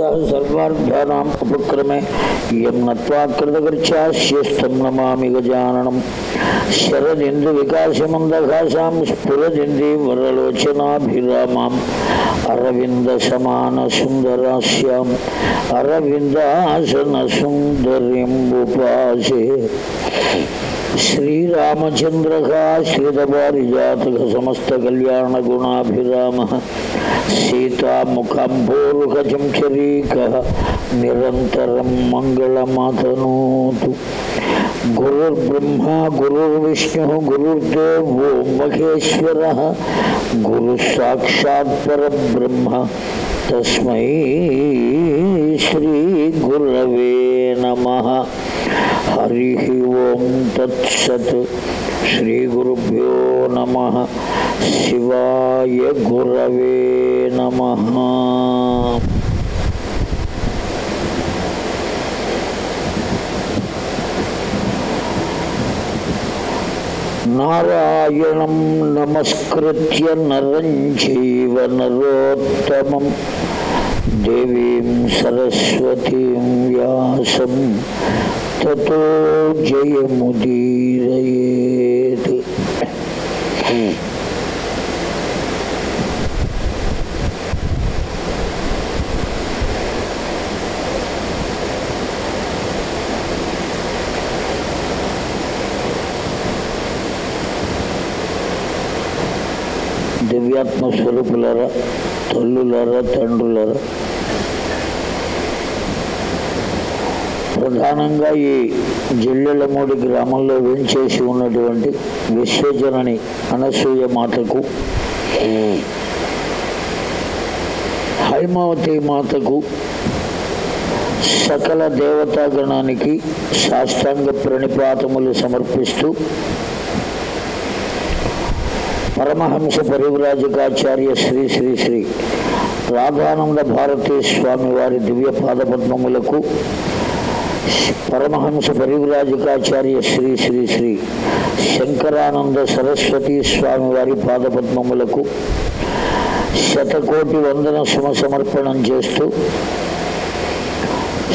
సర్వార్థానాం ఉపక్రమే ఇయం నత్వా కృతకృత్యాస్యస్తం నమామి గజాననం శరదిందు వికాసమందఘాసాం స్ఫురదింది వరలోచనాభిరామాం అరవింద సమాన సుందరాస్యాం అరవిందాసన సుందరిం श्री रामचंद्र का श्रीदारी जात समस्त कल्याण श्रीरामचन्द्रः सीता समस्तकल्याणगुणाभिरामः निरंतर मंगल मङ्गलमातनोतु। गुरुर्ब्रह्मा, गुरुर्विष्णु, गुरुर्देव, महेश्वर गुरुसाक्षात्पर ब्रह्म तस्म श्री गुरव नमः। హరి ఓం తత్సత్ శ్రీగురుభ్యో నమ శివాయ గురవే నమ నారాయణం నమస్కృత్య నరం చైవ నరోత్తమం దేవీం సరస్వతీం వ్యాసం తతో జయముదీరయేత్. దివ్యాత్మ స్వరూపులరా తల్లులరా తండ్రులరా ప్రధానంగా ఈ జిల్లెలమూడి గ్రామంలో వేంచేసి ఉన్నటువంటి విశ్వజనని అనసూయ మాతకు హైమావతి మాతకు సకల దేవతాగణానికి సాష్టాంగ ప్రణిపాతములు సమర్పిస్తూ పరమహంస పరివ్రాజకాచార్య శ్రీ శ్రీ శ్రీ రాధానంద భారతీ స్వామి వారి దివ్య పాదపద్మములకు పరమహంస పరివ్రాజకాచార్య శ్రీ శ్రీ శ్రీ శంకరానంద సరస్వతి స్వామి వారి పాదపద్మములకు శతకోటి వందన సుమ సమర్పణం చేస్తూ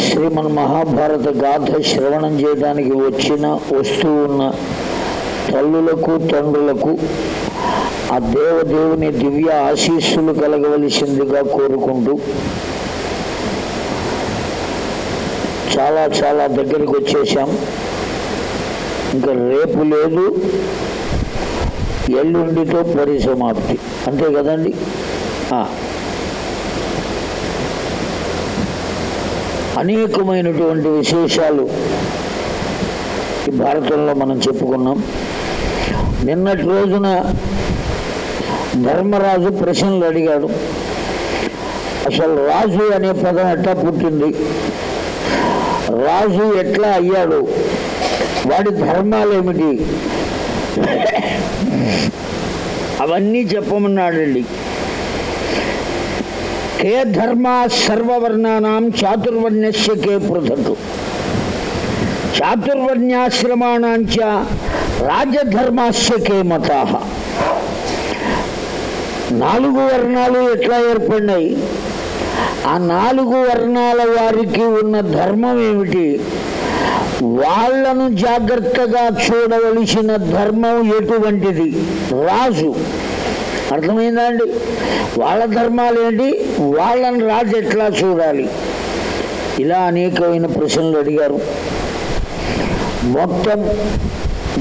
శ్రీమన్ మహాభారత గాథ శ్రవణం చేయడానికి వచ్చిన వస్తూ ఉన్న తల్లులకు తండ్రులకు ఆ దేవదేవుని దివ్య ఆశీస్సులు కలగవలసిందిగా కోరుకుంటూ చాలా చాలా దగ్గరికి వచ్చేసాం ఇంకా రేపు లేదు. ఎల్లుండితో పరిసమాప్తి. అంతే కదండి? అనేకమైనటువంటి విశేషాలు ఈ భారతంలో మనం చెప్పుకున్నాం. నిన్నటి రోజున ధర్మరాజు ప్రశ్నలు అడిగాడు. అసలు రాజు అనే పదం ఎట్టా పుట్టింది? రాజు ఎట్లా అయ్యాడు? వాడి ధర్మాలు ఏమిటి అవన్నీ చెప్పమన్నాడండి. కే ధర్మ సర్వవర్ణానాం చాతుర్వర్ణస్య కే పృథక్. చాతుర్వర్ణ్యాశ్రమాణాంచ రాజధర్మాస్య కే మతా. నాలుగు వర్ణాలు ఎట్లా ఏర్పడినాయి? ఆ నాలుగు వర్ణాల వారికి ఉన్న ధర్మం ఏమిటి? వాళ్ళను జాగ్రత్తగా చూడవలసిన ధర్మం ఎటువంటిది? రాజు. అర్థమైందా అండి? వాళ్ళ ధర్మాలు ఏంటి? వాళ్ళని రాజు ఎట్లా చూడాలి? ఇలా అనేకమైన ప్రశ్నలు అడిగారు. మొత్తం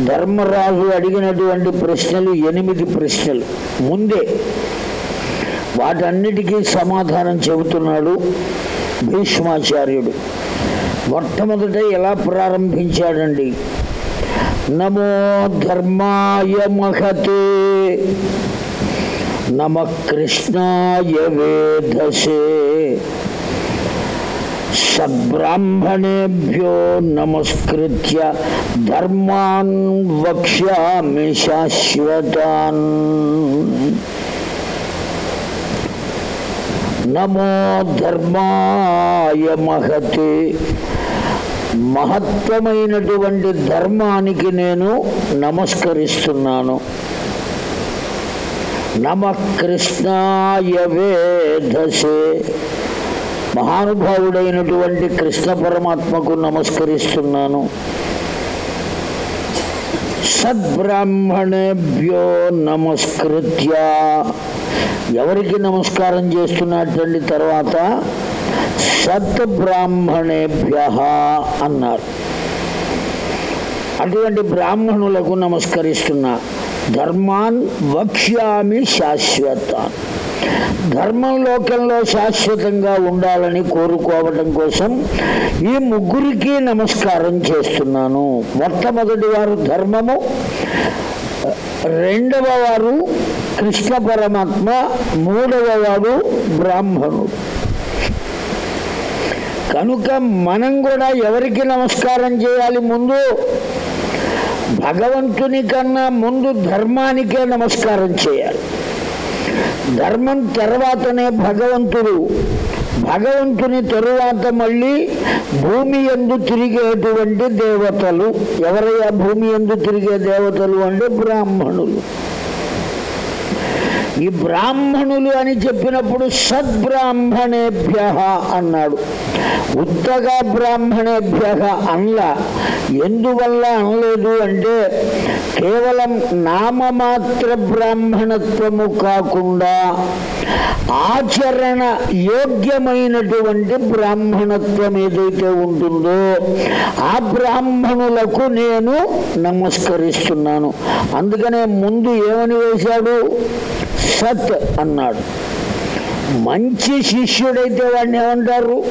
ధర్మరాజు అడిగినటువంటి ప్రశ్నలు ఎనిమిది ప్రశ్నలు. ముందే వాటన్నిటికీ సమాధానం చెబుతున్నాడు భీష్మాచార్యుడు. మొట్టమొదట ఎలా ప్రారంభించాడండి? నమో ధర్మాయ మహతే నమ కృష్ణాయ వేధసే సబ్రాహ్మణేభ్యో నమస్కృత్య ధర్మాన్ వక్ష్యామి శాశ్వతాన్. నమో ధర్మాయ మహతే. మహత్తమైనటువంటి ధర్మానికి నేను నమస్కరిస్తున్నాను. నమ కృష్ణాయ వేధసే మహానుభావుడైనటువంటి కృష్ణ పరమాత్మకు నమస్కరిస్తున్నాను. సద్బ్రాహ్మణేభ్యో నమస్కృత్య. ఎవరికి నమస్కారం చేస్తున్నటువంటి తర్వాత సద్బ్రాహ్మణేభ్య అన్నారు. అటువంటి బ్రాహ్మణులకు నమస్కరిస్తున్నా ధర్మాన్ వక్ష్యామి శాశ్వతాన్ ధర్మం లోకంలో శాశ్వతంగా ఉండాలని కోరుకోవటం కోసం ఈ ముగ్గురికి నమస్కారం చేస్తున్నాను. మొట్టమొదటి వారు ధర్మము రెండవ వారు కృష్ణ పరమాత్మ మూడవవాడు బ్రాహ్మణుడు. కనుక మనం కూడా ఎవరికి నమస్కారం చేయాలి ముందు? భగవంతుని కన్నా ముందు ధర్మానికే నమస్కారం చేయాలి. ధర్మం తర్వాతనే భగవంతుడు. భగవంతుని తరువాత మళ్ళీ భూమి ఎందు తిరిగేటువంటి దేవతలు. ఎవరయ్యా భూమి ఎందు తిరిగే దేవతలు అంటే బ్రాహ్మణులు. ఈ బ్రాహ్మణులు అని చెప్పినప్పుడు సద్బ్రాహ్మణేభ్య అన్నాడు. ఉత్తగా బ్రాహ్మణేభ్య అనలా. ఎందువల్ల అనలేదు అంటే కేవలం నామమాత్ర బ్రాహ్మణత్వము కాకుండా ఆచరణ యోగ్యమైనటువంటి బ్రాహ్మణత్వం ఏదైతే ఉంటుందో ఆ బ్రాహ్మణులకు నేను నమస్కరిస్తున్నాను. అందుకనే ముందు ఏమని వేశాడు? సత్ అన్నాడు. మంచి శిష్యుడైతే వాడిని ఏమంటారు?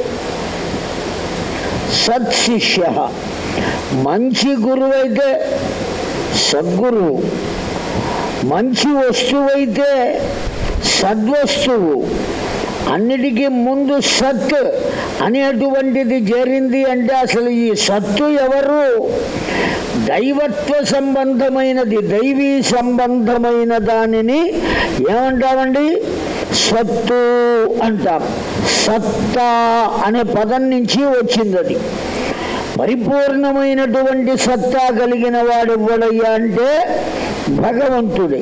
సత్ శిష్య. మంచి గురువు అయితే సద్గురువు. మంచి వస్తువు అయితే సద్వస్తువు. అన్నిటికీ ముందు సత్ అనేటువంటిది చేరింది అంటే అసలు ఈ సత్తు ఎవరు? దైవత్వ సంబంధమైనది దైవీ సంబంధమైన దానిని ఏమంటామండి? సత్తు అంటాం. సత్తా అనే పదం నుంచి వచ్చింది అది పరిపూర్ణమైనటువంటి సత్తా కలిగిన వాడు ఎవడయ్యా అంటే భగవంతుడే.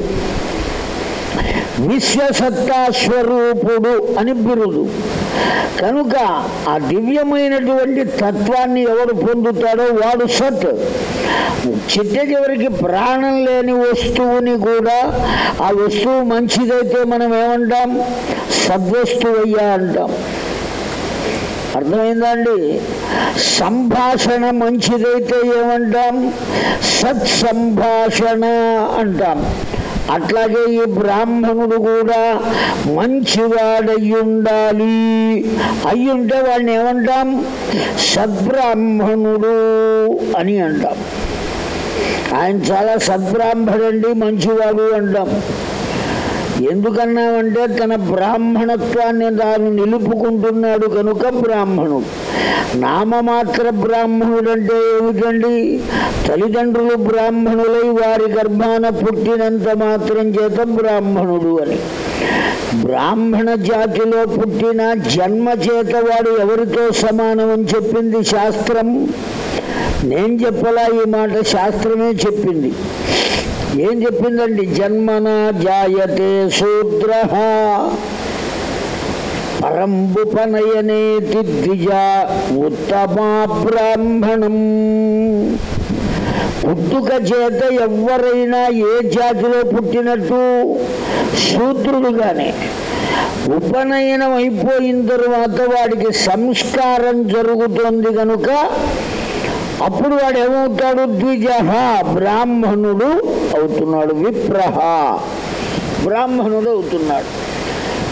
విశ్వసత్తాస్వరూపుడు అని బిరుదు. కనుక ఆ దివ్యమైనటువంటి తత్వాన్ని ఎవడు పొందుతాడో వాడు సత్. చిట్ట చివరికి ప్రాణం లేని వస్తువుని కూడా ఆ వస్తువు మంచిదైతే మనం ఏమంటాం? సద్వస్తువయ్యా అంటాం. అర్థమైందండి సంభాషణ మంచిదైతే ఏమంటాం? సత్సంభాషణ అంటాం. అట్లాగే ఈ బ్రాహ్మణుడు కూడా మంచివాడయ్యుండాలి. అయ్యుంటే వాడిని ఏమంటాం? సద్బ్రాహ్మణుడు అని అంటాం. ఆయన చాలా సద్బ్రాహ్మణండి మంచివాడు అంటాం. ఎందుకన్నామంటే తన బ్రాహ్మణత్వాన్ని తాను నిలుపుకుంటున్నాడు కనుక బ్రాహ్మణుడు నామమాత్ర బ్రాహ్మణుడు అంటే ఏమిటండి? తల్లిదండ్రులు బ్రాహ్మణులై వారి గర్భాన పుట్టినంత మాత్రం చేత బ్రాహ్మణుడు అని. బ్రాహ్మణ జాతిలో పుట్టిన జన్మ చేత వాడు ఎవరితో సమానం అని చెప్పింది శాస్త్రం? నేను చెప్పలా ఈ మాట శాస్త్రమే చెప్పింది. ఏం చెప్పిందండి? జన్మన జాయతే శూద్ర. పరంబుపనయనేతి ద్విజ ఉత్తమా బ్రాహ్మణం. పుట్టుక చేత ఎవరైనా ఏ జాతిలో పుట్టినట్టు? శూద్రుడుగానే. ఉపనయనం అయిపోయిన తరువాత వాడికి సంస్కారం జరుగుతోంది కనుక అప్పుడు వాడు ఏమవుతాడు ద్విజ బ్రాహ్మణుడు అవుతున్నాడు విప్రహ. బ్రాహ్మణుడు అవుతున్నాడు.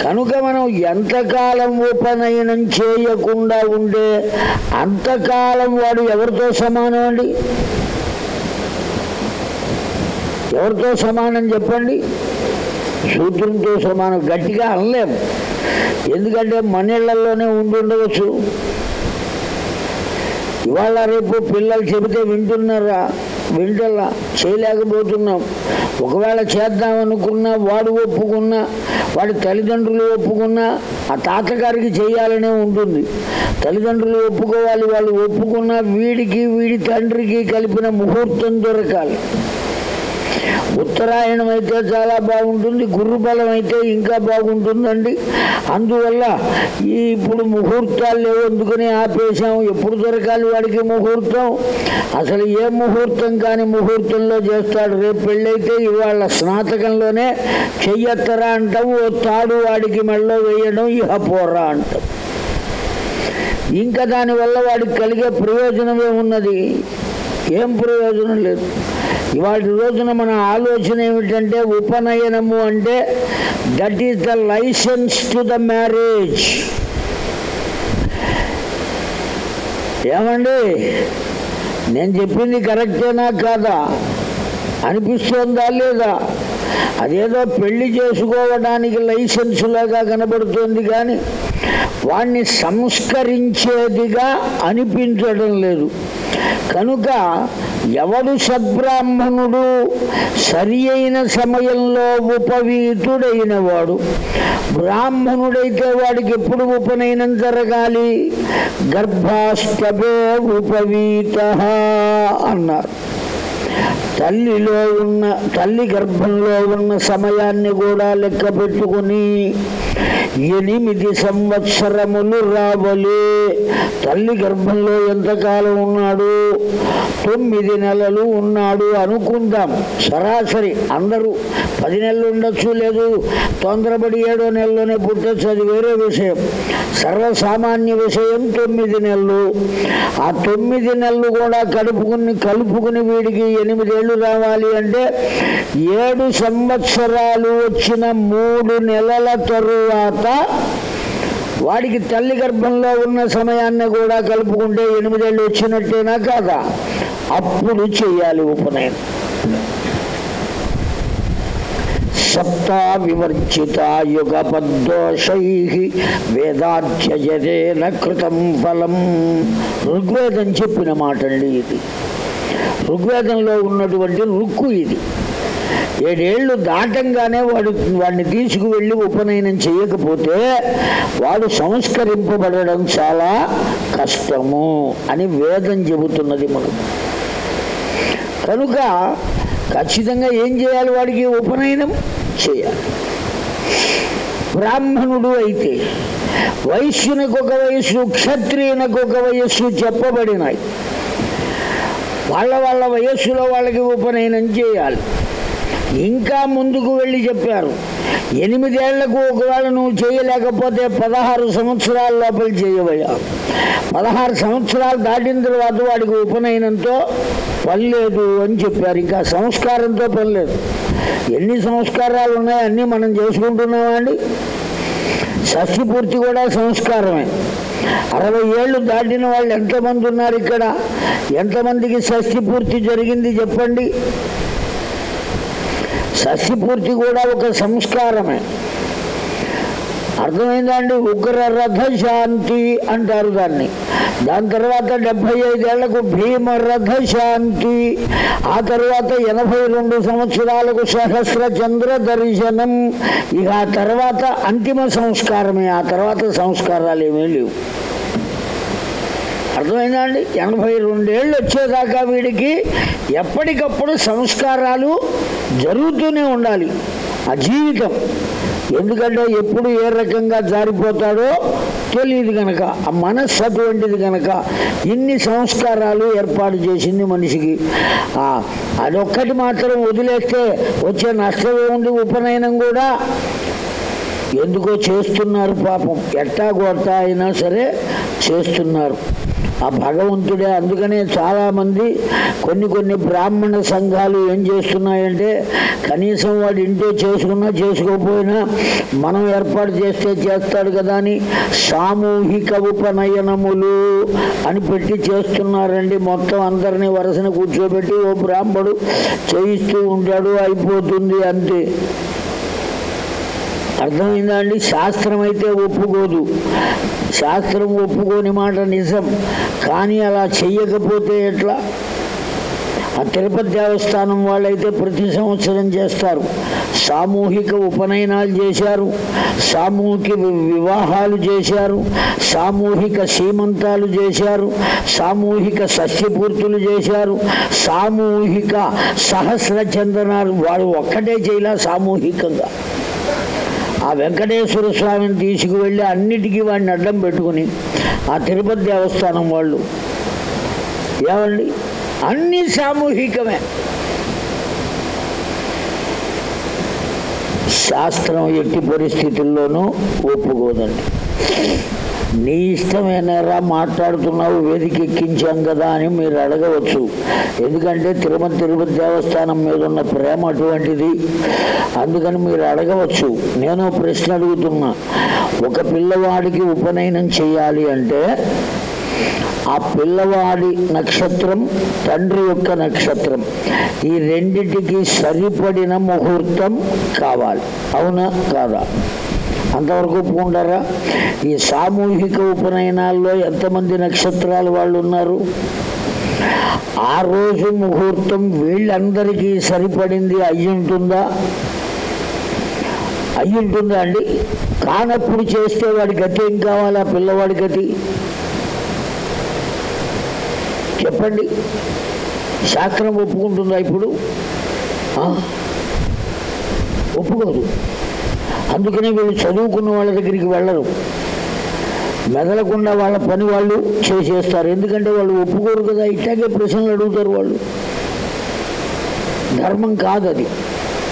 కనుక మనం ఎంతకాలం ఉపనయనం చేయకుండా ఉండే అంతకాలం వాడు ఎవరితో సమానం అండి? ఎవరితో సమానం చెప్పండి? సూత్రంతో సమానం. గట్టిగా అనలేము ఎందుకంటే మన ఇళ్ళలోనే ఉండి ఉండవచ్చు. ఇవాళ రేపు పిల్లలు చెబితే వింటున్నారా? వింటలా? చేయలేకపోతున్నాం. ఒకవేళ చేద్దాం అనుకున్నా వాడు ఒప్పుకున్నా వాడి తల్లిదండ్రులు ఒప్పుకున్నా ఆ తాతగారికి చేయాలనే ఉంటుంది. తల్లిదండ్రులు ఒప్పుకోవాలి వాళ్ళు ఒప్పుకున్నా వీడికి వీడి తండ్రికి కలిపిన ముహూర్తం దొరకాలి. ఉత్తరాయణం అయితే చాలా బాగుంటుంది గుర్రుబలం అయితే ఇంకా బాగుంటుందండి. అందువల్ల ఈ ఇప్పుడు ముహూర్తాలు లేవు అందుకని ఆపేశాం. ఎప్పుడు దొరకాలి వాడికి ముహూర్తం? అసలు ఏ ముహూర్తం కాని ముహూర్తంలో చేస్తాడు. రేపు పెళ్ళైతే ఇవాళ స్నాతకంలోనే చెయ్యత్తరా అంటాం ఓ తాడు వాడికి మెళ్ళో వేయడం ఇహ పోరా అంటాం ఇంకా దానివల్ల వాడికి కలిగే ప్రయోజనమే ఉన్నది ఏం ప్రయోజనం లేదు. ఇవాటి రోజున మన ఆలోచన ఏమిటంటే ఉపనయనము అంటే that is the licence to the marriage ఏమండి? నేను చెప్పింది కరెక్టేనా కాదా? అనిపిస్తోందా లేదా? అదేదో పెళ్ళి చేసుకోవడానికి లైసెన్స్ లాగా కనబడుతోంది కానీ వాణ్ణి సంస్కరించేదిగా అనిపించడం లేదు. కనుక ఎవడు సద్బ్రాహ్మణుడు సరి అయిన సమయంలో ఉపవీతుడైన వాడు బ్రాహ్మణుడైతే వాడికి ఎప్పుడు ఉపనయనం జరగాలి? గర్భాష్టభే ఉపవీత అన్నారు. తల్లిలో ఉన్న తల్లి గర్భంలో ఉన్న సమయాన్ని కూడా లెక్క పెట్టుకుని ఎనిమిది సంవత్సరములు రావలే. తల్లి గర్భంలో ఎంతకాలం ఉన్నాడు? తొమ్మిది నెలలు ఉన్నాడు అనుకుందాం. సరాసరి అందరూ పది నెలలు ఉండొచ్చు లేదు. తొందరపడి ఏడో నెలలోనే పుట్టచ్చు. అది వేరే విషయం. సర్వసామాన్య విషయం తొమ్మిది నెలలు. ఆ తొమ్మిది నెలలు కూడా కలుపుకుని కలుపుకుని వీడికి ఎనిమిదేళ్ళు రావాలి అంటే ఏడు సంవత్సరాలు వచ్చిన మూడు నెలల తరువాత వాడికి తల్లి గర్భంలో ఉన్న సమయాన్ని కూడా కలుపుకుంటే ఎనిమిదేళ్ళు వచ్చినట్టేనా కాదా? అప్పుడు చేయాలి ఉపనయనం. సప్తా వివర్జిత యుగపద్దోషై వేదాధ్యయన కృతం ఫలం. ఋగ్వేదం చెప్పిన మాట అండి ఇది. ఋగ్వేదంలో ఉన్నటువంటి రుక్కు ఇది. ఏడేళ్ళు దాటంగానే వాడు వాడిని తీసుకువెళ్ళి ఉపనయనం చేయకపోతే వాడు సంస్కరింపబడడం చాలా కష్టము అని వేదం చెబుతున్నది మనకు. కనుక ఖచ్చితంగా ఏం చేయాలి వాడికి ఉపనయనం? చేయాలి. బ్రాహ్మణుడు అయితే వైశ్యునికి ఒక వయస్సు క్షత్రియునికి ఒక వయస్సు చెప్పబడినాయి. వాళ్ళ వాళ్ళ వయస్సులో వాళ్ళకి ఉపనయనం చేయాలి. ఇంకా ముందుకు వెళ్ళి చెప్పారు ఎనిమిదేళ్ళకు ఒకవేళ నువ్వు చేయలేకపోతే పదహారు సంవత్సరాల లోపల చేయవయ్యా. పదహారు సంవత్సరాలు దాటిన తర్వాత వాడికి ఉపనయనంతో పనిలేదు అని చెప్పారు. ఇంకా సంస్కారంతో పనిలేదు ఎన్ని సంస్కారాలు ఉన్నాయో అన్నీ మనం చేసుకుంటున్నామా అండి? షష్టిపూర్తి కూడా సంస్కారమే. అరవై ఏళ్ళు దాటిన వాళ్ళు ఎంతమంది ఉన్నారు ఇక్కడ? ఎంతమందికి షష్టిపూర్తి జరిగింది చెప్పండి? షష్టిపూర్తి కూడా ఒక సంస్కారమే. అర్థమైందండి? ఉగ్ర రథ శాంతి అంటారు దాన్ని. దాని తర్వాత డెబ్బై ఐదేళ్ళకు భీమ రథ శాంతి ఆ తర్వాత ఎనభై రెండు సంవత్సరాలకు సహస్ర చంద్ర దర్శనం ఇక ఆ తర్వాత అంతిమ సంస్కారమే ఆ తర్వాత సంస్కారాలు ఏమీ లేవు. అర్థమైందా అండి? ఎనభై రెండేళ్ళు వచ్చేదాకా వీడికి ఎప్పటికప్పుడు సంస్కారాలు జరుగుతూనే ఉండాలి. ఆ జీవితం. ఎందుకంటే ఎప్పుడు ఏ రకంగా జారిపోతాడో తెలియదు కనుక ఆ మనస్సు అటువంటిది కనుక ఇన్ని సంస్కారాలు ఏర్పాటు చేసింది మనిషికి. అదొక్కటి మాత్రం వదిలేస్తే వచ్చే నష్టం ఏముంది? ఉపనయనం కూడా. ఎందుకో చేస్తున్నారు పాపం. ఎట్టా కొడతా అయినా సరే చేస్తున్నారు. ఆ భగవంతుడే అందుకనే చాలామంది కొన్ని కొన్ని బ్రాహ్మణ సంఘాలు ఏం చేస్తున్నాయంటే కనీసం వాడు ఇంటే చేసుకున్నా చేసుకోకపోయినా మనం ఏర్పాటు చేస్తే చేస్తాడు కదా అని సామూహిక ఉపనయనములు అని పెట్టి చేస్తున్నారండి. మొత్తం అందరినీ వరుసన కూర్చోబెట్టి ఓ బ్రాహ్మడు చేయిస్తూ ఉంటాడు అయిపోతుంది అంతే. అర్థమైందా అండి శాస్త్రం అయితే ఒప్పుకోదు. శాస్త్రం ఒప్పుకోని మాట నిజం. కానీ అలా చెయ్యకపోతే ఎట్లా? ఆ తిరుపతి దేవస్థానం వాళ్ళైతే ప్రతి సంవత్సరం చేస్తారు. సామూహిక ఉపనయనాలు చేశారు. సామూహిక వివాహాలు చేశారు. సామూహిక సీమంతాలు చేశారు. సామూహిక సస్యపూర్తులు చేశారు. సామూహిక సహస్ర చందనాలు వాడు ఒక్కటే చేయాల సామూహికంగా. ఆ వెంకటేశ్వర స్వామిని తీసుకువెళ్ళి అన్నిటికీ వాడిని అడ్డం పెట్టుకుని ఆ తిరుపతి దేవస్థానం వాళ్ళు. ఏమండి? అన్ని సామూహికమే. శాస్త్రం ఎట్టి పరిస్థితుల్లోనూ ఒప్పుకోదండి. నీ ఇష్టమేనారా మాట్లాడుతున్నావు వేదిక ఎక్కించాం కదా అని మీరు అడగవచ్చు. ఎందుకంటే తిరుమల తిరుపతి దేవస్థానం మీద ఉన్న ప్రేమ అటువంటిది. అందుకని మీరు అడగవచ్చు. నేను ప్రశ్న అడుగుతున్నా. ఒక పిల్లవాడికి ఉపనయనం చేయాలి అంటే ఆ పిల్లవాడి నక్షత్రం తండ్రి యొక్క నక్షత్రం ఈ రెండిటికి సరిపడిన ముహూర్తం కావాలి. అవునా కాదా? అంతవరకు ఒప్పుకుంటారా? ఈ సామూహిక ఉపనయనాల్లో ఎంతమంది నక్షత్రాలు వాళ్ళు ఉన్నారు ఆ రోజు ముహూర్తం వీళ్ళందరికీ సరిపడింది అయ్యుంటుందా అయ్యుంటుందా అండి? కానప్పుడు చేస్తే వాడి గతి ఏం కావాలి? ఆ పిల్లవాడి గతి? చెప్పండి. శాస్త్రం ఒప్పుకుంటుందా ఇప్పుడు? ఒప్పుకోదు. అందుకనే వీళ్ళు చదువుకున్న వాళ్ళ దగ్గరికి వెళ్ళరు. మెదలకుండా వాళ్ళ పని వాళ్ళు చేసేస్తారు. ఎందుకంటే వాళ్ళు ఒప్పుకోరు కదా ఇట్లాగే ప్రశ్నలు అడుగుతారు వాళ్ళు. ధర్మం కాదు అది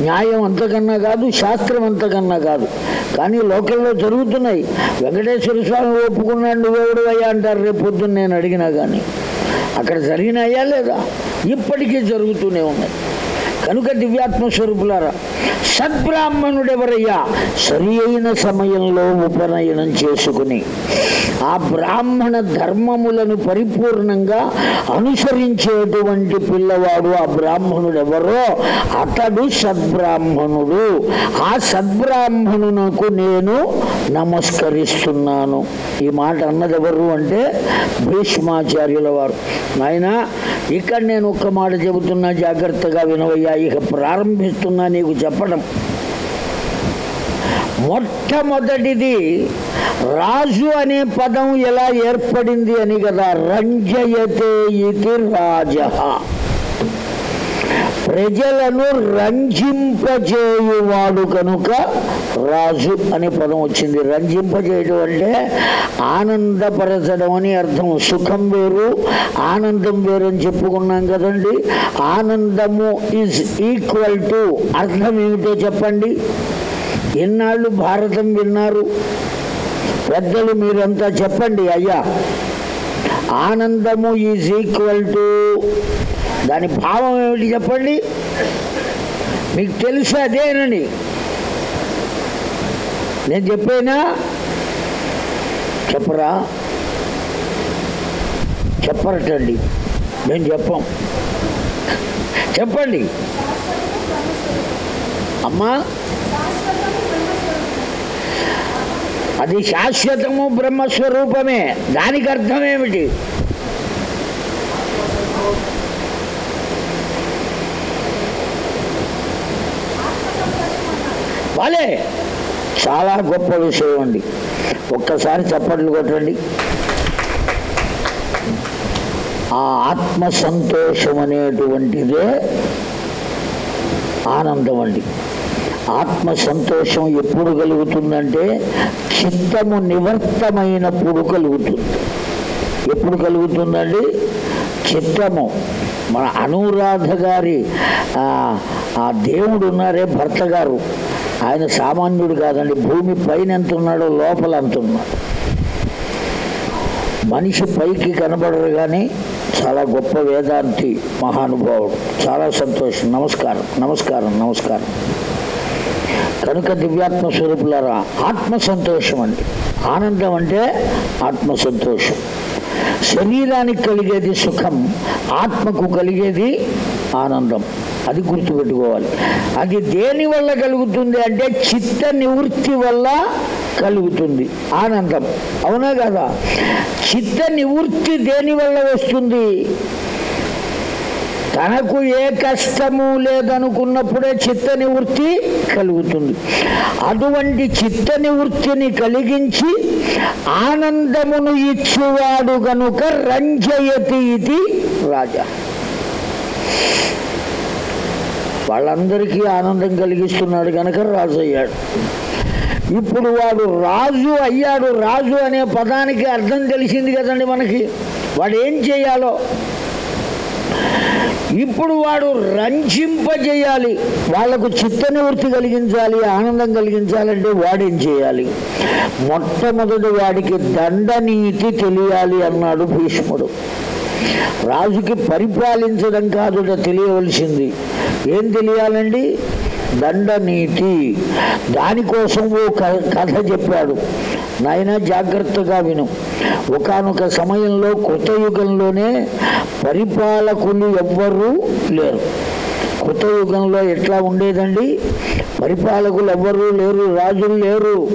న్యాయం అంతకన్నా కాదు శాస్త్రం అంతకన్నా కాదు. కానీ లోకల్లో జరుగుతున్నాయి. వెంకటేశ్వర స్వామి ఒప్పుకున్నాడు నువ్వెవడు అయ్యా అంటారు. రేపు పొద్దున్న నేను అడిగినా కానీ అక్కడ జరిగినాయా లేదా? ఇప్పటికీ జరుగుతూనే ఉన్నాయి. కనుక దివ్యాత్మ స్వరూపులారా సద్బ్రాహ్మణుడెవరయ్యా? సరి అయిన సమయంలో ఉపనయనం చేసుకుని ఆ బ్రాహ్మణ ధర్మములను పరిపూర్ణంగా అనుసరించేటువంటి పిల్లవాడు ఆ బ్రాహ్మణుడు ఎవరో అతడు సద్బ్రాహ్మణుడు. ఆ సద్బ్రాహ్మణునకు నేను నమస్కరిస్తున్నాను. ఈ మాట అన్నదెవరు అంటే భీష్మాచార్యుల వారు. నాయన ఇక్కడ నేను ఒక్క మాట చెబుతున్నా జాగ్రత్తగా వినవయ్యా ఇక ప్రారంభిస్తున్నా నీకు చెప్పడం. మొట్టమొదటిది రాజు అనే పదం ఎలా ఏర్పడింది అని కదా రంజయతే ఇది రాజ ప్రజలను రంజింపజేయువాడు కనుక రాజు అనే పదం వచ్చింది. రంజింపజేయడం అంటే ఆనందపరచడం అని అర్థం. సుఖం వేరు ఆనందం వేరు అని చెప్పుకున్నాం కదండి. ఆనందము ఈజ్ ఈక్వల్ టు అర్థం ఏమిటో చెప్పండి. ఎన్నాళ్ళు భారతం విన్నారు? పెద్దలు మీరంతా చెప్పండి అయ్యా. ఆనందము ఈజ్ ఈక్వల్ టు దాని భావం ఏమిటి చెప్పండి? మీకు తెలుసు అదేనండి నేను చెప్పేనా? చెప్పరా? చెప్పరటండి. మేము చెప్పం. చెప్పండి. అమ్మా. అది శాశ్వతము బ్రహ్మస్వరూపమే. దానికి అర్థం ఏమిటి? వాళ్ళే చాలా గొప్ప విషయం అండి. ఒక్కసారి చప్పట్లు కొట్టండి. ఆ ఆత్మ సంతోషం అనేటువంటిదే ఆనందం అండి. ఆత్మ సంతోషం ఎప్పుడు కలుగుతుందంటే చిత్తము నివర్తమైనప్పుడు కలుగుతుంది. ఎప్పుడు కలుగుతుందండి? చిత్తము. మన అనురాధ గారి ఆ, ఆ దేవుడు ఉన్నారే భర్త గారు. ఆయన సామాన్యుడు కాదండి. భూమి పైన ఎంత ఉన్నాడో లోపల అంత ఉన్నాడు. మనిషి పైకి కనబడరు కానీ చాలా గొప్ప వేదాంతి మహానుభావుడు. చాలా సంతోషం. నమస్కారం. నమస్కారం. నమస్కారం. కనుక దివ్యాత్మ స్వరూపులారా ఆత్మ సంతోషం అండి. ఆనందం అంటే ఆత్మ సంతోషం. శరీరానికి కలిగేది సుఖం ఆత్మకు కలిగేది ఆనందం. అది గుర్తుపెట్టుకోవాలి. అది దేని వల్ల కలుగుతుంది అంటే చిత్త నివృత్తి వల్ల కలుగుతుంది. ఆనందం. అవునా కదా? చిత్త నివృత్తి దేని వల్ల వస్తుంది? తనకు ఏ కష్టము లేదనుకున్నప్పుడే చిత్త నివృత్తి కలుగుతుంది. అటువంటి చిత్త నివృత్తిని కలిగించి ఆనందమును ఇచ్చువాడు గనుక రంజయతి ఇది రాజా. వాళ్ళందరికీ ఆనందం కలిగిస్తున్నాడు కనుక రాజు అయ్యాడు. ఇప్పుడు వాడు రాజు అయ్యాడు. రాజు అనే పదానికి అర్థం తెలిసింది కదండి మనకి. వాడు ఏం చేయాలో? ఇప్పుడు వాడు రంజింపజేయాలి. వాళ్ళకు చిత్తనివృత్తి కలిగించాలి ఆనందం కలిగించాలంటే వాడేం చేయాలి? మొట్టమొదటి వాడికి దండనీతి తెలియాలి అన్నాడు భీష్ముడు. రాజుకి పరిపాలించడం కాదు తెలియవలసింది. ఏం తెలియాలండి? దండనీతి దానికోసం ఓ కథ చెప్పాడు. నాయన జాగ్రత్తగా విను. ఒకానొక సమయంలో కృతయుగంలోనే పరిపాలకులు ఎవ్వరూ లేరు. కృతయుగంలో ఎట్లా ఉండేదండి? పరిపాలకులు ఎవ్వరూ లేరు రాజులు లేరు.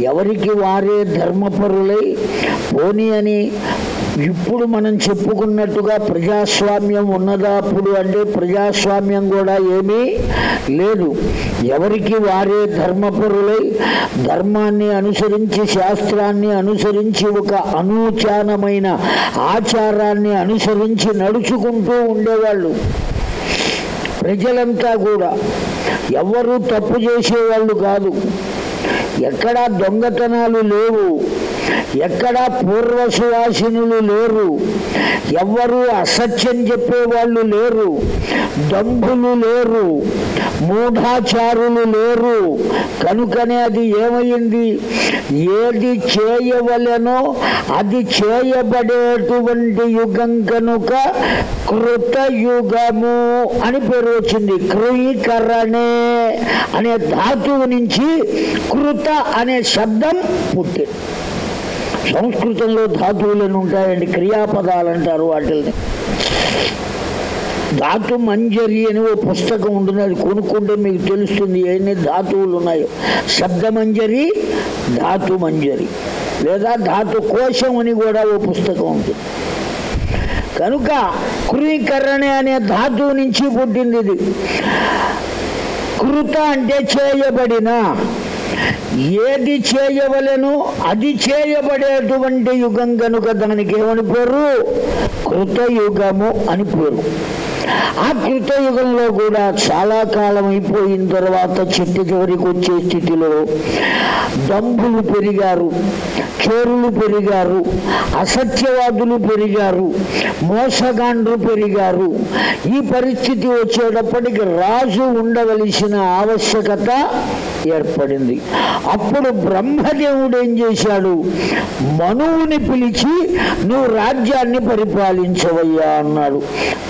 ఎవరికి వారే ధర్మపరులై పోనీ అని ఇప్పుడు మనం చెప్పుకున్నట్టుగా ప్రజాస్వామ్యం ఉన్నదా అప్పుడు అంటే ప్రజాస్వామ్యం కూడా ఏమీ లేదు. ఎవరికి వారే ధర్మపరులై ధర్మాన్ని అనుసరించి శాస్త్రాన్ని అనుసరించి ఒక అనూచానమైన ఆచారాన్ని అనుసరించి నడుచుకుంటూ ఉండేవాళ్ళు. ప్రజలంతా కూడా ఎవరు తప్పు చేసేవాళ్ళు కాదు. ఎక్కడా దొంగతనాలు లేవు. ఎక్కడా పూర్వ సువాసినులు లేరు. ఎవ్వరూ అసత్యం చెప్పేవాళ్ళు లేరు. దంభులు లేరు. మూఢాచారులు లేరు. కనుకనే అది ఏమైంది? ఏది చేయవలెనో అది చేయబడేటువంటి యుగం కనుక కృతయుగము అని పేరు వచ్చింది. క్రీకరణే అనే ధాతువు నుంచి కృత అనే శబ్దం పుట్టింది. సంస్కృతంలో ధాతువులను ఉంటాయండి క్రియాపదాలు అంటారు వాటిని ధాతు మంజరి అని ఓ పుస్తకం ఉంటుంది అది కొనుక్కుంటే మీకు తెలుస్తుంది ఎన్ని ధాతువులు ఉన్నాయో శబ్దమంజరి ధాతు మంజరి లేదా ధాతు కోశం అని కూడా ఓ పుస్తకం ఉంటుంది కనుక కృయీకరణే అనే ధాతువు నుంచి పుట్టింది ఇది. కృత అంటే చేయబడిన ఏది చేయవలెను అది చేయబడేటువంటి యుగం కనుక దానికి ఏమని పేరు? కృతయుగము అని పేరు. ఆ కృతయుగంలో కూడా చాలా కాలం అయిపోయిన తర్వాత చెట్టు చివరికి వచ్చే స్థితిలో దంభులు పెరిగారు చోరులు పెరిగారు అసత్యవాదులు పెరిగారు మోసగాండ్రు పెరిగారు. ఈ పరిస్థితి వచ్చేటప్పటికి రాజు ఉండవలసిన ఆవశ్యకత ఏర్పడింది. అప్పుడు బ్రహ్మదేవుడు ఏం చేశాడు? మనువుని పిలిచి నువ్వు రాజ్యాన్ని పరిపాలించవయ్యా అన్నాడు.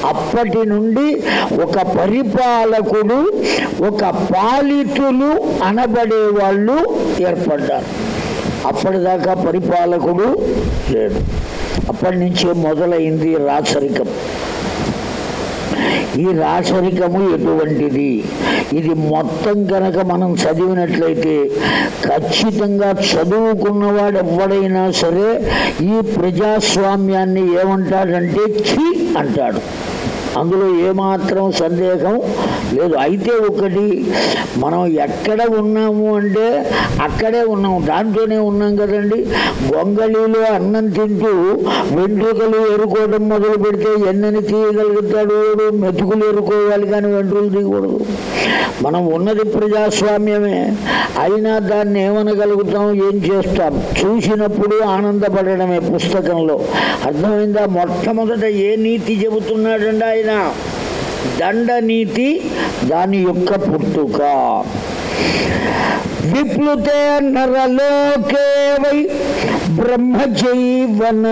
అప్పటి నుండి ఒక పరిపాలకుడు ఒక పాలితులు అనబడే వాళ్ళు ఏర్పడ్డారు. అప్పటిదాకా పరిపాలకుడు లేడు. అప్పటి నుంచే మొదలైంది రాచరికం. ఈ రాచరికము ఎటువంటిది? ఇది మొత్తం కనుక మనం చదివినట్లయితే ఖచ్చితంగా చదువుకున్నవాడు ఎవడైనా సరే ఈ ప్రజాస్వామ్యాన్ని ఏమంటాడంటే ఛీ అంటాడు. అందులో ఏమాత్రం సందేహం లేదు. అయితే ఒకటి మనం ఎక్కడ ఉన్నాము అంటే అక్కడే ఉన్నాం దాంట్లోనే ఉన్నాం కదండి. గొంగళిలో అన్నం తింటూ వెంట్రుకలు ఎరుకోవడం మొదలు పెడితే ఎన్నని తీయగలుగుతాడు వాడు? మెతుకులు ఎరుకోవాలి కానీ వెంట్రుకలు తీయకూడదు. మనం ఉన్నది ప్రజాస్వామ్యమే. అయినా దాన్ని ఏమనగలుగుతాం? ఏం చేస్తాం? చూసినప్పుడు ఆనందపడడమే పుస్తకంలో. అర్థమైందా? మొట్టమొదట ఏ నీతి చెబుతున్నాడండి ఆయన? అయిన దండనీతి దాని యొక్క పుట్టుక. విప్లుతే నరలోకే వై బ్రహ్మజైవన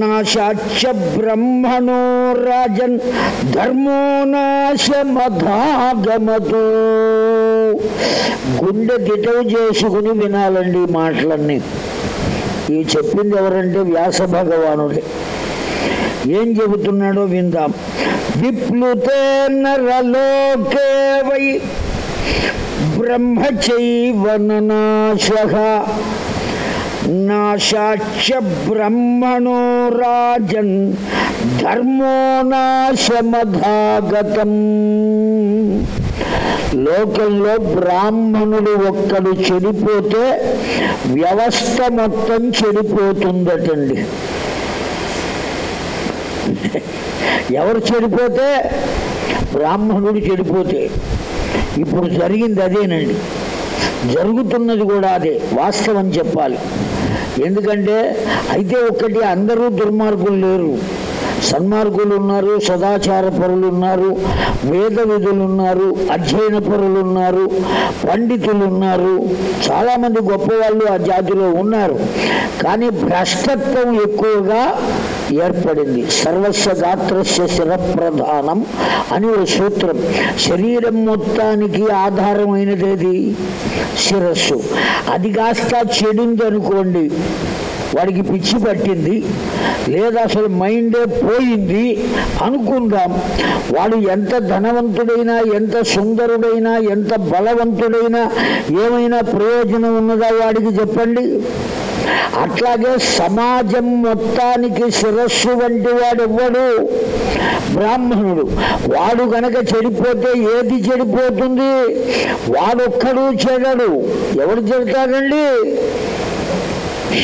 నాశాచ బ్రహ్మణో రాజన్ ధర్మో నాశమధాగమతు. గుండె దిటవు చేసుకుని వినాలండి మాటలన్నీ. ఇవి చెప్పింది ఎవరంటే వ్యాస భగవానుడే. ఏం చెబుతున్నాడో విందాం. విప్లుతే నరలోకే వై బ్రహ్మచైవననాశ. నాశాచ బ్రహ్మణో రాజన్ ధర్మో నాశమధాగతం. లోకంలో బ్రాహ్మణుడు ఒక్కడు చెడిపోతే వ్యవస్థ మొత్తం చెడిపోతుందటండి. ఎవరు చెడిపోతే బ్రాహ్మణుడు చెడిపోతే. ఇప్పుడు జరిగింది అదేనండి. జరుగుతున్నది కూడా అదే వాస్తవం చెప్పాలి. ఎందుకంటే అయితే ఒక్కటి అందరూ దుర్మార్గులు లేరు. సన్మార్గులు ఉన్నారు సదాచార పరులు ఉన్నారు వేద విధులు ఉన్నారు అధ్యయన పరులు ఉన్నారు పండితులు ఉన్నారు చాలామంది గొప్పవాళ్ళు ఆ జాతిలో ఉన్నారు. కానీ భ్రష్టత్వం ఎక్కువగా ఏర్పడింది. సర్వస్వ గాత్రస్య శిరప్రధానం అని ఒక సూత్రం. శరీరం మొత్తానికి ఆధారమైనది శిరస్సు. అది కాస్త చెడింది అనుకోండి వాడికి పిచ్చి పట్టింది లేదా అసలు మైండే పోయింది అనుకుందాం. వాడు ఎంత ధనవంతుడైనా ఎంత సుందరుడైనా ఎంత బలవంతుడైనా ఏమైనా ప్రయోజనం ఉన్నదా వాడికి చెప్పండి. అట్లాగే సమాజం మొత్తానికి శిరస్సు వంటి వాడెవ్వడు? బ్రాహ్మణుడు. వాడు గనక చెడిపోతే ఏది చెడిపోతుంది? వాడొక్కడు చెడడు. ఎవడు చెడతాడండి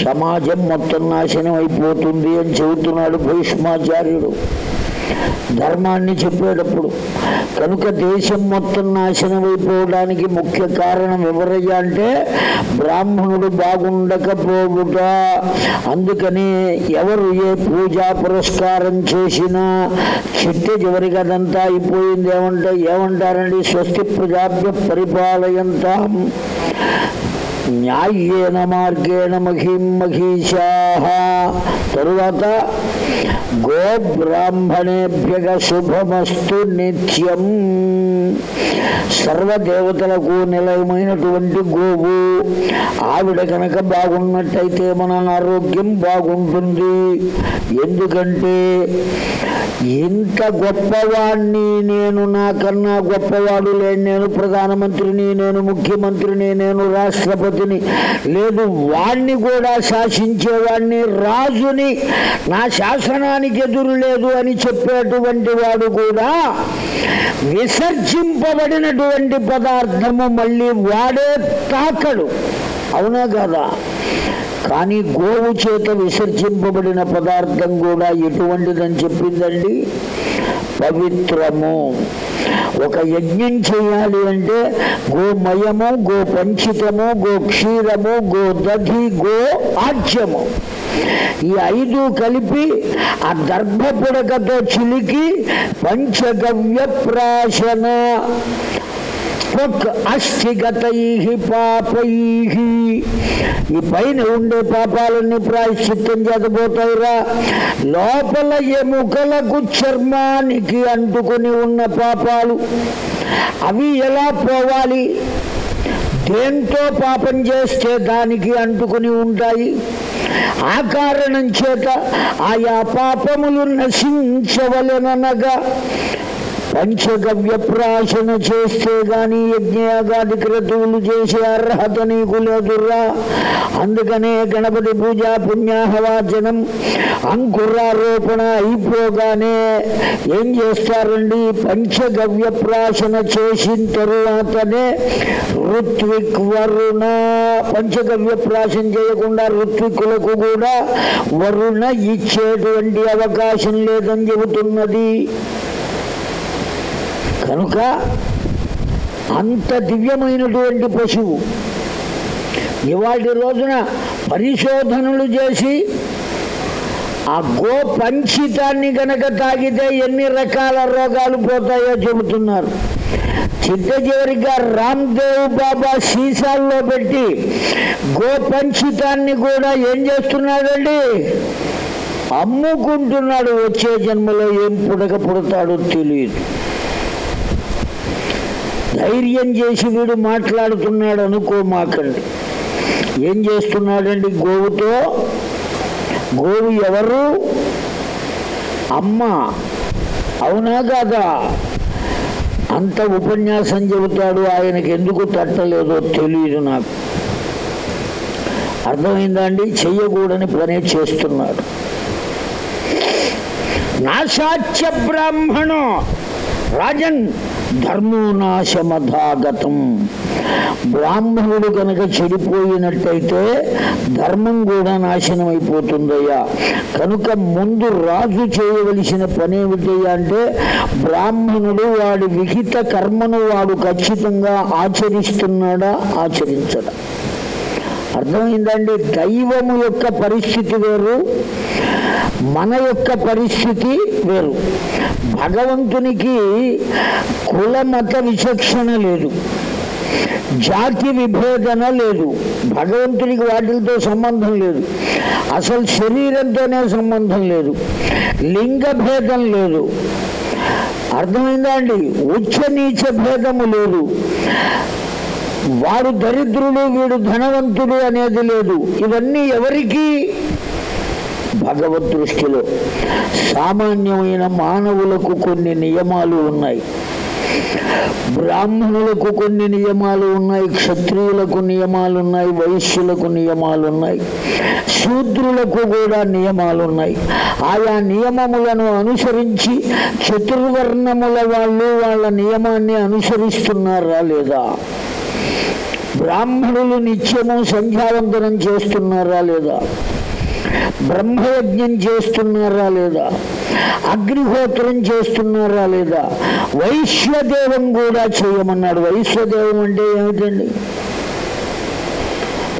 సమాజం మొత్తం నాశనం అయిపోతుంది అని చెబుతున్నాడు భీష్మాచార్యుడు. ధర్మాన్ని చెప్పేటప్పుడు కనుక దేశం మొత్తం నాశనం అయిపోవడానికి ముఖ్య కారణం ఎవరయ్యా అంటే బ్రాహ్మణుడు బాగుండకపోవుట. అందుకని ఎవరు ఏ పూజా పురస్కారం చేసినా చిట్ట చివరికి అదంతా అయిపోయింది ఏమంటే ఏమంటారండి? స్వస్తి ప్రజాభ్య పరిపాలయంతాం. న్యాయేన మార్గేణ మహిం మహిషా. తరువాత గో బ్రాహ్మణేభ్యగ శుభమస్తు నిత్యం. సర్వదేవతలకు నిలయమైనటువంటి గోవు. ఆవిడ కనుక బాగున్నట్టయితే మన ఆరోగ్యం బాగుంటుంది. ఎందుకంటే ఇంత గొప్పవాణ్ణి నేను నాకన్నా గొప్పవాడు లేని నేను ప్రధానమంత్రిని నేను ముఖ్యమంత్రిని నేను రాష్ట్రపతి రాజుని. లేదు వాణ్ణి కూడా శాసించేవాణ్ణి రాజుని. నా శాసనానికి ఎదురు లేదు అని చెప్పేటువంటి వాడు కూడా విసర్జింపబడినటువంటి పదార్థము మళ్ళీ వాడే తాకడు. అవునా కదా? కానీ గోవు చేత విసర్జింపబడిన పదార్థం కూడా ఎటువంటిదని చెప్పిందండి? పవిత్రము. ఒక యజ్ఞం చేయాలి అంటే గోమయము గో పంచితము గో క్షీరము గో దధి గో ఆజ్యము. ఈ ఐదు కలిపి ఆ దర్భ పుడకతో చిలికి పంచగవ్య ప్రాశన త్వక్ అస్థిగతై పాపై. ఈ పైన ఉండే పాపాలన్నీ ప్రాయశ్చిత్తం చేతపోతాయిరా లోపల ఎముకలకు చర్మానికి అంటుకొని ఉన్న పాపాలు అవి ఎలా పోవాలి? దేంతో పాపం చేస్తే దానికి అంటుకుని ఉంటాయి? ఆ కారణం చేత ఆయా పాపములు నశించవలెననగా పంచగవ్య ప్రాశన చేస్తే గాని యజ్ఞయాగాది క్రతువులు చేసే అర్హత నీకు లేదురా అందుకనే గణపతి పూజ పుణ్యాహవాచనం అంకురారోపణ అయిపోగానే ఏం చేస్తారండి? పంచగవ్య ప్రాశన చేసిన తరువాతనే ఋత్విక్ వరుణ పంచగవ్య ప్రాశన చేయకుండా ఋత్విక్కులకు కూడా వరుణ ఇచ్చేటువంటి అవకాశం లేదని చెబుతున్నది. కనుక అంత దివ్యమైనటువంటి పశువు ఇవాటి రోజున పరిశోధనలు చేసి ఆ గో పంచితాన్ని కనుక తాగితే ఎన్ని రకాల రోగాలు పోతాయో చెబుతున్నారు. చిట్ట చివరిగా రామ్దేవ్ బాబా సీసాల్లో పెట్టి గో పంచితాన్ని కూడా ఏం చేస్తున్నాడండి? అమ్ముకుంటున్నాడు. వచ్చే జన్మలో ఏం పుడక పుడతాడో తెలియదు ధైర్యం చేసి వీడు మాట్లాడుతున్నాడు అనుకోమాకండి ఏం చేస్తున్నాడండి గోవుతో? గోవు ఎవరు? అమ్మ. అవునా కాదా? అంత ఉపన్యాసం చెబుతాడు ఆయనకి ఎందుకు తట్టలేదో తెలియదు నాకు. అర్థమైందా అండి? చెయ్యకూడని పనే చేస్తున్నాడు. నాశాచ్య బ్రాహ్మణో రాజన్ ధర్మోనాశమధాగతం. బ్రాహ్మణుడు కనుక చెడిపోయినట్టయితే ధర్మం కూడా నాశనం అయిపోతుందయ్యా కనుక ముందు రాజు చేయవలసిన పనేమిటయ్యా అంటే బ్రాహ్మణుడు వాడి విహిత కర్మను వాడు ఖచ్చితంగా ఆచరిస్తున్నాడా? ఆచరించడా. అర్థమైందండి? దైవము యొక్క పరిస్థితి వేరు. మన యొక్క పరిస్థితి వేరు. భగవంతునికి కుల మత విచక్షణ లేదు. జాతి విభేదన లేదు. భగవంతునికి వాటితో సంబంధం లేదు. అసలు శరీరంతోనే సంబంధం లేదు. లింగ భేదం లేదు. అర్థమైందా అండి? ఉచ్చ నీచ భేదము లేదు. వారు దరిద్రుడు వీడు ధనవంతుడు అనేది లేదు. ఇవన్నీ ఎవరికి భగవద్ దృష్టిలో సామాన్యమైన మానవులకు కొన్ని నియమాలు ఉన్నాయి. బ్రాహ్మణులకు కొన్ని నియమాలు ఉన్నాయి క్షత్రియులకు నియమాలు ఉన్నాయి వైశ్యులకు నియమాలు ఉన్నాయి శూద్రులకు కూడా నియమాలు ఉన్నాయి. ఆయా నియమములను అనుసరించి చతుర్వర్ణముల వాళ్ళు వాళ్ళ నియమాన్ని అనుసరిస్తున్నారా లేదా? బ్రాహ్మణులు నిత్యము సంధ్యావందనం చేస్తున్నారా లేదా? బ్రహ్మయజ్ఞం చేస్తున్నారా లేదా? అగ్నిహోత్రం చేస్తున్నారా లేదా? వైశ్వదేవం కూడా చేయమన్నాడు. వైశ్వదేవం అంటే ఏమిటండి?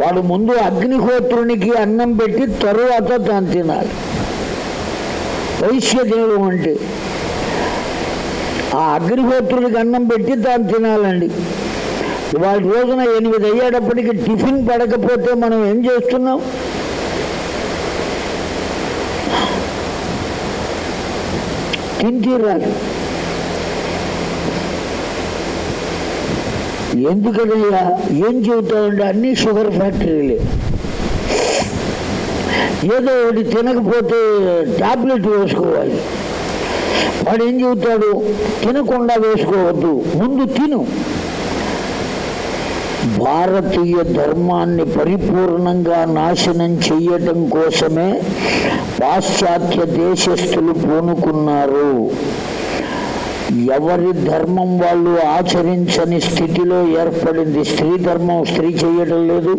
వాడు ముందు అగ్నిహోత్రునికి అన్నం పెట్టి తరువాత తాను తినాలి. వైశ్యదేవం అంటే ఆ అగ్నిహోత్రుడికి అన్నం పెట్టి తాను తినాలండి. ఇవాళ రోజున ఎనిమిది అయ్యేటప్పటికి టిఫిన్ పడకపోతే మనం ఏం చేస్తున్నాం? తింటీరాదు ఎందుకనయ్యా? ఏం చెబుతామంటే అన్ని షుగర్ ఫ్యాక్టరీలే. ఏదో ఒకటి తినకపోతే టాబ్లెట్ వేసుకోవాలి. వాడు ఏం చెబుతాడు? తినకుండా వేసుకోవద్దు. ముందు తిను. భారతీయ ధర్మాన్ని పరిపూర్ణంగా నాశనం చెయ్యటం కోసమే పాశ్చాత్య దేశస్థులు పూనుకున్నారు. ఎవరి ధర్మం వాళ్ళు ఆచరించని స్థితిలో ఏర్పడింది? స్త్రీ ధర్మం స్త్రీ చేయటం లేదు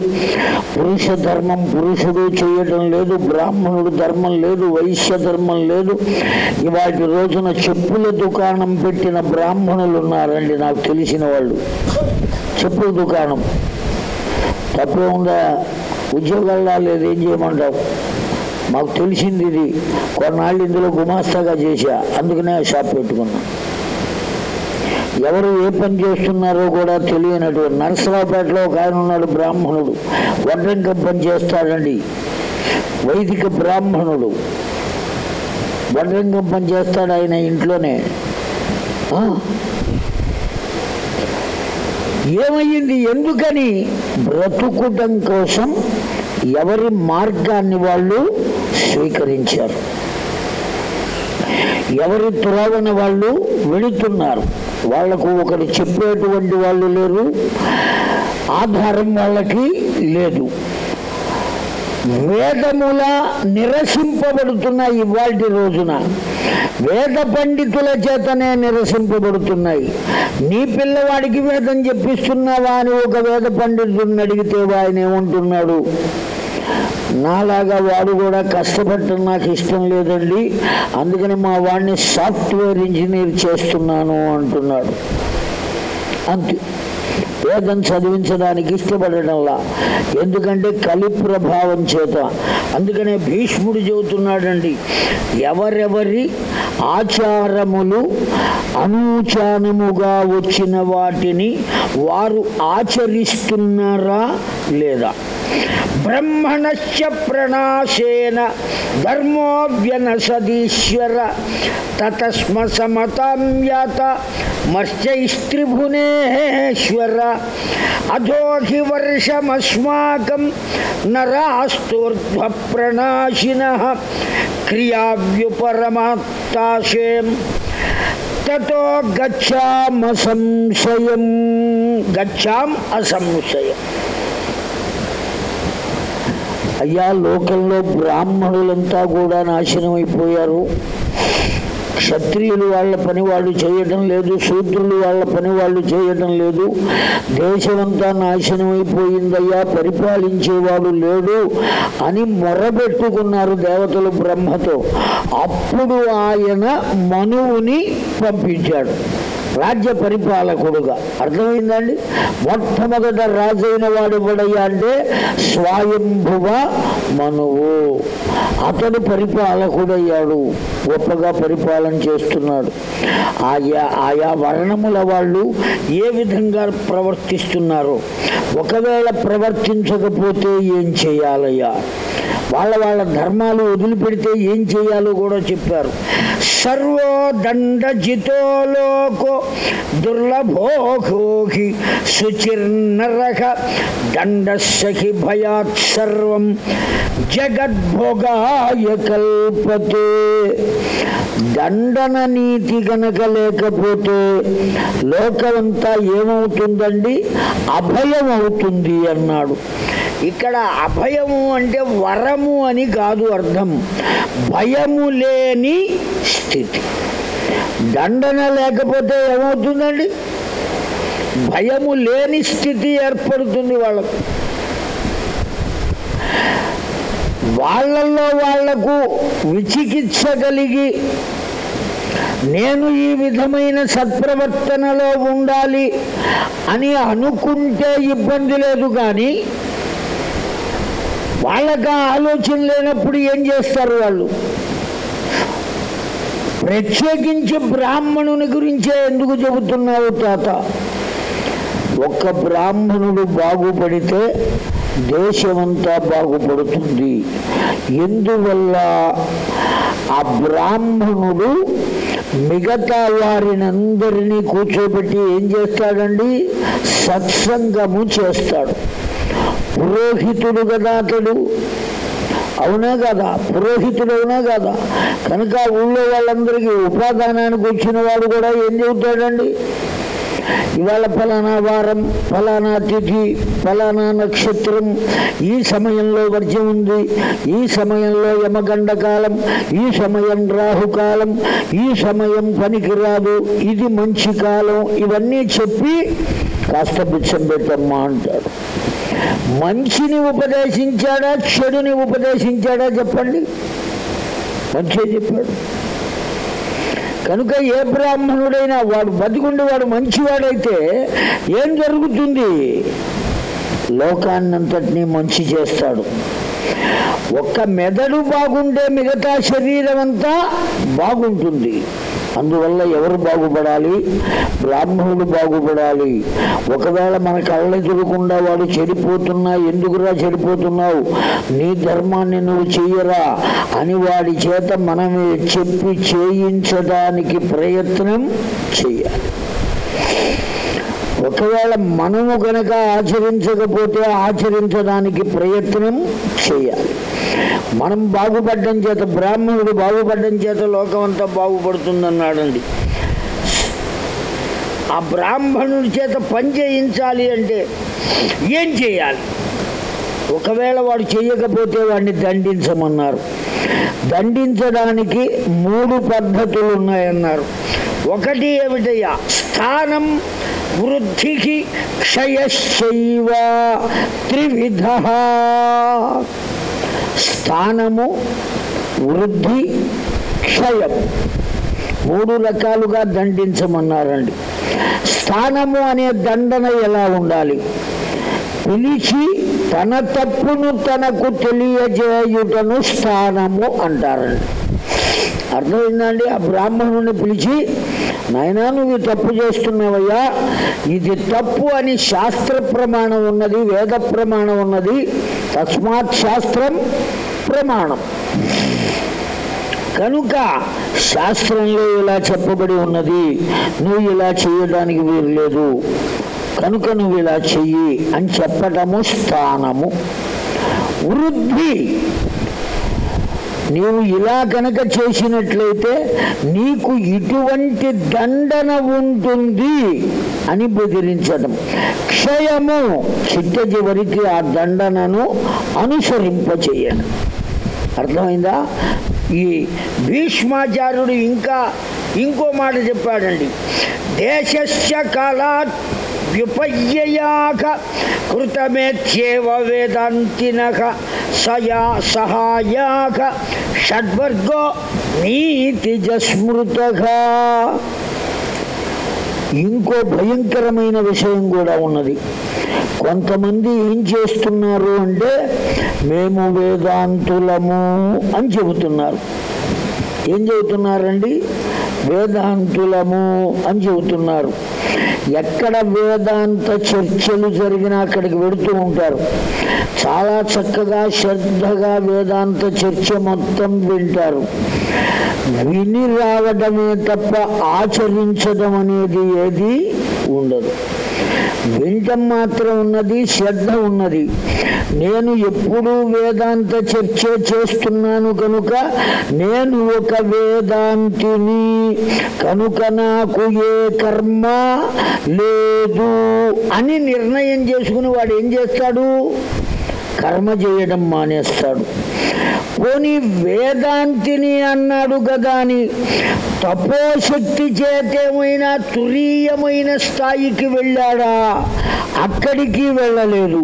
పురుష ధర్మం పురుషుడు చేయటం లేదు బ్రాహ్మణుడు ధర్మం లేదు వైశ్య ధర్మం లేదు. ఇవాటి రోజున చెప్పుల దుకాణం పెట్టిన బ్రాహ్మణులు ఉన్నారండి నాకు తెలిసిన వాళ్ళు. చెప్పుల దుకాణం. తప్పే ఉందా? ఉద్యోగాలు లేదా ఏం చేయమంటావు? మాకు తెలిసింది ఇది. కొన్నాళ్ళు ఇందులో గుమాస్తాగా చేశా. అందుకనే ఆ షాప్ పెట్టుకున్నా. ఎవరు ఏ పని చేస్తున్నారో కూడా తెలియనటువంటి నరసరావుపేటలో ఒక ఆయన ఉన్నాడు బ్రాహ్మణుడు. వడ్రంక పని చేస్తాడండి. వైదిక బ్రాహ్మణుడు. వడ్రంగం పని చేస్తాడు ఆయన ఇంట్లోనే. ఏమయ్యింది? ఎందుకని? బ్రతుకుటం కోసం ఎవరి మార్గాన్ని వాళ్ళు స్వీకరించారు? ఎవరి త్రోవన వాళ్ళు వెళుతున్నారు? వాళ్ళకు ఒకటి చెప్పేటువంటి వాళ్ళు లేరు. ఆధారం వాళ్ళకి లేదు. వేదముల నిరసింపబడుతున్నాయి ఇవాటి రోజున వేద పండితుల చేతనే నిరసింపబడుతున్నాయి. నీ పిల్లవాడికి వేదం చెప్పిస్తున్నావా అని ఒక వేద పండితుడిని అడిగితే ఆయన ఏమంటున్నాడు నాలాగా వాడు కూడా కష్టపడటం నాకు ఇష్టం లేదండి. అందుకని మా వాడిని సాఫ్ట్వేర్ ఇంజనీర్ చేస్తున్నాను అంటున్నాడు. అంతే. వేదం చదివించడానికి ఇష్టపడటంలా. ఎందుకంటే కలి ప్రభావం చేత. అందుకనే భీష్ముడు చెబుతున్నాడండి ఎవరెవరి ఆచారములు అనూచానముగా వచ్చిన వాటిని వారు ఆచరిస్తున్నారా లేదా? ब्रह्मणस्य प्रणाशेन धर्मो व्यनसदीश्वर ततस्म समतां यात मश्चैस्त्रिभुनेश्वर अधो हि वर्षमस्माकं नरास्तूर्ध्वप्रणाशिनः क्रियाव्युपरमात्ताशे ततो गच्छामसंशयं गच्छाम् असंशयम् అయ్యా లోకంలో బ్రాహ్మణులంతా కూడా నాశనం అయిపోయారు. క్షత్రియులు వాళ్ళ పని వాళ్ళు చేయటం లేదు శూద్రులు వాళ్ళ పని వాళ్ళు చేయటం లేదు. దేశమంతా నాశనం అయిపోయిందయ్యా పరిపాలించేవాడు లేడు అని మొరబెట్టుకున్నారు దేవతలు బ్రహ్మతో. అప్పుడు ఆయన మనువుని పంపించాడు. రాజ్య పరిపాలకుడుగా. అర్థమైందండి? మొట్టమొదట రాజైన వాడు ఎవడయ్యా అంటే స్వయంభువ మనువు. అతడు పరిపాలకుడయ్యాడు. గొప్పగా పరిపాలన చేస్తున్నాడు. ఆయా ఆయా వర్ణముల వాళ్ళు ఏ విధంగా ప్రవర్తిస్తున్నారో. ఒకవేళ ప్రవర్తించకపోతే ఏం చేయాలయ్యా? వాళ్ళ వాళ్ళ ధర్మాలు వదిలిపెడితే ఏం చేయాలో కూడా చెప్పారు. సర్వో దండ జితోలోకో దుర్లభోఘోహి శుచిర్నరక దండసఖి భయాత్ సర్వం జగద్భోగాయ కల్పతే. దండన నీతి గనక లేకపోతే లోకమంతా ఏమవుతుందండి? అభయం అవుతుంది అన్నాడు. ఇక్కడ అభయము అంటే వరము అని కాదు అర్థం. భయము లేని స్థితి. దండన లేకపోతే ఏమవుతుందండి? భయము లేని స్థితి ఏర్పడుతుంది వాళ్ళకు. వాళ్ళల్లో వాళ్ళకు విచికిత్స కలిగి నేను ఈ విధమైన సత్ప్రవర్తనలో ఉండాలి అని అనుకుంటే ఇబ్బంది లేదు కానీ వాళ్ళకి ఆలోచన లేనప్పుడు ఏం చేస్తారు వాళ్ళు? ప్రత్యేకించి బ్రాహ్మణుని గురించే ఎందుకు చెబుతున్నావు తాత? ఒక్క బ్రాహ్మణుడు బాగుపడితే దేశమంతా బాగుపడుతుంది. ఎందువల్ల? ఆ బ్రాహ్మణుడు మిగతా వారినందరినీ కూర్చోబెట్టి ఏం చేస్తాడండి? సత్సంగము చేస్తాడు. పురోహితుడు కదా అతడు? అవునా కదా? పురోహితుడు అవునా కదా? కనుక ఊళ్ళో వాళ్ళందరికీ ఉపాదానానికి వచ్చిన వాడు కూడా ఏం చెబుతాడండి? ఇవాళ ఫలానా వారం ఫలానా తిథి ఫలానా నక్షత్రం ఈ సమయంలో వర్జం ఉంది ఈ సమయంలో యమగండ కాలం ఈ సమయం రాహుకాలం ఈ సమయం పనికిరాదు ఇది మంచి కాలం ఇవన్నీ చెప్పి కాస్త బిచ్చం పెట్టమ్మా అంటాడు. మంచిని ఉపదేశించాడా చెడుని ఉపదేశించాడా చెప్పండి. మంచి చెప్పాడు. కనుక ఏ బ్రాహ్మణుడైనా వాడు బతికుండి వాడు మంచివాడైతే ఏం జరుగుతుంది? లోకాన్నంతటినీ మంచి చేస్తాడు. ఒక్క మెదడు బాగుండే మిగతా శరీరం అంతా బాగుంటుంది. అందువల్ల ఎవరు బాగుపడాలి? బ్రాహ్మణుడు బాగుపడాలి. ఒకవేళ మన కళ్ళెదురకుండా వాడు చెడిపోతున్నా ఎందుకురా చెడిపోతున్నావు? నీ ధర్మాన్ని నువ్వు చెయ్యరా అని వాడి చేత మనమే చెప్పి చేయించడానికి ప్రయత్నం చెయ్యాలి. ఒకవేళ మనము కనుక ఆచరించకపోతే ఆచరించడానికి ప్రయత్నం చేయాలి. మనం బాగుపడ్డం చేత బ్రాహ్మణుడు బాగుపడ్డం చేత లోకం అంతా బాగుపడుతుందన్నాడండి. ఆ బ్రాహ్మణుడి చేత పని చేయించాలి అంటే ఏం చేయాలి? ఒకవేళ వాడు చేయకపోతే వాడిని దండించమన్నారు. దండించడానికి మూడు పద్ధతులు ఉన్నాయన్నారు ఒకటి ఏమిటయ్యా? స్థానం వృద్ధికి క్షయశైవ త్రివిధ. స్థానము వృద్ధి క్షయం. మూడు రకాలుగా దండించమన్నారండి. స్థానము అనే దండన ఎలా ఉండాలి? పిలిచి తన తప్పును తనకు తెలియజేయుటను స్థానము అంటారండి అర్థమైందండి? ఆ బ్రాహ్మణుని పిలిచి నాయనా నువ్వు తప్పు చేస్తున్నావయ్యా. ఇది తప్పు అని శాస్త్ర ప్రమాణం ఉన్నది వేద ప్రమాణం ఉన్నది. తస్మాత్ శాస్త్రం ప్రమాణం. కనుక శాస్త్రంలో ఇలా చెప్పబడి ఉన్నది. నువ్వు ఇలా చేయడానికి వీలు లేదు. కనుక నువ్వు ఇలా చెయ్యి అని చెప్పటము స్థానము. వృద్ధి. నీవు ఇలా కనుక చేసినట్లయితే నీకు ఇటువంటి దండన ఉంటుంది అని బెదిరించడం. క్షయము. చిట్ట చివరికి ఆ దండనను అనుసరింపచేయడం అర్థమైందా? ఈ భీష్మాచార్యుడు ఇంకా ఇంకో మాట చెప్పాడండి. దేశస్య కాలాత్ వ్యుపయ్యయాక కృతమేత్యేవ వేదాంతినక సయా సహాయాక షడ్వర్గో నీతిజస్మృతగా ఇంకో భయంకరమైన విషయం కూడా ఉన్నది. కొంతమంది ఏం చేస్తున్నారు అంటే మేము వేదాంతులము అని చెబుతున్నారు. ఏం చెబుతున్నారండి? వేదాంతులము అని చెబుతున్నారు. ఎక్కడ వేదాంత చర్చలు జరిగినా అక్కడికి వెడుతూ ఉంటారు. చాలా చక్కగా శ్రద్ధగా వేదాంత చర్చ మొత్తం వింటారు. విని రావడమే తప్ప ఆచరించడం అనేది ఏది ఉండదు. వింటం మాత్రం ఉన్నది శ్రద్ధ ఉన్నది. నేను ఎప్పుడూ వేదాంత చర్చ చేస్తున్నాను కనుక నేను ఒక వేదాంతిని. కనుక నాకు ఏ కర్మ లేదు అని నిర్ణయం చేసుకుని వాడు ఏం చేస్తాడు? కర్మ చేయడం మానేస్తాడు. పోనీ వేదాంతిని అన్నాడు కదా అని తపోశక్తి చేతేమైనా తురీయమైన స్థాయికి వెళ్ళాడా? అక్కడికి వెళ్ళలేదు.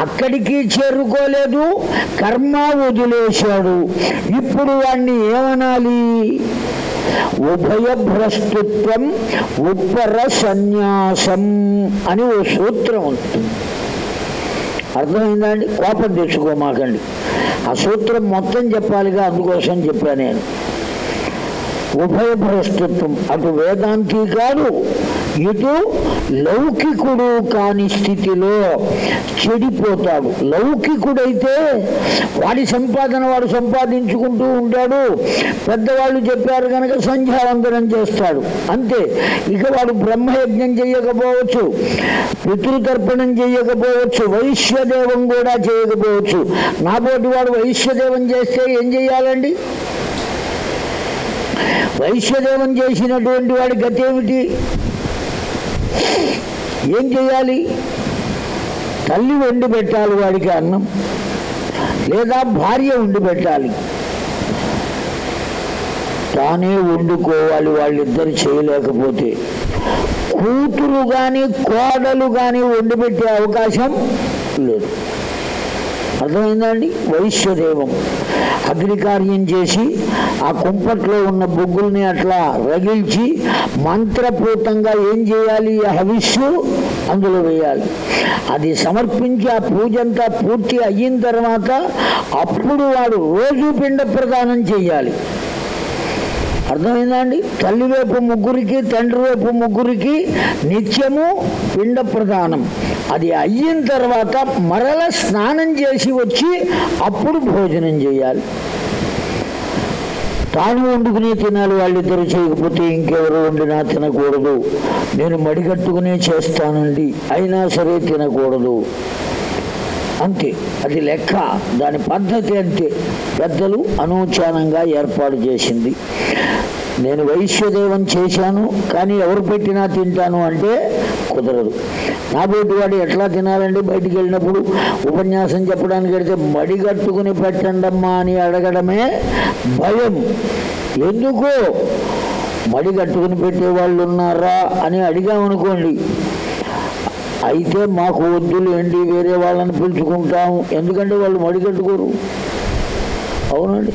అక్కడికి చేరుకోలేదు కర్మ వదిలేశాడు. ఇప్పుడు వాణ్ణి ఏమనాలి? ఉభయ భ్రస్తుత్వం ఉప్పర సన్యాసం అని ఓ సూత్రం ఉంటుంది. అర్థమైందా అండి కోపం తెచ్చుకోమాకండి. ఆ సూత్రం మొత్తం చెప్పాలిగా అందుకోసం చెప్పాను నేను. ఉభయ భ్రష్టత్వం అటు వేదాంతి కాదు ఇటు లౌకికుడు కాని స్థితిలో చెడిపోతాడు. లౌకికుడైతే వాడి సంపాదన వాడు సంపాదించుకుంటూ ఉంటాడు. పెద్దవాళ్ళు చెప్పారు కనుక సంధ్యావందనం చేస్తాడు. అంతే. ఇక వాడు బ్రహ్మయజ్ఞం చేయకపోవచ్చు పితృతర్పణం చేయకపోవచ్చు వైశ్యదేవం కూడా చేయకపోవచ్చు. నాబోటి వాడు వైశ్యదేవం చేస్తే ఏం చేయాలండి? వైశ్యదేవం చేసినటువంటి వాడి గతి ఏమిటి? ఏం చేయాలి? తల్లి వండి పెట్టాలి వాడికి అన్నం లేదా భార్య వండి పెట్టాలి. తానే వండుకోవాలి వాళ్ళిద్దరు చేయలేకపోతే. కూతురు కానీ కోడలు కానీ వండి పెట్టే అవకాశం లేదు. అర్థమైందండి వైశ్యదేవం. అగ్నికార్యం చేసి ఆ కుంపట్లో ఉన్న బొగ్గుల్ని అట్లా రగిల్చి మంత్రపూతంగా ఏం చేయాలి? ఆ హవిస్సు అందులో వేయాలి. అది సమర్పించి ఆ పూజ అంతా పూర్తి అయిన తర్వాత అప్పుడు వాడు రోజు పిండ ప్రదానం చేయాలి. అర్థమైందా అండి తల్లి వైపు ముగ్గురికి తండ్రి వైపు ముగ్గురికి నిత్యము పిండ ప్రదానం అది అయిన తర్వాత మరల స్నానం చేసి వచ్చి అప్పుడు భోజనం చేయాలి. తాను వండుకునే తినాలి వాళ్ళిద్దరు చేయకపోతే ఇంకెవరు వండినా తినకూడదు. నేను మడిగట్టుకునే చేస్తానండి. అయినా సరే తినకూడదు. అంతే. అది లెక్క. దాని పద్ధతి అంతే. పెద్దలు అనూచానంగా ఏర్పాటు చేసింది. నేను వైశ్యదేవం చేశాను కానీ ఎవరు పెట్టినా తింటాను అంటే కుదరదు. నా బోటి వాడు ఎట్లా తినాలండి బయటికి వెళ్ళినప్పుడు ఉపన్యాసం చెప్పడానికి వెళితే మడిగట్టుకుని పెట్టండమ్మా అని అడగడమే భయం. ఎందుకో? మడిగట్టుకుని పెట్టే వాళ్ళు ఉన్నారా అని అడిగామనుకోండి. అయితే మాకు వద్దులేండి వేరే వాళ్ళని పిలుచుకుంటాము ఎందుకంటే వాళ్ళు మడిగట్టుకోరు అవునండి.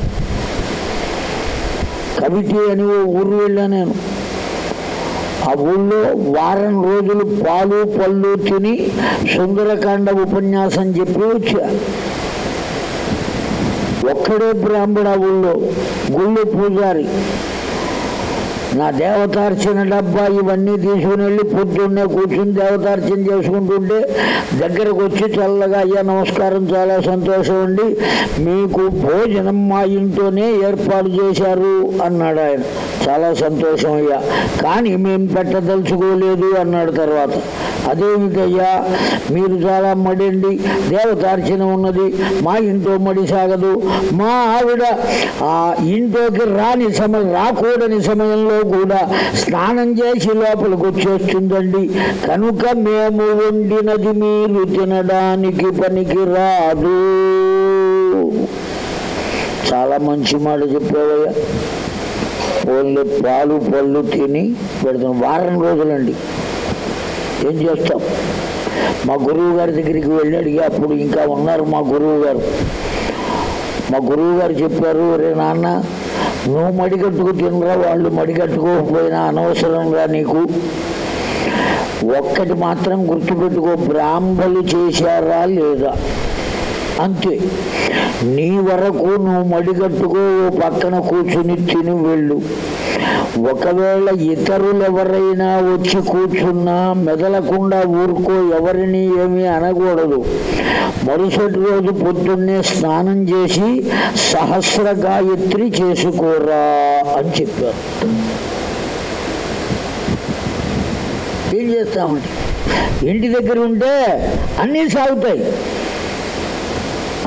కమిటీ అని ఓ ఊరు వెళ్ళాను నేను. ఆ ఊళ్ళో వారం రోజులు పాలు పళ్ళు తిని సుందరకాండ ఉపన్యాసం చెప్పి వచ్చా. ఒక్కడే బ్రాహ్మణ ఊళ్ళో గుళ్ళు పూజారి. నా దేవతార్చన డబ్బా ఇవన్నీ తీసుకుని వెళ్ళి పొద్దున్నే కూర్చుని దేవతార్చన చేసుకుంటుంటే దగ్గరకు వచ్చి చల్లగా అయ్యా నమస్కారం చాలా సంతోషం అండి. మీకు భోజనం మా ఇంట్లోనే ఏర్పాటు చేశారు అన్నాడు ఆయన. చాలా సంతోషం అయ్యా. కానీ మేము పెట్టదలుచుకోలేదు అన్నాడు తర్వాత. అదేమిటయ్యా? మీరు చాలా మడండి. దేవతార్చన ఉన్నది. మా ఇంట్లో మడి సాగదు. మా ఆవిడ ఆ ఇంట్లోకి రాని సమయం రాకూడని సమయంలో కూడా స్నానం చేసి లోపలికి వచ్చేస్తుందండి. కనుక మేము వండినది మీరు తినడానికి పనికి రాదు చాలా మంచి మాట చెప్పావయ్యా. పళ్ళు పాలు పళ్ళు తిని పెడతాం. వారం రోజులండి. ఏం చేస్తాం? మా గురువు గారి దగ్గరికి వెళ్ళాడు. అప్పుడు ఇంకా ఉన్నారు మా గురువు గారు. మా గురువు గారు చెప్పారు రే నాన్న నువ్వు మడిగట్టుకు తినరా వాళ్ళు మడిగట్టుకోకపోయినా అనవసరంగా నీకు. ఒక్కటి మాత్రం గుర్తుపెట్టుకో బ్రాహ్మలు చేశారా లేదా? అంతే. నీ వరకు నువ్వు మడిగట్టుకో పక్కన కూర్చుని తిని వెళ్ళు. ఒకవేళ ఇతరులు ఎవరైనా వచ్చి కూర్చున్నా మెదలకుండా ఊరుకో ఎవరిని ఏమీ అనకూడదు. మరుసటి రోజు పొద్దున్నే స్నానం చేసి సహస్ర గాయత్రి చేసుకోరా అని చెప్పారు. ఏం చేస్తామండి? ఇంటి దగ్గర ఉంటే అన్నీ సాగుతాయి.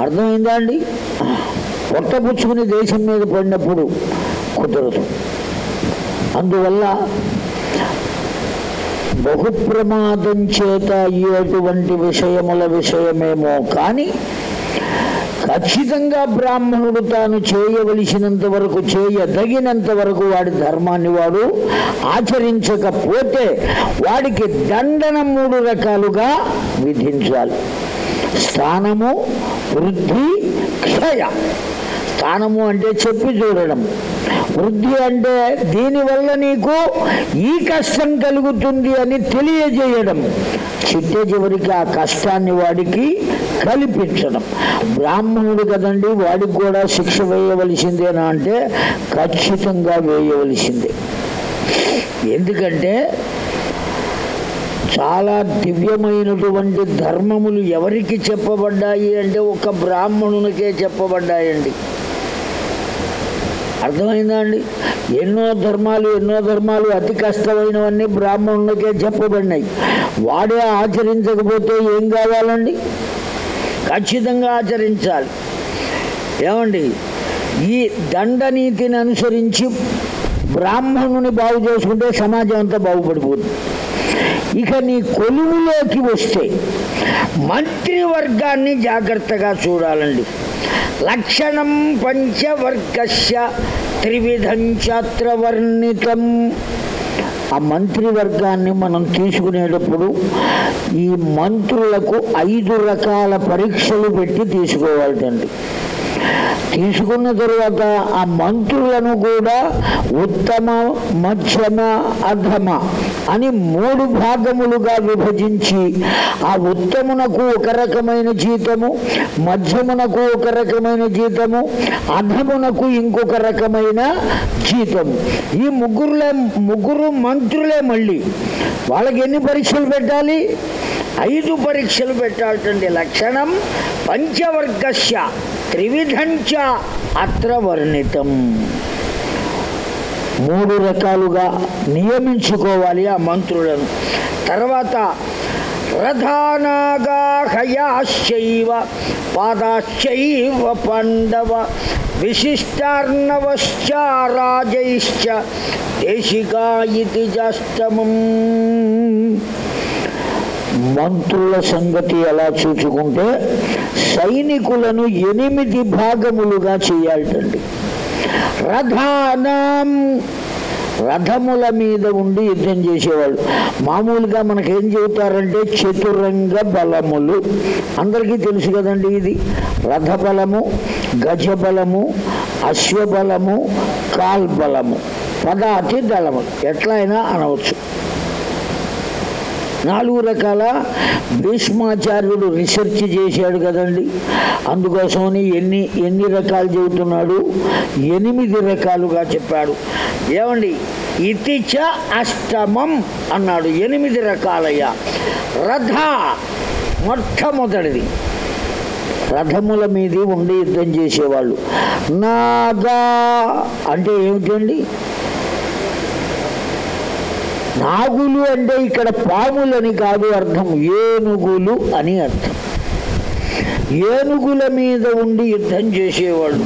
అర్థమైందా అండి? పొట్ట పుచ్చుకుని దేశం మీద పడినప్పుడు కుదరదు. అందువల్ల బహుప్రమాదం చేత అయ్యేటువంటి విషయముల విషయమేమో కానీ ఖచ్చితంగా బ్రాహ్మణుడు తాను చేయవలసినంత వరకు చేయదగినంత వరకు వాడి ధర్మాన్ని వాడు ఆచరించకపోతే వాడికి దండన మూడు రకాలుగా విధించాలి. స్థానము వృద్ధి క్షయ. స్థానము అంటే చెప్పి చూడడం. వృద్ధి అంటే దీనివల్ల నీకు ఈ కష్టం కలుగుతుంది అని తెలియజేయడం. చిట్ట చివరికి ఆ కష్టాన్ని వాడికి కల్పించడం. బ్రాహ్మణుడు కదండి వాడికి కూడా శిక్ష వేయవలసిందేనా అంటే ఖచ్చితంగా వేయవలసిందే. ఎందుకంటే చాలా దివ్యమైనటువంటి ధర్మములు ఎవరికి చెప్పబడ్డాయి అంటే ఒక బ్రాహ్మణునికే చెప్పబడ్డాయండి. అర్థమైందా అండి ఎన్నో ధర్మాలు ఎన్నో ధర్మాలు అతి కష్టమైనవన్నీ బ్రాహ్మణులకే చెప్పబడినాయి. వాడే ఆచరించకపోతే ఏం కావాలండి? ఖచ్చితంగా ఆచరించాలి. ఏమండి? ఈ దండనీతిని అనుసరించి బ్రాహ్మణుని బాగు చేసుకుంటే సమాజం అంతా బాగుపడిపోతుంది. ఇక నీ కొలువులోకి వస్తే మంత్రివర్గాన్ని జాగ్రత్తగా చూడాలండి. లక్షణం పంచవర్గస్య త్రివిధం ఛాత్రవర్ణితం ఆ మంత్రివర్గాన్ని మనం తీసుకునేటప్పుడు ఈ మంత్రులకు ఐదు రకాల పరీక్షలు పెట్టి తీసుకోవాలండి తీసుకున్న తరువాత ఆ మంత్రులను కూడా ఉత్తమ మధ్యమ అధమ అని మూడు భాగములుగా విభజించి ఆ ఉత్తమునకు ఒక రకమైన జీతము మధ్యమునకు ఒక రకమైన జీతము అధమునకు ఇంకొక రకమైన జీతము. ఈ ముగ్గురులే ముగ్గురు మంత్రులే మళ్ళీ. వాళ్ళకి ఎన్ని పరీక్షలు పెట్టాలి? ఐదు పరీక్షలు పెట్టాల్సింది లక్షణం పంచవర్గస్య త్రివిధంచ అత్ర వర్ణితం. మూడు రకాలుగా నియమించుకోవాలి ఆ మంత్రులను. తర్వాత రథానాగాహయాశ్చైవ పాదాశ్చైవ పాండవ విశిష్టార్ణవశ్చ రాజైశ్చ దేశికా ఇది జాష్టమం. మంత్రుల సంగతి ఎలా చూసుకుంటే సైనికులను ఎనిమిది భాగములుగా చేయాలటండి రథానం రథముల మీద ఉండి యుద్ధం చేసేవాళ్ళు. మామూలుగా మనకేం చెబుతారంటే చతురంగ బలములు. అందరికీ తెలుసు కదండి ఇది. రథ బలము గజ బలము అశ్వబలము కాల్బలము పదాతి దళము ఎట్లయినా అనవచ్చు. నాలుగు రకాల భీష్మాచార్యుడు రీసెర్చ్ చేశాడు కదండి. అందుకోసమని ఎన్ని ఎన్ని రకాలు చెబుతున్నాడు? ఎనిమిది రకాలుగా చెప్పాడు. ఏమండి? ఇతి చ అష్టమం అన్నాడు. ఎనిమిది రకాలయ్యా. రథ మొట్టమొదటిది. రథముల మీద ఉండి యుద్ధం చేసేవాళ్ళు. నాగా అంటే ఏమిటండి? నాగులు అంటే ఇక్కడ పాములని కాదు అర్థం ఏనుగులు అని అర్థం. ఏనుగుల మీద ఉండి యుద్ధం చేసేవాళ్ళు.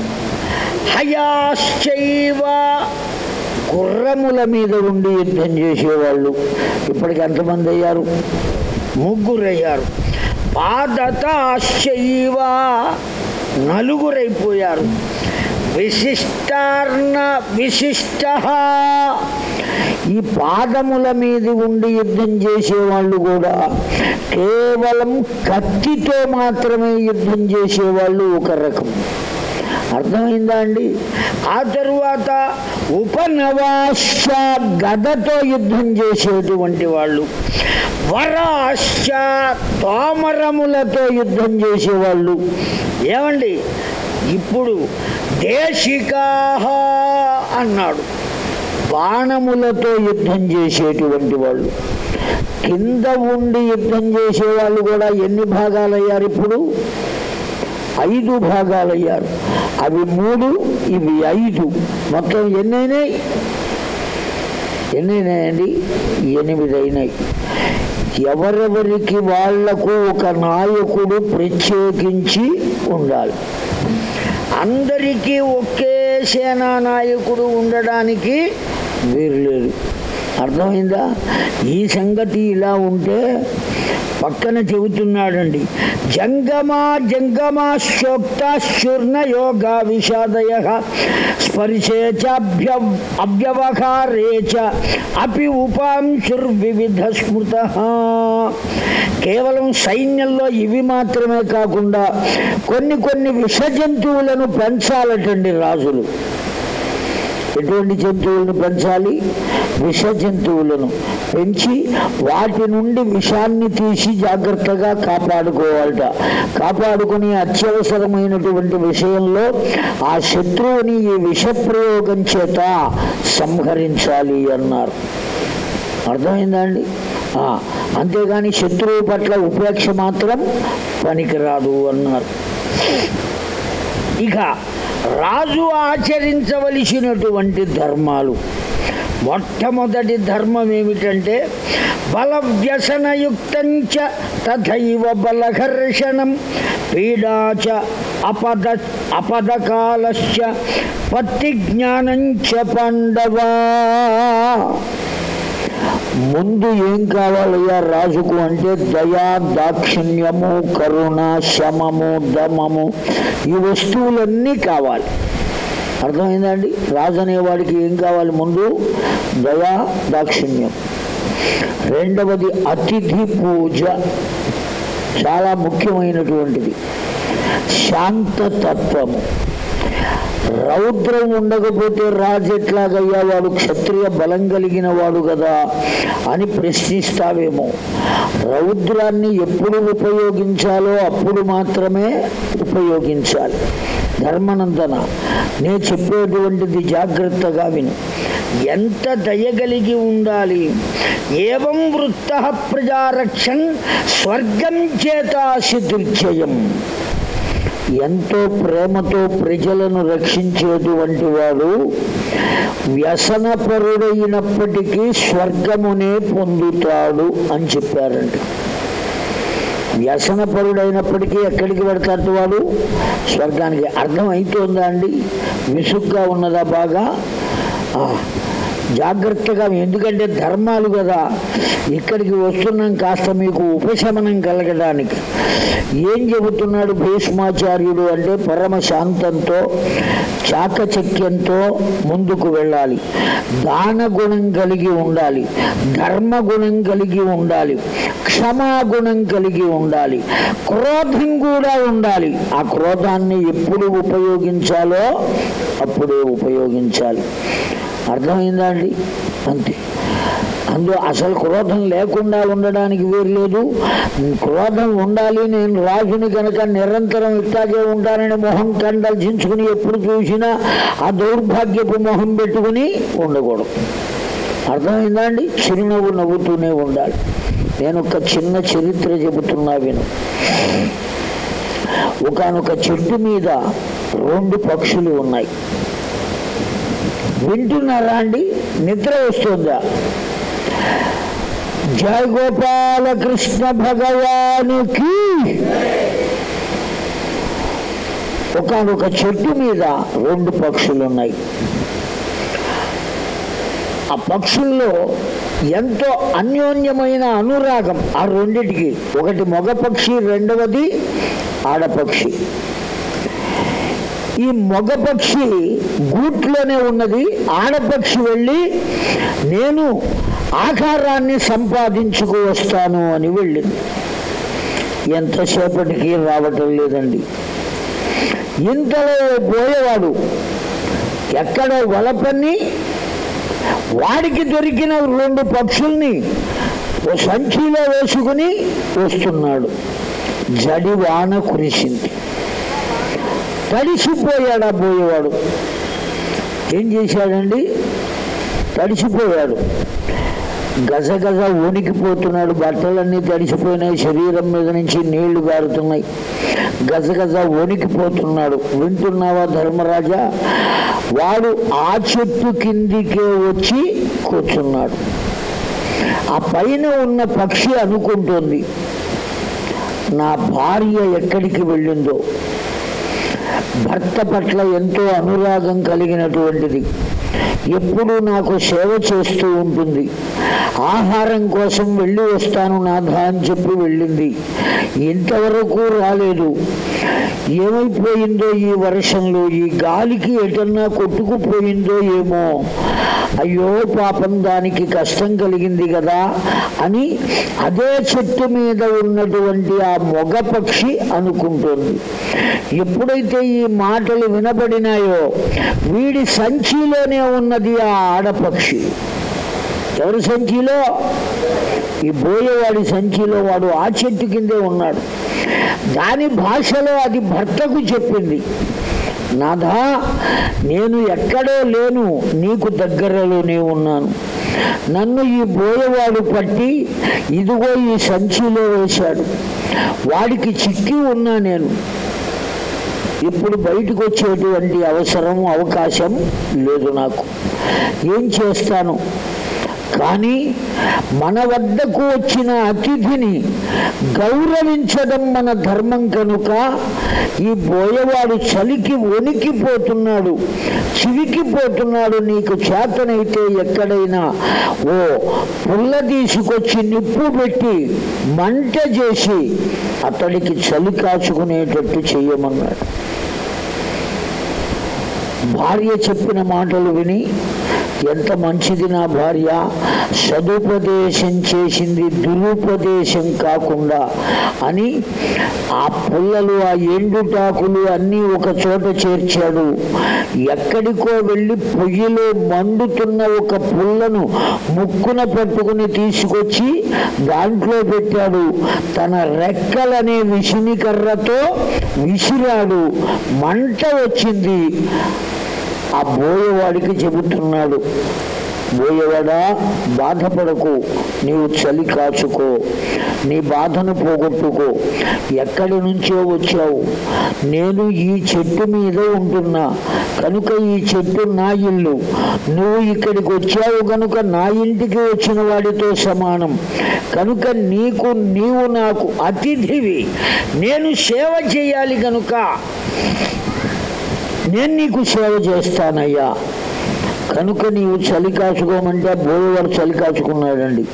హయాశ్చైవ గుర్రముల మీద ఉండి యుద్ధం చేసేవాళ్ళు. ఇప్పటికి ఎంతమంది అయ్యారు? ముగ్గురయ్యారు. పాదతాశ్చైవ నలుగురైపోయారు. విశిష్టార్ణ విశిష్ట ఈ పాదముల మీద ఉండి యుద్ధం చేసేవాళ్ళు కూడా కేవలం కత్తితో మాత్రమే యుద్ధం చేసేవాళ్ళు ఒక రకం. అర్థమైందా అండి? ఆ తరువాత ఉపనవాశ్చ గదతో యుద్ధం చేసేటువంటి వాళ్ళు వరాశ్చ తోమరములతో యుద్ధం చేసేవాళ్ళు. ఏమండి? ఇప్పుడు దేశికాహ అన్నాడు. బాణములతో యుద్ధం చేసేటువంటి వాళ్ళు. కింద ఉండి యుద్ధం చేసేవాళ్ళు కూడా ఎన్ని భాగాలయ్యారు ఇప్పుడు? ఐదు భాగాలయ్యారు. అవి మూడు ఇవి ఐదు. మొత్తం ఎన్నైనాయి? ఎన్నైనాయండి? ఎనిమిదైనాయి. ఎవరెవరికి వాళ్ళకు ఒక నాయకుడు ప్రత్యేకించి ఉండాలి. అందరికీ ఒకే సేనా నాయకుడు ఉండడానికి వీరు లేదు. అర్థమైందా? ఈ సంగతి ఇలా ఉంటే పక్కన చెబుతున్నాడండి. జంగమా జంగమా శోక్త శూర్ణ యోగ విషాదయ స్పర్శే చాభ్య అవ్యవహారే చ అపి ఉపాంశుర్వివిధ స్మృత. కేవలం సైన్యంలో ఇవి మాత్రమే కాకుండా కొన్ని కొన్ని విష జంతువులను పెంచాలటండి రాజులు. ఎటువంటి జంతువులను పెంచాలి విష జంతువులను పెంచి వాటి నుండి విషాన్ని తీసి జాగ్రత్తగా కాపాడుకోవాలట. కాపాడుకుని అత్యవసరమైనటువంటి విషయంలో ఆ శత్రువుని ఈ విష ప్రయోగం చేత సంహరించాలి అన్నారు. అర్థమైందా అండి? అంతేగాని శత్రువు పట్ల ఉపేక్ష మాత్రం పనికిరాదు అన్నారు. ఇక రాజు ఆచరించవలసినటువంటి ధర్మాలు. మొట్టమొదటి ధర్మం ఏమిటంటే బల వ్యసనయుక్తంచ తథైవ బలఘర్షణం పీడాచ అపద అపదకాలశ్చ పత్తి జ్ఞానంచ పాండవా. ముందు ఏం కావాలయ్యా రాజుకు అంటే దయా దాక్షిణ్యము కరుణ శమము దమము ఈ వస్తువులన్నీ కావాలి. అర్థమైందండి? రాజు అనేవాడికి ఏం కావాలి ముందు? దయా దాక్షిణ్యం. రెండవది అతిథి పూజ. చాలా ముఖ్యమైనటువంటిది. శాంతతత్వము. రౌద్రం ఉండకపోతే రాజు ఎట్లాగయ్యా? వాడు క్షత్రియ బలం కలిగిన వాడు కదా అని ప్రశ్నిస్తావేమో. రౌద్రాన్ని ఎప్పుడు ఉపయోగించాలో అప్పుడు మాత్రమే ఉపయోగించాలి. ధర్మనందన నేను చెప్పేటువంటిది జాగ్రత్తగా విను. ఎంత దయగలిగి ఉండాలి? ఏవం వృత్త ప్రజారక్షణ్ స్వర్గం చేతాసి దుర్జయం ఎంతో ప్రేమతో ప్రజలను రక్షించేటువంటి వాడు వ్యసనపరుడైనప్పటికీ స్వర్గమునే పొందుతాడు అని చెప్పారండి వ్యసనపరుడైనప్పటికీ ఎక్కడికి పెడతాడు వాడు? స్వర్గానికి అర్థం అవుతోందా అండి? విసుగ్గా ఉన్నదా బాగా? జాగ్రత్తగా ఎందుకంటే ధర్మాలు కదా. ఇక్కడికి వస్తున్నాం కాస్త మీకు ఉపశమనం కలగడానికి. ఏం చెబుతున్నాడు భీష్మాచార్యుడు అంటే పరమ శాంతంతో చాకచక్యంతో ముందుకు వెళ్ళాలి. దాన గుణం కలిగి ఉండాలి. ధర్మ గుణం కలిగి ఉండాలి. క్షమాగుణం కలిగి ఉండాలి. క్రోధం కూడా ఉండాలి. ఆ క్రోధాన్ని ఎప్పుడు ఉపయోగించాలో అప్పుడే ఉపయోగించాలి. అర్థమైందా అండి? అంతే. అందు అసలు క్రోధం లేకుండా ఉండడానికి వీలు లేదు. క్రోధం ఉండాలి నేను రాజుని కనుక నిరంతరం ఇట్లాగే ఉంటానని మొహం కండల్చించుకుని ఎప్పుడు చూసినా ఆ దౌర్భాగ్యపు మొహం పెట్టుకుని ఉండకూడదు. అర్థమైందా అండి? చిరునవ్వు నవ్వుతూనే ఉండాలి. నేను ఒక చిన్న చరిత్ర చెబుతున్నా విను. ఒకనొక చెట్టు మీద రెండు పక్షులు ఉన్నాయి. వింటున్నారా అండి నిద్ర వస్తుందా? జయ గోపాల కృష్ణ భగవానుకి. ఒకనొక చెట్టు మీద రెండు పక్షులు ఉన్నాయి. ఆ పక్షుల్లో ఎంతో అన్యోన్యమైన అనురాగం ఆ రెండిటికి. ఒకటి మగ పక్షి రెండవది ఆడపక్షి. ఈ మగపక్షి గూట్లోనే ఉన్నది. ఆడపక్షి వెళ్ళి నేను ఆకారాన్ని సంపాదించుకు వస్తాను అని వెళ్ళింది. ఎంతసేపటికి రావటం లేదండి. ఇంతలో పోయేవాడు ఎక్కడ వలపన్ని? వాడికి దొరికిన రెండు పక్షుల్ని ఓ సంచిలో వేసుకుని వస్తున్నాడు. జడి వాన కురిసింది. తడిసిపోయాడా పోయేవాడు ఏం చేశాడండి? తడిసిపోయాడు గజ గజ వణికిపోతున్నాడు. బట్టలన్నీ తడిసిపోయినాయి శరీరం మీద నుంచి నీళ్ళు గారుతున్నాయి. గజ గజ వణికిపోతున్నాడు. వింటున్నావా ధర్మరాజా? వాడు ఆ చెట్టు కిందికే వచ్చి కూర్చున్నాడు. ఆ పైన ఉన్న పక్షి అనుకుంటుంది. నా భార్య ఎక్కడికి వెళ్ళిందో. భర్త పట్ల ఎంతో అనురాగం కలిగినటువంటిది. ఎప్పుడు నాకు సేవ చేస్తూ ఉంటుంది. ఆహారం కోసం వెళ్ళి వస్తాను నాథ అని చెప్పి వెళ్ళింది. ఇంతవరకు రాలేదు. ఏమైపోయిందో ఈ వర్షంలో? ఈ గాలికి ఎటన్నా కొట్టుకుపోయిందో ఏమో? అయ్యో పాపం దానికి కష్టం కలిగింది కదా అని అదే చెట్టు మీద ఉన్నటువంటి ఆ మొగ పక్షి అనుకుంటుంది. ఎప్పుడైతే ఈ మాటలు వినబడినాయో వీడి సంచిలోనే ఉన్నది ఆ ఆడపక్షి. ఎవరి సంచిలో? ఈ బోయేవాడి సంచిలో వాడు ఆ చెట్టు కిందే ఉన్నాడు. దాని భాషలో అది భర్తకు చెప్పింది. నాథా నేను ఎక్కడో లేను నీకు దగ్గరలోనే ఉన్నాను. నన్ను ఈ బోయవాడు పట్టి ఇదిగో ఈ సంచిలో వేశాడు. వాడికి చిక్కి ఉన్నా నేను. ఇప్పుడు బయటకు వచ్చేటువంటి అవసరం అవకాశం లేదు నాకు. ఏం చేస్తాను? కానీ మన వద్దకు వచ్చిన అతిథిని గౌరవించడం మన ధర్మం కనుక ఈ బోయవాడు చలికి వణికిపోతున్నాడు చివికిపోతున్నాడు నీకు చేతనైతే ఎక్కడైనా ఓ పుల్ల తీసుకొచ్చి నిప్పు పెట్టి మంట చేసి అతడికి చలి కాచుకునేటట్టు చేయమన్నాడు. భార్య చెప్పిన మాటలు విని ఎంత మంచిది నా భార్య? సదుపదేశం చేసింది దురుపదేశం కాకుండా అని ఆ పుల్లలు ఆ ఎండుటాకులు అన్నీ ఒక చోట చేర్చాడు. ఎక్కడికో వెళ్ళి పొయ్యిలో మండుతున్న ఒక పుల్లను ముక్కున పెట్టుకుని తీసుకొచ్చి దాంట్లో పెట్టాడు. తన రెక్కలనే విసినికర్రతో విసిరాడు. మంట వచ్చింది. ఆ బోయవాడికి చెబుతున్నాడు బోయవాడా బాధపడకు నీవు చలి కాచుకో నీ బాధను పోగొట్టుకో ఎక్కడి నుంచో వచ్చావు? నేను ఈ చెట్టు మీద ఉంటున్నా కనుక ఈ చెట్టు నా ఇల్లు. నువ్వు ఇక్కడికి వచ్చావు కనుక నా ఇంటికి వచ్చిన వాడితో సమానం. కనుక నీకు నీవు నాకు అతిథివి. నేను సేవ చేయాలి కనుక నేను నీకు సేవ చేస్తానయ్యా. కనుక నీవు చలి కాచుకోమంటే బోయవాడు చలి కాచుకున్నాడండి.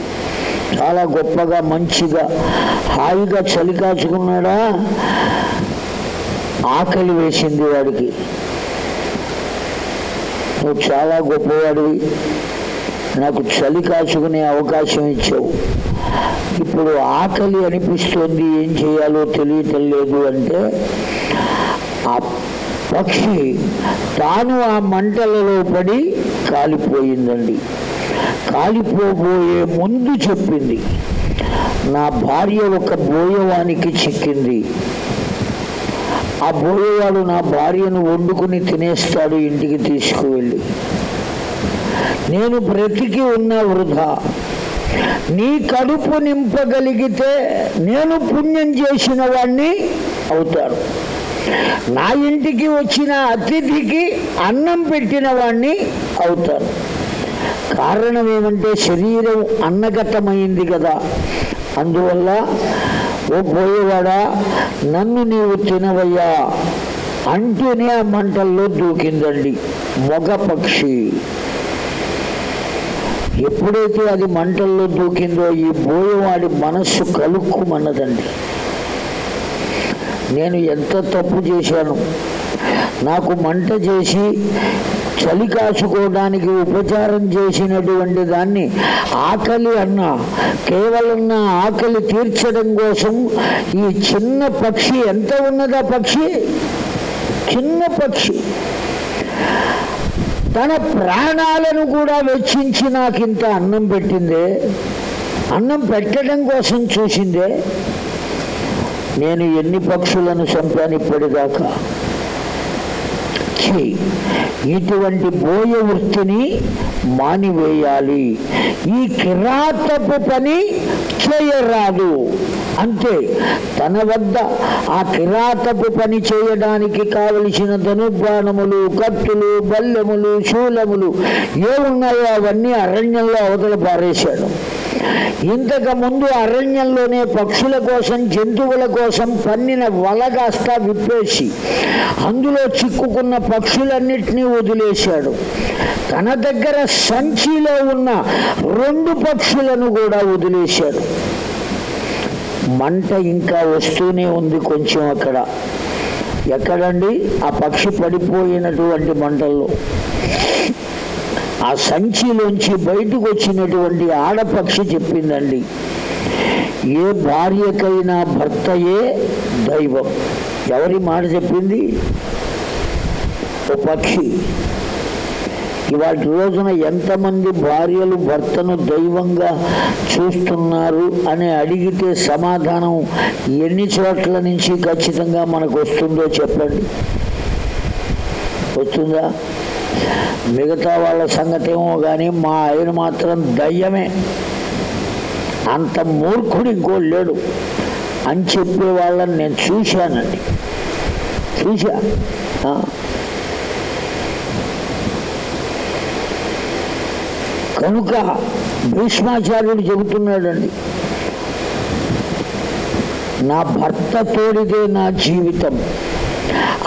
చాలా గొప్పగా మంచిగా హాయిగా చలి కాచుకున్నాడా? ఆకలి వేసింది వాడికి. నువ్వు చాలా గొప్పవాడివి. నాకు చలి కాచుకునే అవకాశం ఇచ్చావు. ఇప్పుడు ఆకలి అనిపిస్తోంది ఏం చేయాలో తెలియటం లేదు అంటే ఆ పక్షి తాను ఆ మంటలలో పడి కాలిపోయిందండి. కాలిపోబోయే ముందు చెప్పింది నా భార్య ఒక బోయవానికి చిక్కింది. ఆ బోయవాడు నా భార్యను వండుకుని తినేస్తాడు ఇంటికి తీసుకువెళ్ళి. నేను బ్రతికి ఉన్న వృధా. నీ కడుపు నింపగలిగితే నేను పుణ్యం చేసిన వాణ్ణి అవుతాను నా ఇంటికి వచ్చిన అతిథికి అన్నం పెట్టిన వాణ్ణి అవుతాను కారణం ఏమంటే శరీరం అన్నగతమైంది కదా. అందువల్ల ఓ పోయేవాడా నన్ను నీవు తినవయ్యా అంటూనే ఆ మంటల్లో దూకిందండి. మగ పక్షి. ఎప్పుడైతే అది మంటల్లో దూకిందో ఈ బోయవాడి మనస్సు కలుక్కుమన్నదండి. నేను ఎంత తప్పు చేశాను? నాకు మంట చేసి చలి కాచుకోవడానికి ఉపచారం చేసినటువంటి దాన్ని ఆకలి అన్న కేవలం నా ఆకలి తీర్చడం కోసం ఈ చిన్న పక్షి ఎంత ఉన్నదా పక్షి? చిన్న పక్షి. తన ప్రాణాలను కూడా వెచ్చించి నాకు ఇంత అన్నం పెట్టిందే? అన్నం పెట్టడం కోసం చూసిందే? నేను ఎన్ని పక్షులను చంపాను ఇప్పటిదాకా? ఛీ, ఇటువంటి బోయ వృత్తిని మానివేయాలి. ఈ కిరాతపు పని చేయరాదు. అంతే. తన వద్ద ఆ కిరాతపు పని చేయడానికి కావలసిన ధనుర్బాణములు కత్తులు బల్లెములు శూలములు ఏమున్నాయో అవన్నీ అరణ్యంలో అవతల పారేశాడు. ఇంతకు ముందు అరణ్యంలోనే పక్షుల కోసం జంతువుల కోసం పన్నిన వలగాస్త విప్పేసి అందులో చిక్కుకున్న పక్షులన్నిటినీ వదిలేశాడు. తన దగ్గర సంచిలో ఉన్న రెండు పక్షులను కూడా వదిలేశాడు. మంట ఇంకా వస్తూనే ఉంది కొంచెం అక్కడ. ఎక్కడండి? ఆ పక్షి పడిపోయినటువంటి మంటల్లో. ఆ సంచిలోంచి బయటకు వచ్చినటువంటి ఆడపక్షి చెప్పిందండి ఏ భార్యకైనా భర్తయే దైవం. ఎవరి మాట చెప్పింది? ఓ పక్షి. ఇవాళ రోజున ఎంతమంది భార్యలు భర్తను దైవంగా చూస్తున్నారు అని అడిగితే సమాధానం ఎన్ని చోట్ల నుంచి ఖచ్చితంగా మనకు వస్తుందో చెప్పండి. వస్తుందా? మిగతా వాళ్ళ సంగతేమో కానీ మా ఆయన మాత్రం దయ్యమే. అంత మూర్ఖుడు ఇంకో లేడు. అని చెప్పే వాళ్ళని నేను చూశానండి. చూశా. కనుక భీష్మాచార్యుడు చెబుతున్నాడండి నా భర్త తోడిదే నా జీవితం.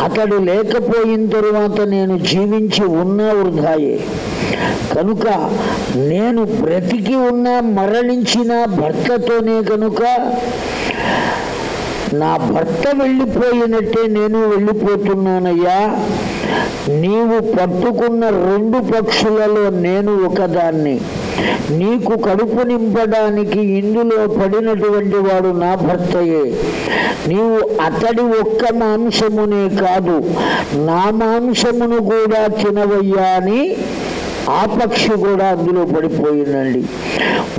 అతడు లేకపోయిన తరువాత నేను జీవించి ఉన్నా వృధాయే. కనుక నేను బ్రతికి ఉన్నా మరణించిన భర్తతోనే కనుక నా భర్త వెళ్ళిపోయినట్టే నేను వెళ్ళిపోతున్నానయ్యా. నీవు పట్టుకున్న రెండు పక్షులలో నేను ఒకదాన్ని. నీకు కడుపు నింపడానికి ఇందులో పడినటువంటి వాడు నా భర్తయే. నీవు అతడి ఒక్క మాంసమునే కాదు నా మాంసమును కూడా తినవయ్యా అని ఆ పక్షి కూడా అందులో పడిపోయిందండి.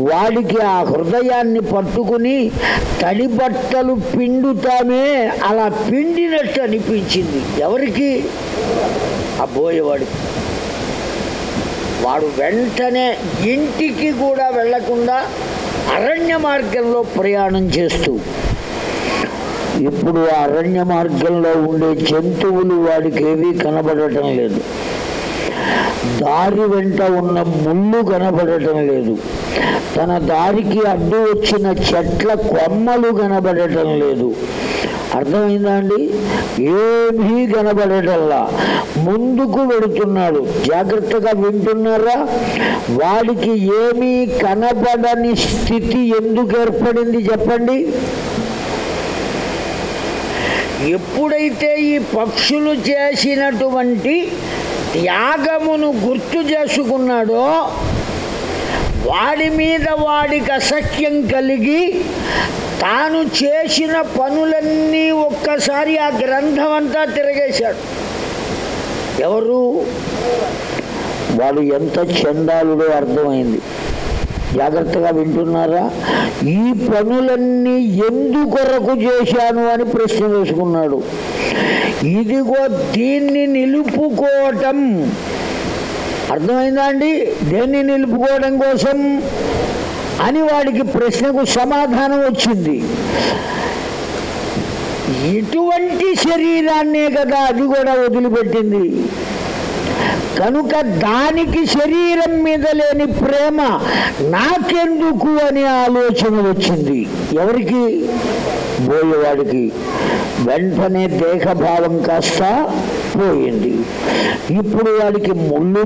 వాడికి ఆ హృదయాన్ని పట్టుకుని తడి బట్టలు పిండుతామే అలా పిండినట్టు అనిపించింది. ఎవరికి? ఆ బోయేవాడికి వాడు వెంటనే ఇంటికి కూడా వెళ్ళకుండా అరణ్య మార్గంలో ప్రయాణం చేస్తూ. ఇప్పుడు ఆ అరణ్య మార్గంలో ఉండే జంతువులు వాడికి ఏవీ కనబడటం లేదు. దారి వెంట ఉన్న ముళ్ళు కనబడటం లేదు. తన దారికి అడ్డు వచ్చిన చెట్ల కొమ్మలు కనబడటం లేదు. అర్థమైందా అండి? ఏమీ కనబడటల్లా ముందుకు వెడుతున్నాడు జాగ్రత్తగా వింటున్నారా? వాడికి ఏమీ కనబడని స్థితి ఎందుకు ఏర్పడింది చెప్పండి? ఎప్పుడైతే ఈ పక్షులు చేసినటువంటి త్యాగమును గుర్తు చేసుకున్నాడో వాడి మీద వాడికి అసఖ్యం కలిగి తాను చేసిన పనులన్నీ ఒక్కసారి ఆ గ్రంథం అంతా తిరగేశాడు. ఎవరు? వాడు ఎంత చండాలుడో అర్థమైంది. జాగ్రత్తగా వింటున్నారా? ఈ పనులన్నీ ఎందుకొరకు చేశాను అని ప్రశ్న వేసుకున్నాడు. ఇదిగో దీన్ని నిలుపుకోవటం. అర్థమైందా అండి? దేన్ని నిలుపుకోవడం కోసం? అని వాడికి ప్రశ్నకు సమాధానం వచ్చింది. ఇటువంటి శరీరాన్నే కదా అది కూడా వదిలిపెట్టింది. కనుక దానికి శరీరం మీద లేని ప్రేమ నాకెందుకు అనే ఆలోచన వచ్చింది. ఎవరికి? పోయేవాడికి వెంటనే దేహభావం కాస్త పోయింది. ఇప్పుడు వాడికి ముళ్ళు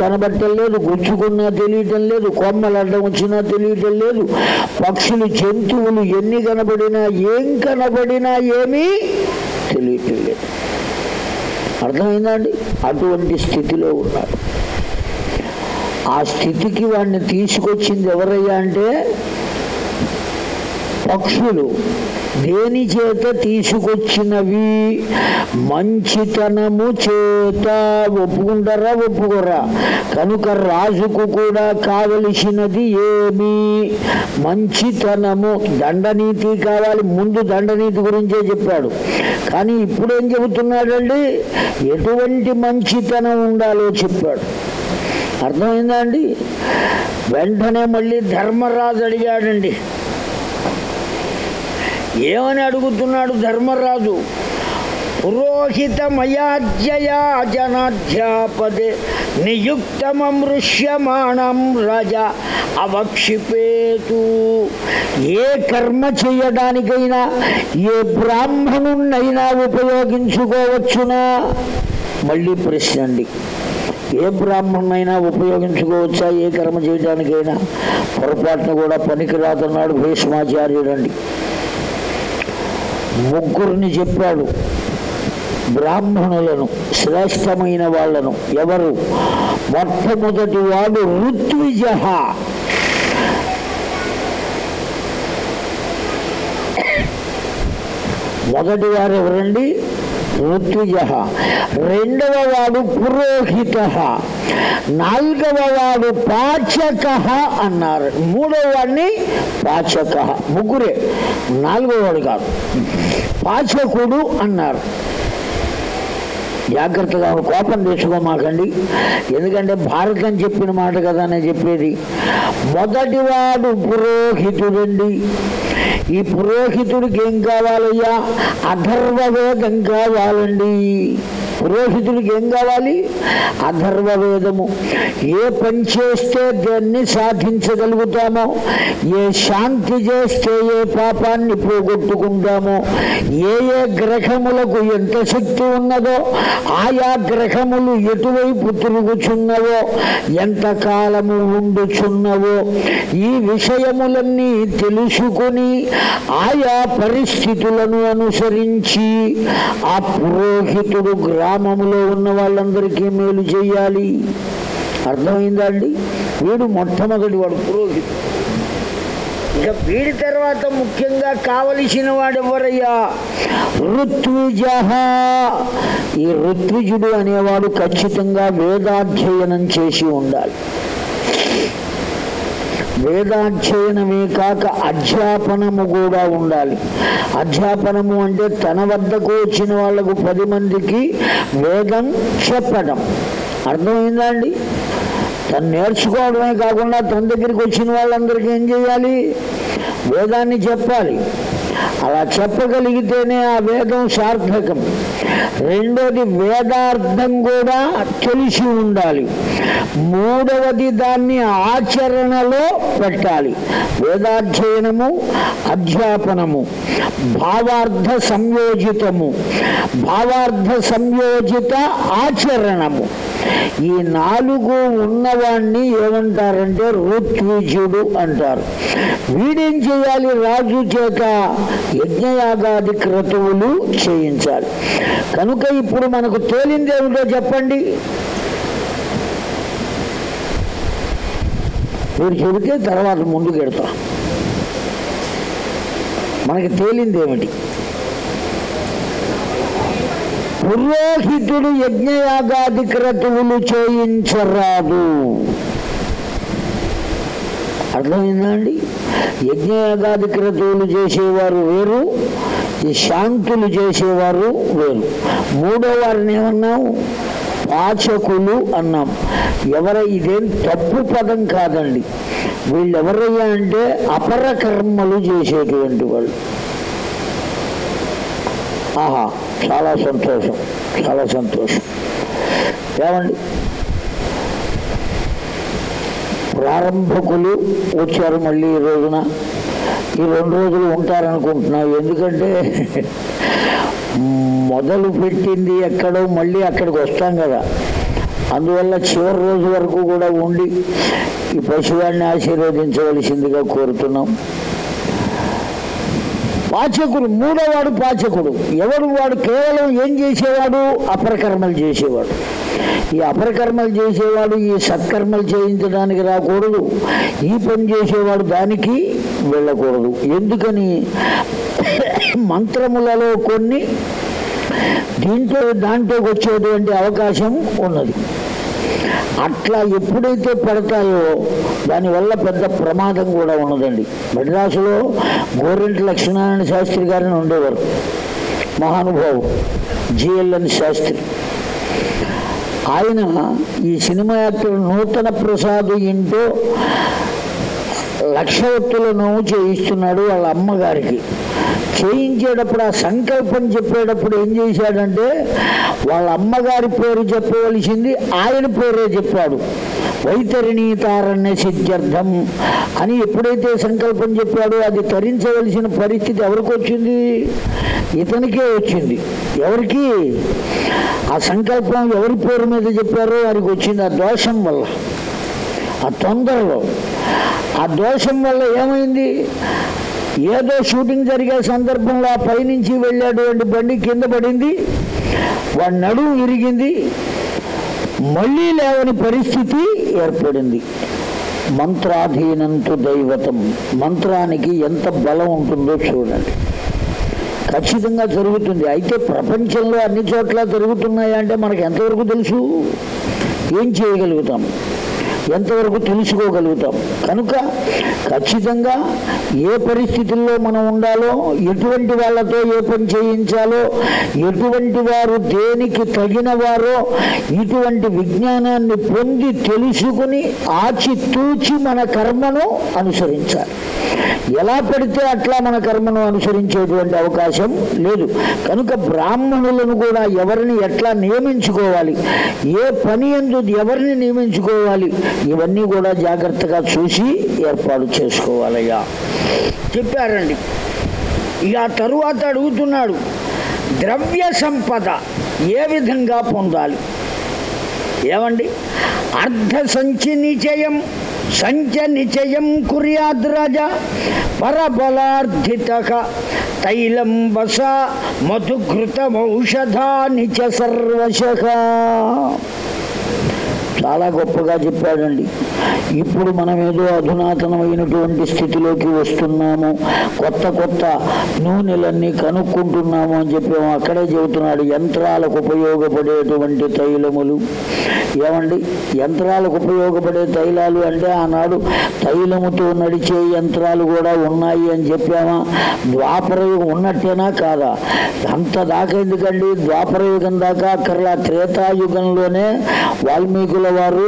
కనబడటం లేదు గుచ్చుకున్నా తెలియటం లేదు కొమ్మలు అడ్డం వచ్చినా తెలియటం లేదు పక్షులు జంతువులు ఎన్ని కనబడినా ఏం కనబడినా ఏమీ తెలియటం లేదు. అర్థమైందా అండి అటువంటి స్థితిలో ఉన్నాడు ఆ స్థితికి వాడిని తీసుకొచ్చింది ఎవరయ్యా అంటే పక్షులు. దేని చేత తీసుకొచ్చినవి? మంచితనము చేత. ఒప్పుకుంటారా? ఒప్పుకోరా. కనుక రాజుకు కూడా కావలసినది ఏమి? మంచితనము. దండనీతి కావాలి. ముందు దండనీతి గురించే చెప్పాడు. కానీ ఇప్పుడు ఏం చెబుతున్నాడండి? ఎటువంటి మంచితనం ఉండాలో చెప్పాడు. అర్థమైందా అండి? వెంటనే మళ్ళీ ధర్మరాజు అడిగాడండి. ఏమని అడుగుతున్నాడు ధర్మరాజు? పురోహిత జనాధ్యాపదే నియుక్తమృష్యమాణం రజ అవక్షిపేతు. ఏ కర్మ చేయడానికైనా ఏ బ్రాహ్మణున్నైనా ఉపయోగించుకోవచ్చునా? మళ్ళీ ప్రశ్న అండి. ఏ బ్రాహ్మణైనా ఉపయోగించుకోవచ్చా? ఏ కర్మ చేయడానికైనా? పొరపాటున కూడా పనికిరాదన్నాడు భీష్మాచార్యుడు అండి. ముగ్గురిని చెప్పాడు. బ్రాహ్మణులను శ్రేష్టమైన వాళ్ళను ఎవరు? మొట్టమొదటి వాడు ఋత్విజ మొదటి వారు ఎవరండి? ఋత్విజ రెండవ వాడు పురోహిత. నాలుగవ వాడు పాచక అన్నారు. మూడవ వాడిని పాచక. ముగ్గురే. నాలుగవ వాడు కాదు. పాచకుడు అన్నారు. జాగ్రత్తగా కోపం తెచ్చుకోమాకండి. ఎందుకంటే భారతం చెప్పిన మాట కదా అని చెప్పేది. మొదటివాడు పురోహితుడండి. ఈ పురోహితుడికి ఏం కావాలయ్యా? అధర్వవేగం కావాలండి. పురోహితుడికి ఏం కావాలి? అధర్వ వేదము ఏ పని చేస్తే దాన్ని సాధించగలుగుతామో ఏ శాంతి చేస్తే ఏ పాపాన్ని పోగొట్టుకుంటామో ఏ ఏ గ్రహములకు ఎంత శక్తి ఉన్నదో ఆయా గ్రహములు ఎటువైపు తిరుగుచున్నవో ఎంతకాలము ఉండుచున్నవో ఈ విషయములన్నీ తెలుసుకుని ఆయా పరిస్థితులను అనుసరించి ఆ పురోహితుడు గ్రామములో ఉన్న వాళ్ళందరికీ మేలు చేయాలి. అర్థమైందా అండి? వీడు మొట్టమొదటి వాడు పురోహితుడు ఇక వీడి తర్వాత ముఖ్యంగా కావలసిన వాడు ఎవరయ్యా ఋత్విజ ఈ ఋత్విజుడు అనేవాడు ఖచ్చితంగా వేదాధ్యయనం చేసి ఉండాలి. వేదాధ్యయనమే కాక అధ్యాపనము కూడా ఉండాలి. అధ్యాపనము అంటే తన వద్దకు వచ్చిన వాళ్ళకు పది మందికి వేదం చెప్పడం. అర్థమైందా అండి? తను నేర్చుకోవడమే కాకుండా తన దగ్గరికి వచ్చిన వాళ్ళందరికీ ఏం చేయాలి? వేదాన్ని చెప్పాలి. అలా చెప్పగలిగితేనే ఆ వేదం సార్థకం. రెండోది వేదార్థం కూడా తెలిసి ఉండాలి. మూడవది దాన్ని ఆచరణలో పెట్టాలి. వేదాధ్యయనము అధ్యాపనము భావార్థ సంయోజితము భావార్థ సంయోజిత ఆచరణము. ఈ నాలుగు ఉన్నవాణ్ణి ఏమంటారంటే ఋత్విజుడు అంటారు. వీడేం చేయాలి? రాజు చేత యజ్ఞయాగాది క్రతువులు చేయించాలి. కనుక ఇప్పుడు మనకు తేలింది ఏమిటో చెప్పండి. మీరు చెబితే తర్వాత ముందుకు వెడతాం మనకి తేలింది ఏమిటి? పురోహితుడు యజ్ఞయాగాది క్రతువులు చేయించరాదు. అర్థమైందా అండి యజ్ఞయాగాది క్రతువులు చేసేవారు వేరు ఈ శాంతులు చేసేవారు వేరు. మూడో వారిని ఏమన్నావు పాచకులు అన్నాం. ఎవర ఇదేం తప్పు పదం కాదండి. వీళ్ళెవరయ్యా అంటే అపర కర్మలు చేసేటువంటి వాళ్ళు. ఆహా చాలా సంతోషం చాలా సంతోషం. ఏమండి? ప్రారంభకులు వచ్చారు మళ్ళీ ఈ రోజున. ఈ రెండు రోజులు ఉంటారనుకుంటున్నా. ఎందుకంటే మొదలు పెట్టింది ఎక్కడో మళ్ళీ అక్కడికి వస్తాం కదా. అందువల్ల చివరి రోజు వరకు కూడా ఉండి ఈ పశువాన్ని ఆశీర్వదించవలసిందిగా కోరుతున్నాం. పాచకుడు మూడోవాడు పాచకుడు. ఎవరు వాడు కేవలం ఏం చేసేవాడు? అపరకర్మలు చేసేవాడు. ఈ అపరకర్మలు చేసేవాడు ఈ సత్కర్మలు చేయించడానికి రాకూడదు. ఈ పని చేసేవాడు దానికి వెళ్ళకూడదు. ఎందుకని? మంత్రములలో కొన్ని దీంట్లో దాంట్లోకి వచ్చేటువంటి అవకాశం ఉన్నది. అట్లా ఎప్పుడైతే పడతాయో దానివల్ల పెద్ద ప్రమాదం కూడా ఉన్నదండి. మెడ్రాసులో గోరెంటి లక్ష్మీనారాయణ శాస్త్రి గారిని ఉండేవారు. మహానుభావు జిఎల్ఎన్ శాస్త్రి. ఆయన ఈ సినిమా యాక్టర్ నూతన ప్రసాద్ ఇంటో లక్ష ఒత్తులను చేయిస్తున్నాడు వాళ్ళ అమ్మగారికి. చేయించేటప్పుడు ఆ సంకల్పం చెప్పేటప్పుడు ఏం చేశాడంటే వాళ్ళ అమ్మగారి పేరు చెప్పవలసింది ఆయన పేరే చెప్పాడు. వైతరిణీ తారణ్య సిద్ధ్యర్థం అని ఎప్పుడైతే సంకల్పం చెప్పాడో అది తరించవలసిన పరిస్థితి ఎవరికి వచ్చింది? ఇతనికే వచ్చింది. ఎవరికి? ఆ సంకల్పం ఎవరి పేరు మీద చెప్పారో వారికి వచ్చింది ఆ దోషం వల్ల. ఆ తొందరలో. ఆ దోషం వల్ల ఏమైంది? ఏదో షూటింగ్ జరిగే సందర్భంలో ఆ పైనుంచి అంటే బండి కింద పడింది. వాడి నడుము విరిగింది. మళ్ళీ లేవని పరిస్థితి ఏర్పడింది. మంత్రాధీనంతో దైవతం. మంత్రానికి ఎంత బలం ఉంటుందో చూడండి. ఖచ్చితంగా జరుగుతుంది. అయితే ప్రపంచంలో అన్ని చోట్ల జరుగుతున్నాయా అంటే మనకు ఎంతవరకు తెలుసు? ఏం చేయగలుగుతాం? ఎంతవరకు తెలుసుకోగలుగుతాం? కనుక ఖచ్చితంగా ఏ పరిస్థితుల్లో మనం ఉండాలో ఎటువంటి వాళ్ళతో ఏ పని చేయించాలో ఎటువంటి వారు దేనికి తగిన వారో ఇటువంటి విజ్ఞానాన్ని పొంది తెలుసుకుని ఆచితూచి మన కర్మను అనుసరించాలి. ఎలా పడితే అట్లా మన కర్మను అనుసరించేటువంటి అవకాశం లేదు. కనుక బ్రాహ్మణులను కూడా ఎవరిని ఎట్లా నియమించుకోవాలి? ఏ పని ఎందు ఎవరిని నియమించుకోవాలి? ఇవన్నీ కూడా జాగ్రత్తగా చూసి ఏర్పాటు చేసుకోవాలయ్యా. చెప్పారండి. ఇక ఆ తరువాత అడుగుతున్నాడు ద్రవ్య సంపద ఏ విధంగా పొందాలి? ఏమండి? అర్ధ సంచి నిచయం సంచ నిచయం కుర్యాద్రజ పరబలార్థిత తైలం వస మధుఘృతమౌషధాని చ సర్వశ. చాలా గొప్పగా చెప్పాడండి. ఇప్పుడు మనం ఏదో అధునాతనమైనటువంటి స్థితిలోకి వస్తున్నాము. కొత్త కొత్త నూనెలన్నీ కనుక్కుంటున్నాము అని చెప్పి అక్కడే చెబుతున్నాడు. యంత్రాలకు ఉపయోగపడేటువంటి తైలములు. ఏమండి? యంత్రాలకు ఉపయోగపడే తైలాలు అంటే ఆనాడు తైలముతో నడిచే యంత్రాలు కూడా ఉన్నాయి అని చెప్పామా? ద్వాపరయుగం ఉన్నట్టేనా కాదా? అంత దాకా ఎందుకండి? ద్వాపరయుగం దాకా అక్కర్లా. త్రేతాయుగంలోనే వాల్మీకుల వారు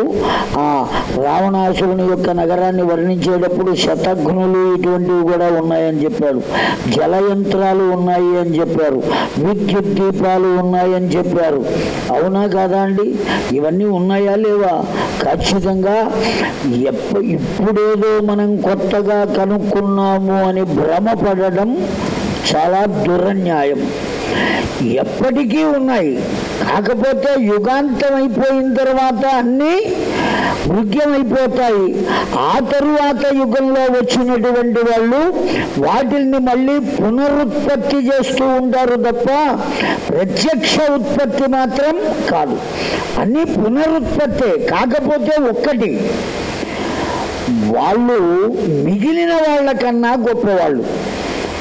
ఆ రావణాసురుని యొక్క నగరాన్ని వర్ణించేటప్పుడు శతఘ్నులు ఇటువంటివి కూడా ఉన్నాయని చెప్పారు జలయంత్రాలు ఉన్నాయి అని చెప్పారు. విద్యుత్ దీపాలు ఉన్నాయని చెప్పారు. అవునా కాదా అండి? ఇవన్నీ ఉన్నాయా లేవా? ఖచ్చితంగా ఎప్ప ఇప్పుడేదో మనం కొత్తగా కనుక్కున్నాము అని భ్రమపడడం చాలా దురన్యాయం. ఎప్పటికీ ఉన్నాయి. కాకపోతే యుగాంతం అయిపోయిన తర్వాత అన్నీ వృగ్యమైపోతాయి ఆ తరువాత యుగంలో వచ్చినటువంటి వాళ్ళు వాటిల్ని మళ్ళీ పునరుత్పత్తి చేస్తూ ఉంటారు తప్ప ప్రత్యక్ష ఉత్పత్తి మాత్రం కాదు. అన్నీ పునరుత్పత్తే. కాకపోతే ఒక్కటి వాళ్ళు మిగిలిన వాళ్ళకన్నా గొప్పవాళ్ళు.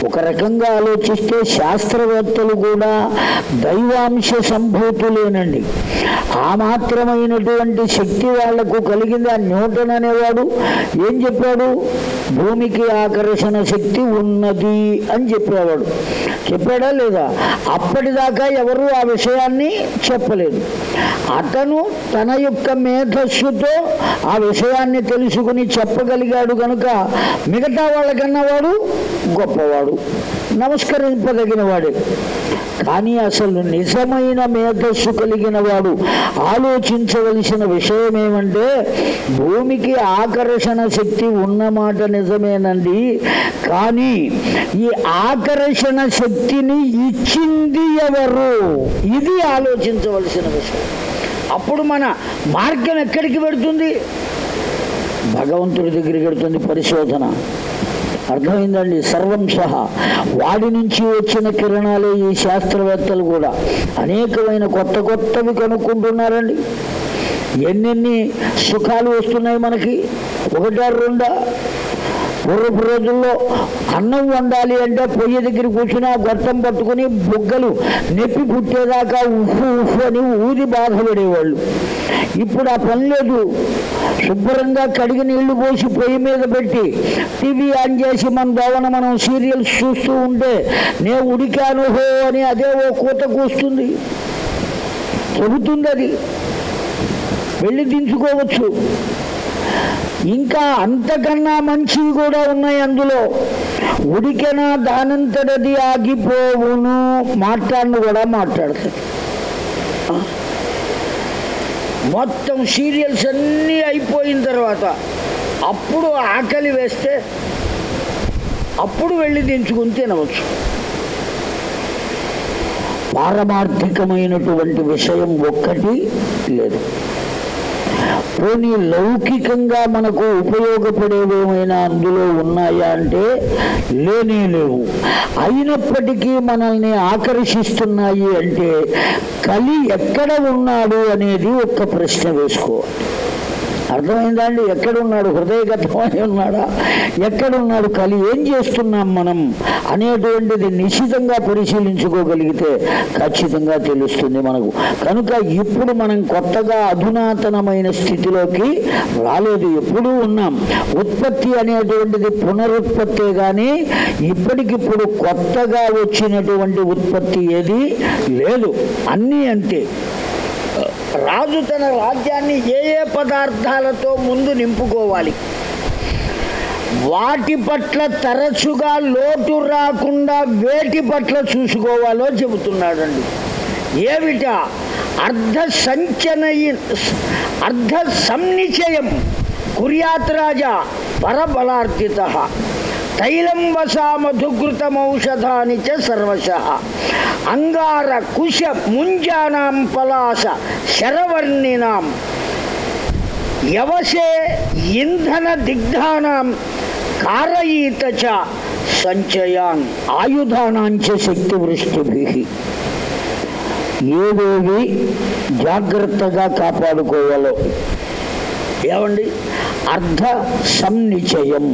ఒక రకంగా ఆలోచిస్తే శాస్త్రవేత్తలు కూడా దైవాంశ సంభూతులేనండి. ఆ మాత్రమైనటువంటి శక్తి వాళ్ళకు కలిగింది ఆ న్యూటన్ అనేవాడు. ఏం చెప్పాడు? భూమికి ఆకర్షణ శక్తి ఉన్నది అని చెప్పేవాడు. చెప్పాడా లేదా? అప్పటిదాకా ఎవరు ఆ విషయాన్ని చెప్పలేదు. అతను తన యొక్క మేధస్సుతో ఆ విషయాన్ని తెలుసుకుని చెప్పగలిగాడు కనుక మిగతా వాళ్ళకన్నా వాడు గొప్పవాడు. నమస్కరింపదగిన వాడే కానీ అసలు నిజమైన మేధస్సు కలిగిన వాడు ఆలోచించవలసిన విషయం ఏమంటే భూమికి ఆకర్షణ శక్తి ఉన్నమాట నిజమేనండి. కానీ ఈ ఆకర్షణ శక్తిని ఇచ్చింది ఎవరు? ఇది ఆలోచించవలసిన విషయం. అప్పుడు మన మార్గం ఎక్కడికి పెడుతుంది భగవంతుడి దగ్గరికి పెడుతుంది పరిశోధన. అర్థమైందండి? సర్వం సహా. వాడి నుంచి వచ్చిన కిరణాలే ఈ శాస్త్రవేత్తలు కూడా. అనేకమైన కొత్త కొత్తవి కనుక్కుంటున్నారండి. ఎన్నెన్ని సుఖాలు వస్తున్నాయి మనకి? ఒకటారు రెండా? పూర్వపు రోజుల్లో అన్నం వండాలి అంటే పొయ్యి దగ్గర కూర్చుని ఆ గొట్టం పట్టుకుని బుగ్గలు నొప్పి పుట్టేదాకా ఉఫ్ఫు ఉఫ్ఫు అని ఊది బాధపడేవాళ్ళు. ఇప్పుడు ఆ పని లేదు. శుభ్రంగా కడిగి నీళ్ళు పోసి పొయ్యి మీద పెట్టి టీవీ ఆన్ చేసి మన దోవన మనం సీరియల్స్ చూస్తూ ఉంటే నే ఉడికాను హో అని అదే ఓ కూత కూస్తుంది. చెబుతుంది అది వెళ్ళి దించుకోవచ్చు. ఇంకా అంతకన్నా మంచివి కూడా ఉన్నాయి అందులో. ఉడికెన దానంతటది ఆగిపోవును. మాట్లాడిన కూడా మాట్లాడతాడు మొత్తం సీరియల్స్ అన్నీ అయిపోయిన తర్వాత అప్పుడు ఆకలి వేస్తే అప్పుడు వెళ్ళి దించుకుని తినవచ్చు. పారమార్థికమైనటువంటి విషయం ఒక్కటి లేదు. పోనీ లౌకికంగా మనకు ఉపయోగపడేవేమైనా అందులో ఉన్నాయా అంటే లేనే లేవు. అయినప్పటికీ మనల్ని ఆకర్షిస్తున్నాయి అంటే కలి ఎక్కడ ఉన్నాడు అనేది ఒక్క ప్రశ్న వేసుకోవాలి. అర్థమైందా అండి ఎక్కడున్నాడు? హృదయగతమై ఉన్నాడా? ఎక్కడున్నాడు? కలి ఏం చేస్తున్నాం మనం? అనేటువంటిది నిశ్చితంగా పరిశీలించుకోగలిగితే ఖచ్చితంగా తెలుస్తుంది మనకు. కనుక ఇప్పుడు మనం కొత్తగా అధునాతనమైన స్థితిలోకి రాలేదు. ఎప్పుడూ ఉన్నాం. ఉత్పత్తి అనేటువంటిది పునరుత్పత్తే కానీ ఇప్పటికిప్పుడు కొత్తగా వచ్చినటువంటి ఉత్పత్తి ఏది లేదు. అన్నీ అంతే. రాజు తన రాజ్యాన్ని ఏ ఏ పదార్థాలతో ముందు నింపుకోవాలి? వాటి పట్ల తరచుగా లోటు రాకుండా వేటి పట్ల చూసుకోవాలో చెబుతున్నాడండి. ఏమిట? అర్ధ సంచన అర్ధ సంనిచయం కుర్యాత్ రాజా పరబలార్జిత. తైలం వసా మధుకృతమౌషధాని చ సర్వశ. అంగార కుశ ముంజానాం పలాస శరవర్ణినాం యవసే ఇంధన దిగ్ధానాం కారయీత చ సంచయాన్ ఆయుధానాంచ శక్తి వృష్టిభి ఏవేవి జాగ్రత్తగా కాపాడుకోవాలో? ఏమండి? అర్ధ సంనిచయం.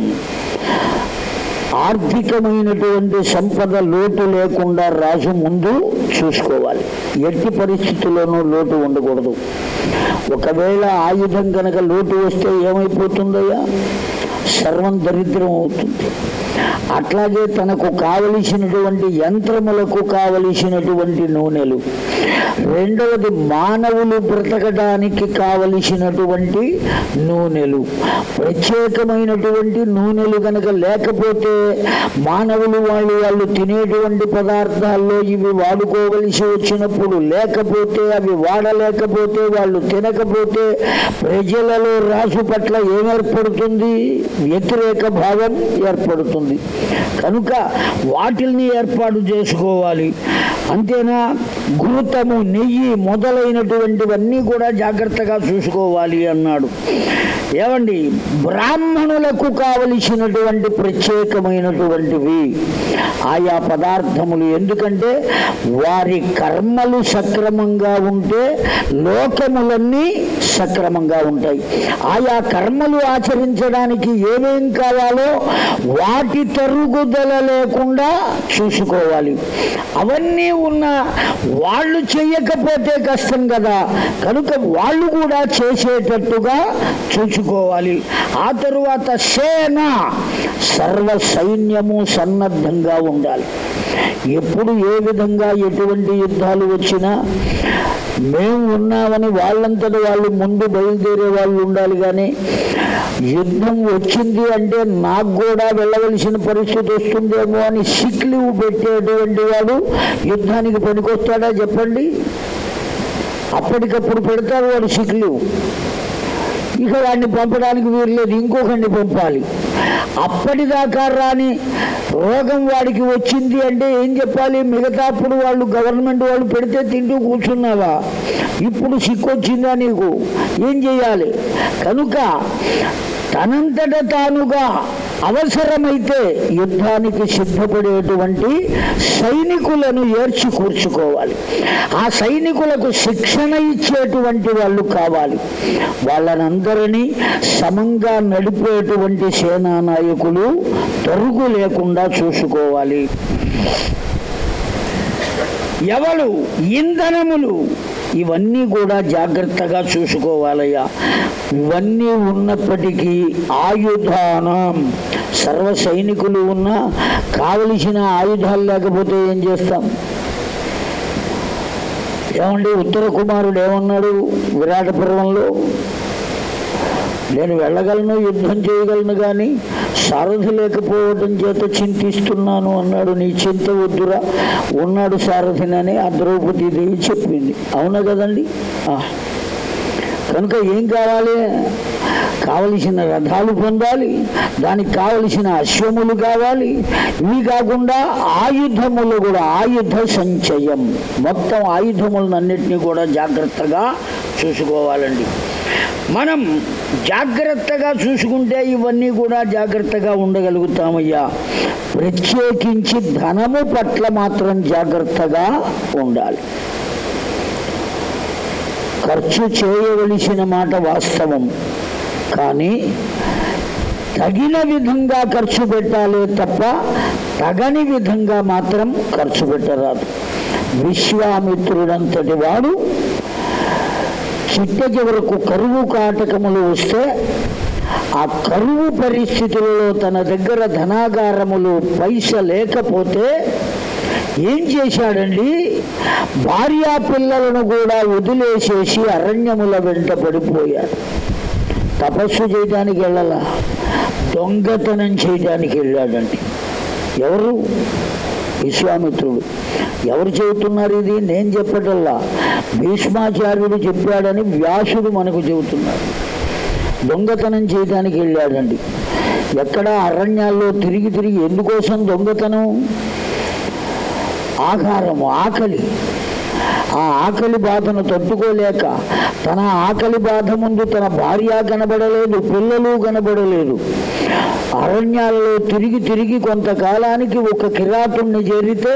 ఆర్థికమైనటువంటి సంపద లోటు లేకుండా రాజు ముందు చూసుకోవాలి. ఎట్టి పరిస్థితుల్లోనూ లోటు ఉండకూడదు. ఒకవేళ ఆయుధం కనుక లోటు వస్తే ఏమైపోతుందయ్యా? సర్వం దరిద్రం అవుతుంది. అట్లాగే తనకు కావలసినటువంటి యంత్రములకు కావలసినటువంటి నూనెలు. రెండవది మానవులు బ్రతకడానికి కావలసినటువంటి నూనెలు. ప్రత్యేకమైనటువంటి నూనెలు కనుక లేకపోతే మానవులు వాళ్ళు వాళ్ళు తినేటువంటి పదార్థాల్లో ఇవి వాడుకోవలసి వచ్చినప్పుడు లేకపోతే అవి వాడలేకపోతే వాళ్ళు తినకపోతే ప్రజలలో రాసు పట్ల ఏమేర్పడుతుంది? వ్యతిరేక భావం ఏర్పడుతుంది. కనుక వాటిల్ని ఏర్పాటు చేసుకోవాలి. అంతేనా? ఘృతము నెయ్యి మొదలైనటువంటివన్నీ కూడా జాగ్రత్తగా చూసుకోవాలి అన్నాడు. ఏమండి? బ్రాహ్మణులకు కావలసినటువంటి ప్రత్యేకమైనటువంటివి ఆయా పదార్థములు. ఎందుకంటే వారి కర్మలు సక్రమంగా ఉంటే లోకములన్నీ సక్రమంగా ఉంటాయి. ఆయా కర్మలు ఆచరించడానికి ఏమేం కావాలో వాటి తరుగుదల లేకుండా చూసుకోవాలి. అవన్నీ ఉన్న వాళ్ళు లేకపోతే కష్టం కదా. కనుక వాళ్ళు కూడా చేసేటట్టుగా చూసుకోవాలి. ఆ తరువాత సేన సర్వ సైన్యము సన్నద్ధంగా ఉండాలి. ఎప్పుడు ఏ విధంగా ఎటువంటి యుద్ధాలు వచ్చినా మేము ఉన్నామని వాళ్ళంతటి వాళ్ళు ముందు బయలుదేరే వాళ్ళు ఉండాలి కానీ యుద్ధం వచ్చింది అంటే నాకు కూడా వెళ్ళవలసిన పరిస్థితి వస్తుందేమో అని సిక్లీవ్ పెట్టేటువంటి వాడు యుద్ధానికి పనికొస్తాడా చెప్పండి? అప్పటికప్పుడు పెడతారు వాడు సిక్లీవ్. ఇక వాడిని పంపడానికి వీరు లేదు ఇంకొకరిని పంపాలి. అప్పటిదాకా రాని రోగం వాడికి వచ్చింది అంటే ఏం చెప్పాలి? మిగతా అప్పుడు వాళ్ళు గవర్నమెంట్ వాళ్ళు పెడితే తింటూ కూర్చున్నావా? ఇప్పుడు సిక్కు వచ్చిందా నీకు? ఏం చేయాలి? కనుక తనంతట తానుగా అవసరమైతే యుద్ధానికి సిద్ధపడేటువంటి సైనికులను ఏర్చి కూర్చుకోవాలి. ఆ సైనికులకు శిక్షణ ఇచ్చేటువంటి వాళ్ళు కావాలి. వాళ్ళనందరినీ సమంగా నడిపేటువంటి సేనా నాయకులు తరుగు లేకుండా చూసుకోవాలి. ఎవరు? ఇంధనములు. ఇవన్నీ కూడా జాగ్రత్తగా చూసుకోవాలయ్యా. ఇవన్నీ ఉన్నప్పటికీ ఆయుధానం సర్వ సైనికులు ఉన్నా కావలసిన ఆయుధాలు లేకపోతే ఏం చేస్తాం? ఏమండి ఉత్తర కుమారుడు ఏమన్నాడు విరాట పర్వంలో? నేను వెళ్ళగలను యుద్ధం చేయగలను కానీ సారథి లేకపోవడం చేత చింతిస్తున్నాను అన్నాడు. నీ చింత వద్దురా ఉన్నాడు సారథినని ఆ ద్రౌపదీదేవి చెప్పింది. అవునా కదండి? కనుక ఏం కావాలి? కావలసిన రథాలు పొందాలి దానికి కావలసిన అశ్వములు కావాలి. ఇవి కాకుండా ఆయుధములు కూడా ఆయుధ సంచయం. మొత్తం ఆయుధములన్నింటినీ కూడా జాగ్రత్తగా చూసుకోవాలండి. మనం జాగ్రత్తగా చూసుకుంటే ఇవన్నీ కూడా జాగ్రత్తగా ఉండగలుగుతామయ్యా. ప్రత్యేకించి ధనము పట్ల మాత్రం జాగ్రత్తగా ఉండాలి. ఖర్చు చేయవలసిన మాట వాస్తవం. కానీ తగిన విధంగా ఖర్చు పెట్టాలే తప్ప తగని విధంగా మాత్రం ఖర్చు పెట్టరాదు. విశ్వామిత్రుడంతటి వాడు చిట్ట చివరకు కరువు కాటకములు వస్తే ఆ కరువు పరిస్థితులలో తన దగ్గర ధనాగారములు పైస లేకపోతే ఏం చేశాడండి? భార్యా పిల్లలను కూడా వదిలేసేసి అరణ్యముల వెంట పడిపోయాడు. తపస్సు చేయడానికి వెళ్ళాలా? దొంగతనం చేయడానికి వెళ్ళాడండి. ఎవరు? విశ్వామిత్రుడు ఎవరు చెబుతున్నారు ఇది? నేను చెప్పటల్లా. భీష్మాచార్యుడు చెప్పాడని వ్యాసుడు మనకు చెబుతున్నాడు దొంగతనం చేయడానికి వెళ్ళాడండి. ఎక్కడ అరణ్యాల్లో తిరిగి తిరిగి ఎందుకోసం దొంగతనం? ఆహారము ఆకలి. ఆ ఆకలి బాధను తట్టుకోలేక తన ఆకలి బాధ ముందు తన భార్య కనబడలేదు పిల్లలు కనబడలేదు. అరణ్యాలలో తిరిగి తిరిగి కొంతకాలానికి ఒక కిరాతుణ్ణి చేరితే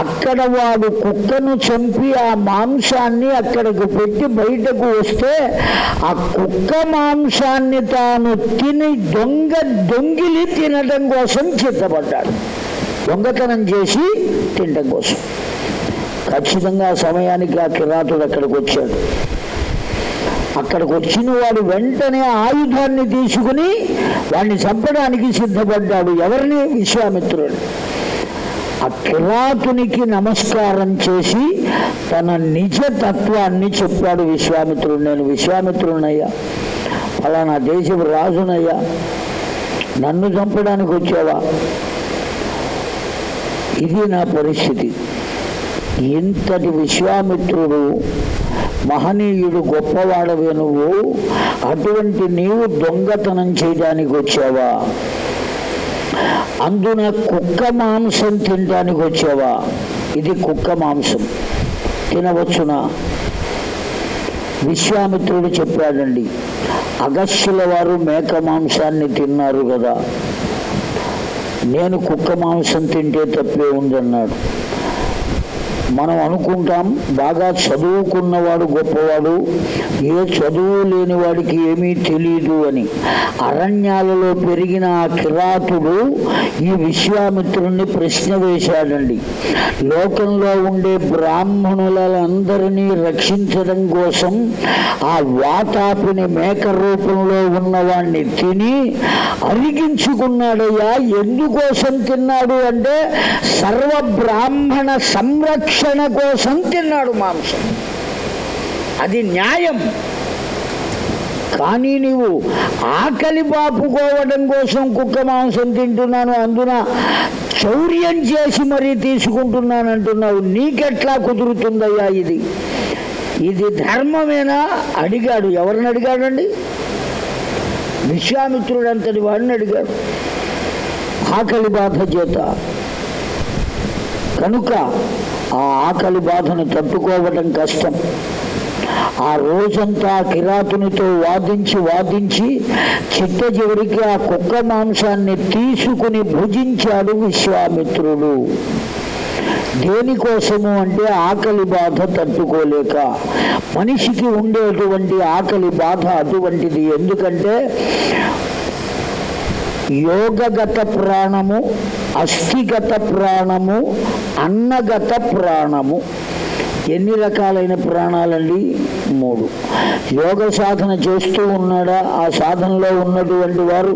అక్కడ వాడు కుక్కను చంపి ఆ మాంసాన్ని అక్కడికి పెట్టి బయటకు వస్తే ఆ కుక్క మాంసాన్ని తాను తిని దొంగ దొంగిలి తినడం కోసం చిత్తపడ్డాడు దొంగతనం చేసి తినడం కోసం. ఖచ్చితంగా సమయానికి ఆ కిరాతుడు అక్కడికి వచ్చాడు. అక్కడికి వచ్చిన వాడు వెంటనే ఆయుధాన్ని తీసుకుని వాడిని చంపడానికి సిద్ధపడ్డాడు. ఎవరిని? విశ్వామిత్రుడు. ఆ కిరాతునికి నమస్కారం చేసి తన నిజ తత్వాన్ని చెప్పాడు విశ్వామిత్రుడు. నేను విశ్వామిత్రునయ్యా ఫలానా దేశపు రాజునయ్యా. నన్ను చంపడానికి వచ్చావా? ఇది నా పరిస్థితి. ఇంతటి విశ్వామిత్రుడు మహనీయుడు గొప్పవాడవే నువ్వు. అటువంటి నీవు దొంగతనం చేయడానికి వచ్చావా? అందున కుక్క మాంసం తినడానికి వచ్చావా? ఇది కుక్క మాంసం. తినవచ్చునా? విశ్వామిత్రుడు చెప్పాడండి అగస్యుల వారు మేక మాంసాన్ని తిన్నారు కదా. నేను కుక్క మాంసం తింటే తప్పే ఉందన్నాడు. మనం అనుకుంటాం బాగా చదువుకున్నవాడు గొప్పవాడు ఏ చదువు లేని వాడికి ఏమీ తెలియదు అని. అరణ్యాలలో పెరిగిన ఆ కిరాతుడు ఈ విశ్వామిత్రుణ్ణి ప్రశ్న వేశాడండి. లోకంలో ఉండే బ్రాహ్మణులందరినీ రక్షించడం కోసం ఆ వాతాపిని మేక రూపంలో ఉన్నవాణ్ణి తిని అరిగించుకున్నాడయ్యా ఎందుకోసం తిన్నాడు అంటే సర్వ బ్రాహ్మణ సంరక్షణ కోసం తిన్నాడు మాంసం. అది న్యాయం. కానీ నీవు ఆకలి పాపుకోవడం కోసం కుక్క మాంసం తింటున్నాను అందున చౌర్యం చేసి మరీ తీసుకుంటున్నాను అంటున్నావు నీకెట్లా కుదురుతుందయ్యా ఇది? ఇది ధర్మమేనా? అడిగాడు. ఎవరిని అడిగాడండి? విశ్వామిత్రుడు అంతటి వాడిని అడిగాడు. ఆకలి బాధ చేత. కనుక ఆ ఆకలి బాధను తట్టుకోవడం కష్టం. ఆ రోజంతా కిరాతునితో వాదించి వాదించి చిట్ట చివరికి ఆ కుక్క మాంసాన్ని తీసుకుని భుజించాడు విశ్వామిత్రుడు. దేనికోసము అంటే ఆకలి బాధ తట్టుకోలేక. మనిషికి ఉండేటువంటి ఆకలి బాధ అటువంటిది. ఎందుకంటే యోగగత ప్రాణము అస్థిగత ప్రాణము అన్నగత ప్రాణము. ఎన్ని రకాలైన ప్రాణాలండి? మూడు. యోగ సాధన చేస్తూ ఉన్నాడా? ఆ సాధనలో ఉన్నటువంటి వారు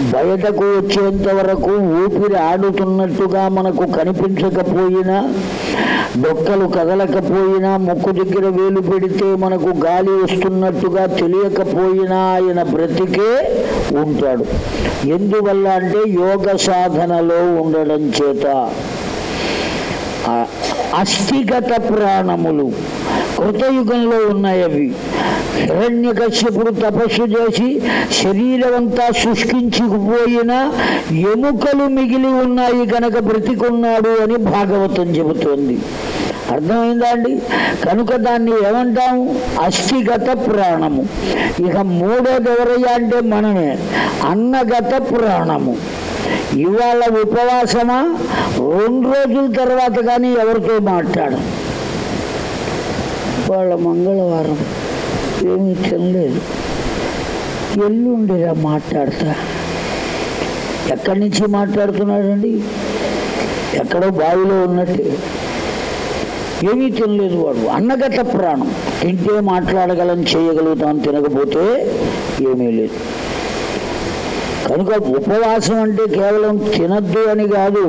బయటకు వచ్చేంత వరకు ఊపిరి ఆడుతున్నట్టుగా మనకు కనిపించకపోయినా డొక్కలు కదలకపోయినా ముక్కు దగ్గర వేలు పెడితే మనకు గాలి వస్తున్నట్టుగా తెలియకపోయినా ఆయన బ్రతికే ఉంటాడు. ఎందువల్ల అంటే యోగ సాధనలో ఉండడం చేత. అస్థిగత ప్రాణములు. కృతయుగంలో ఉన్నాయి అవి హిరణ్యకశ్యపుడు తపస్సు చేసి శరీరమంతా అంతా శుష్కించుకుపోయిన ఎముకలు మిగిలి ఉన్నాయి కనుక బ్రతికున్నాడు అని భాగవతం చెబుతోంది. అర్థమైందా అండి? కనుక దాన్ని ఏమంటాము? అస్థిగత ప్రాణము. ఇక మూడోది ఎవరయ్యా అంటే మనమే. అన్నగత ప్రాణము. ఇవాళ ఉపవాసమా? రెండు రోజుల తర్వాత కానీ ఎవరితో మాట్లాడం వాళ్ళ మంగళవారం. ఏమీ తినలేదు. ఎల్లుండిరా మాట్లాడతా. ఎక్కడి నుంచి మాట్లాడుతున్నాడండి? ఎక్కడో బావిలో ఉన్నట్టు. ఏమీ తినలేదు వాడు. అన్నగత ప్రాణం. తింటే మాట్లాడగలం చేయగలుగుతాం తినకపోతే ఏమీ లేదు. కనుక ఉపవాసం అంటే కేవలం తినద్దు అని కాదు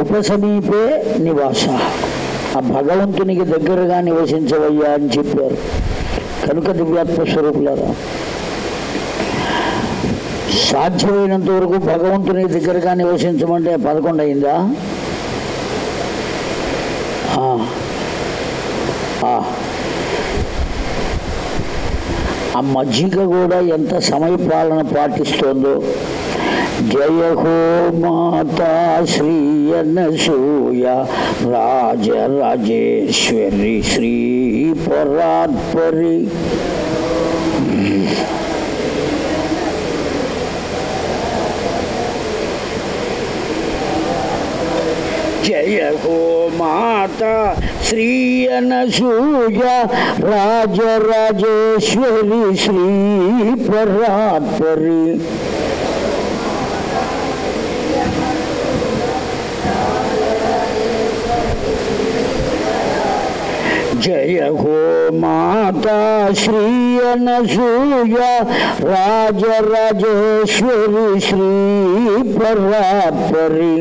ఉపసమీపే నివాస. ఆ భగవంతునికి దగ్గరగా నివసించవయ్యా అని చెప్పారు. కనుక దివ్యాత్మ స్వరూపులారా సాధ్యమైనంత వరకు భగవంతుని దగ్గరగా నివసించమంటే పదకొండు అయిందా? ఆ. మజ్జిగ కూడా ఎంత సమయపాలన పాటిస్తోందో జయ హో మాతా శ్రీ అనసూయ రాజ రాజేశ్వరి శ్రీ పరాత్పరి జయ హో మాత శ్రీ అనసూయ రాజ రాజేశ్వరి శ్రీ పరాత్పరి జయ హో మాత శ్రీ అనసూయ రాజ రాజేశ్వరి శ్రీ పరాత్పరి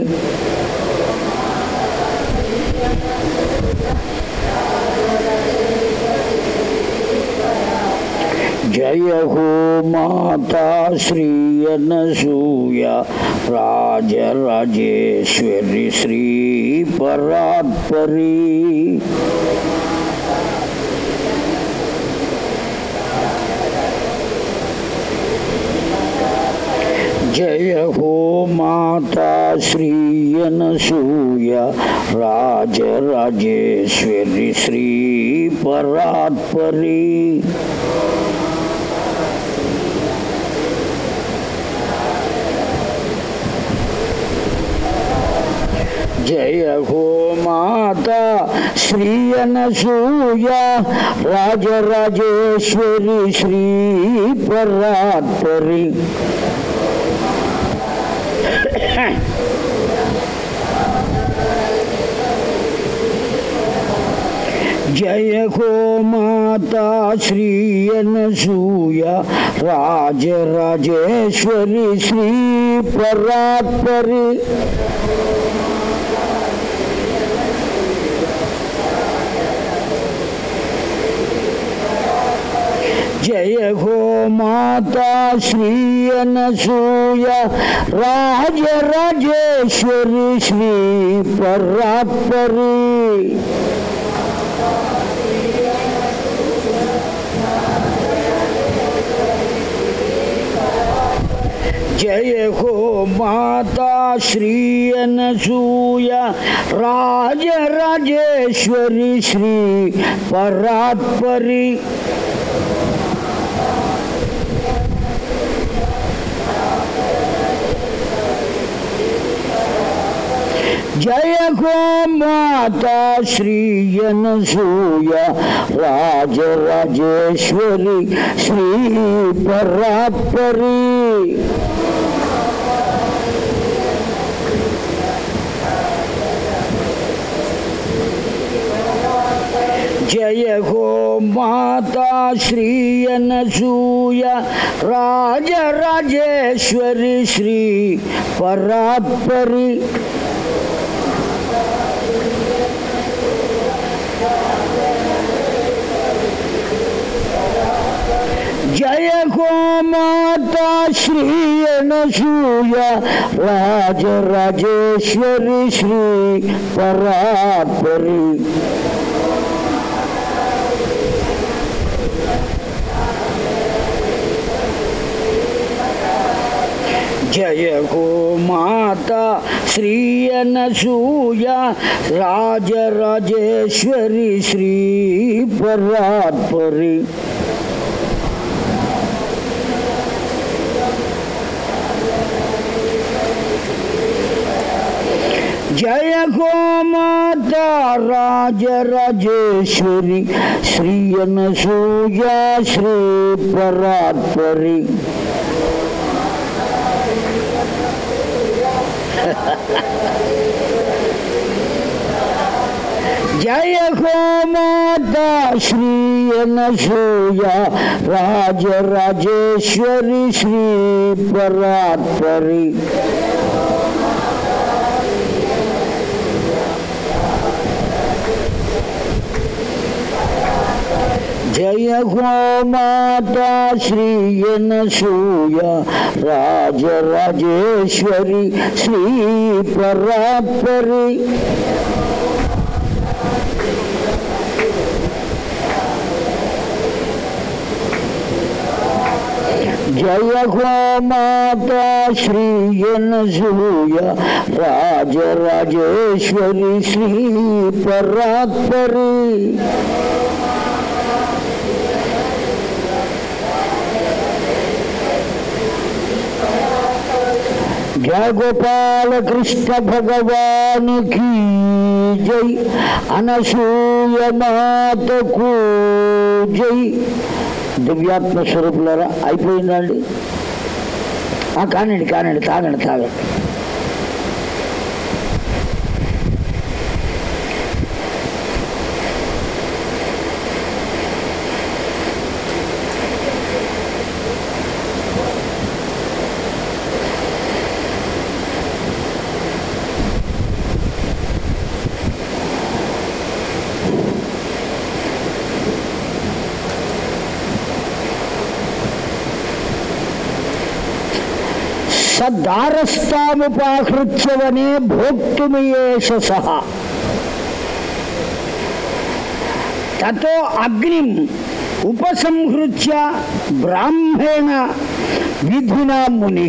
జయ హో మాతా శ్రీ అనసూయ రాజ రాజేశ్వరి శ్రీ పరాత్పరి జయ హో మాతా శ్రీ అనసూయ రాజరాజేశ్వరి శ్రీ పరాత్పరి జయ హో మాత శ్రీ అనసూయ రాజరాజేశ్వరి శ్రీ పరాత్పరి జయ హో మాత శ్రీ అనసూయ రాజరాజేశ్వరి శ్రీ పరాత్పరి జయ హో మాతా శ్రీ అనసూయ రాజరాజేశ్వరి శ్రీ పరాత్పరి జయ హో మాతా శ్రీ అనసూయ రాజరాజేశ్వరి శ్రీ పరాత్పరి జయ గో మాతా శ్రీ అనసూయ రాజరాజేశ్వరి శ్రీ పరాత్పరి జయ గో మాతా శ్రీ అనసూయ రాజరాజేశ్వరి శ్రీ పరాత్పరి జయ గో మాతా శ్రీ అనసూయ రాజరాజేశ్వరి శ్రీ పరాత్పరి జయ గో మాతా శ్రీ అనసూయ రాజరాజేశ్వరి శ్రీ పరాత్పరి జయ గోమాత రాజరాజేశ్వరి శ్రీ అనసూయ శ్రీ పరాత్పరి. జయ గోమాత మాతా శ్రీ అనసూయ రాజరాజేశ్వరి శ్రీ పరాత్పరి. జయ హో మాతా శ్రీ అనసూయ రాజరాజేశ్వరి శ్రీ పరాత్పరి జయ హో మాతా శ్రీ అనసూయ రాజరాజేశ్వరి శ్రీ పరాత్పరి జయ గోపాల కృష్ణ భగవానికి జై. అనసూయ మాతకు జై. దివ్యాత్మ స్వరూపులరా అయిపోయిందండి ఆ, కానండి తాగండి తాగండి. సద్దారస్తాముపాహృత్యవనే భోక్తుమియేష సహ తతో అగ్నిం ఉపసంహృత్య బ్రాహ్మేణ విధునా ముని.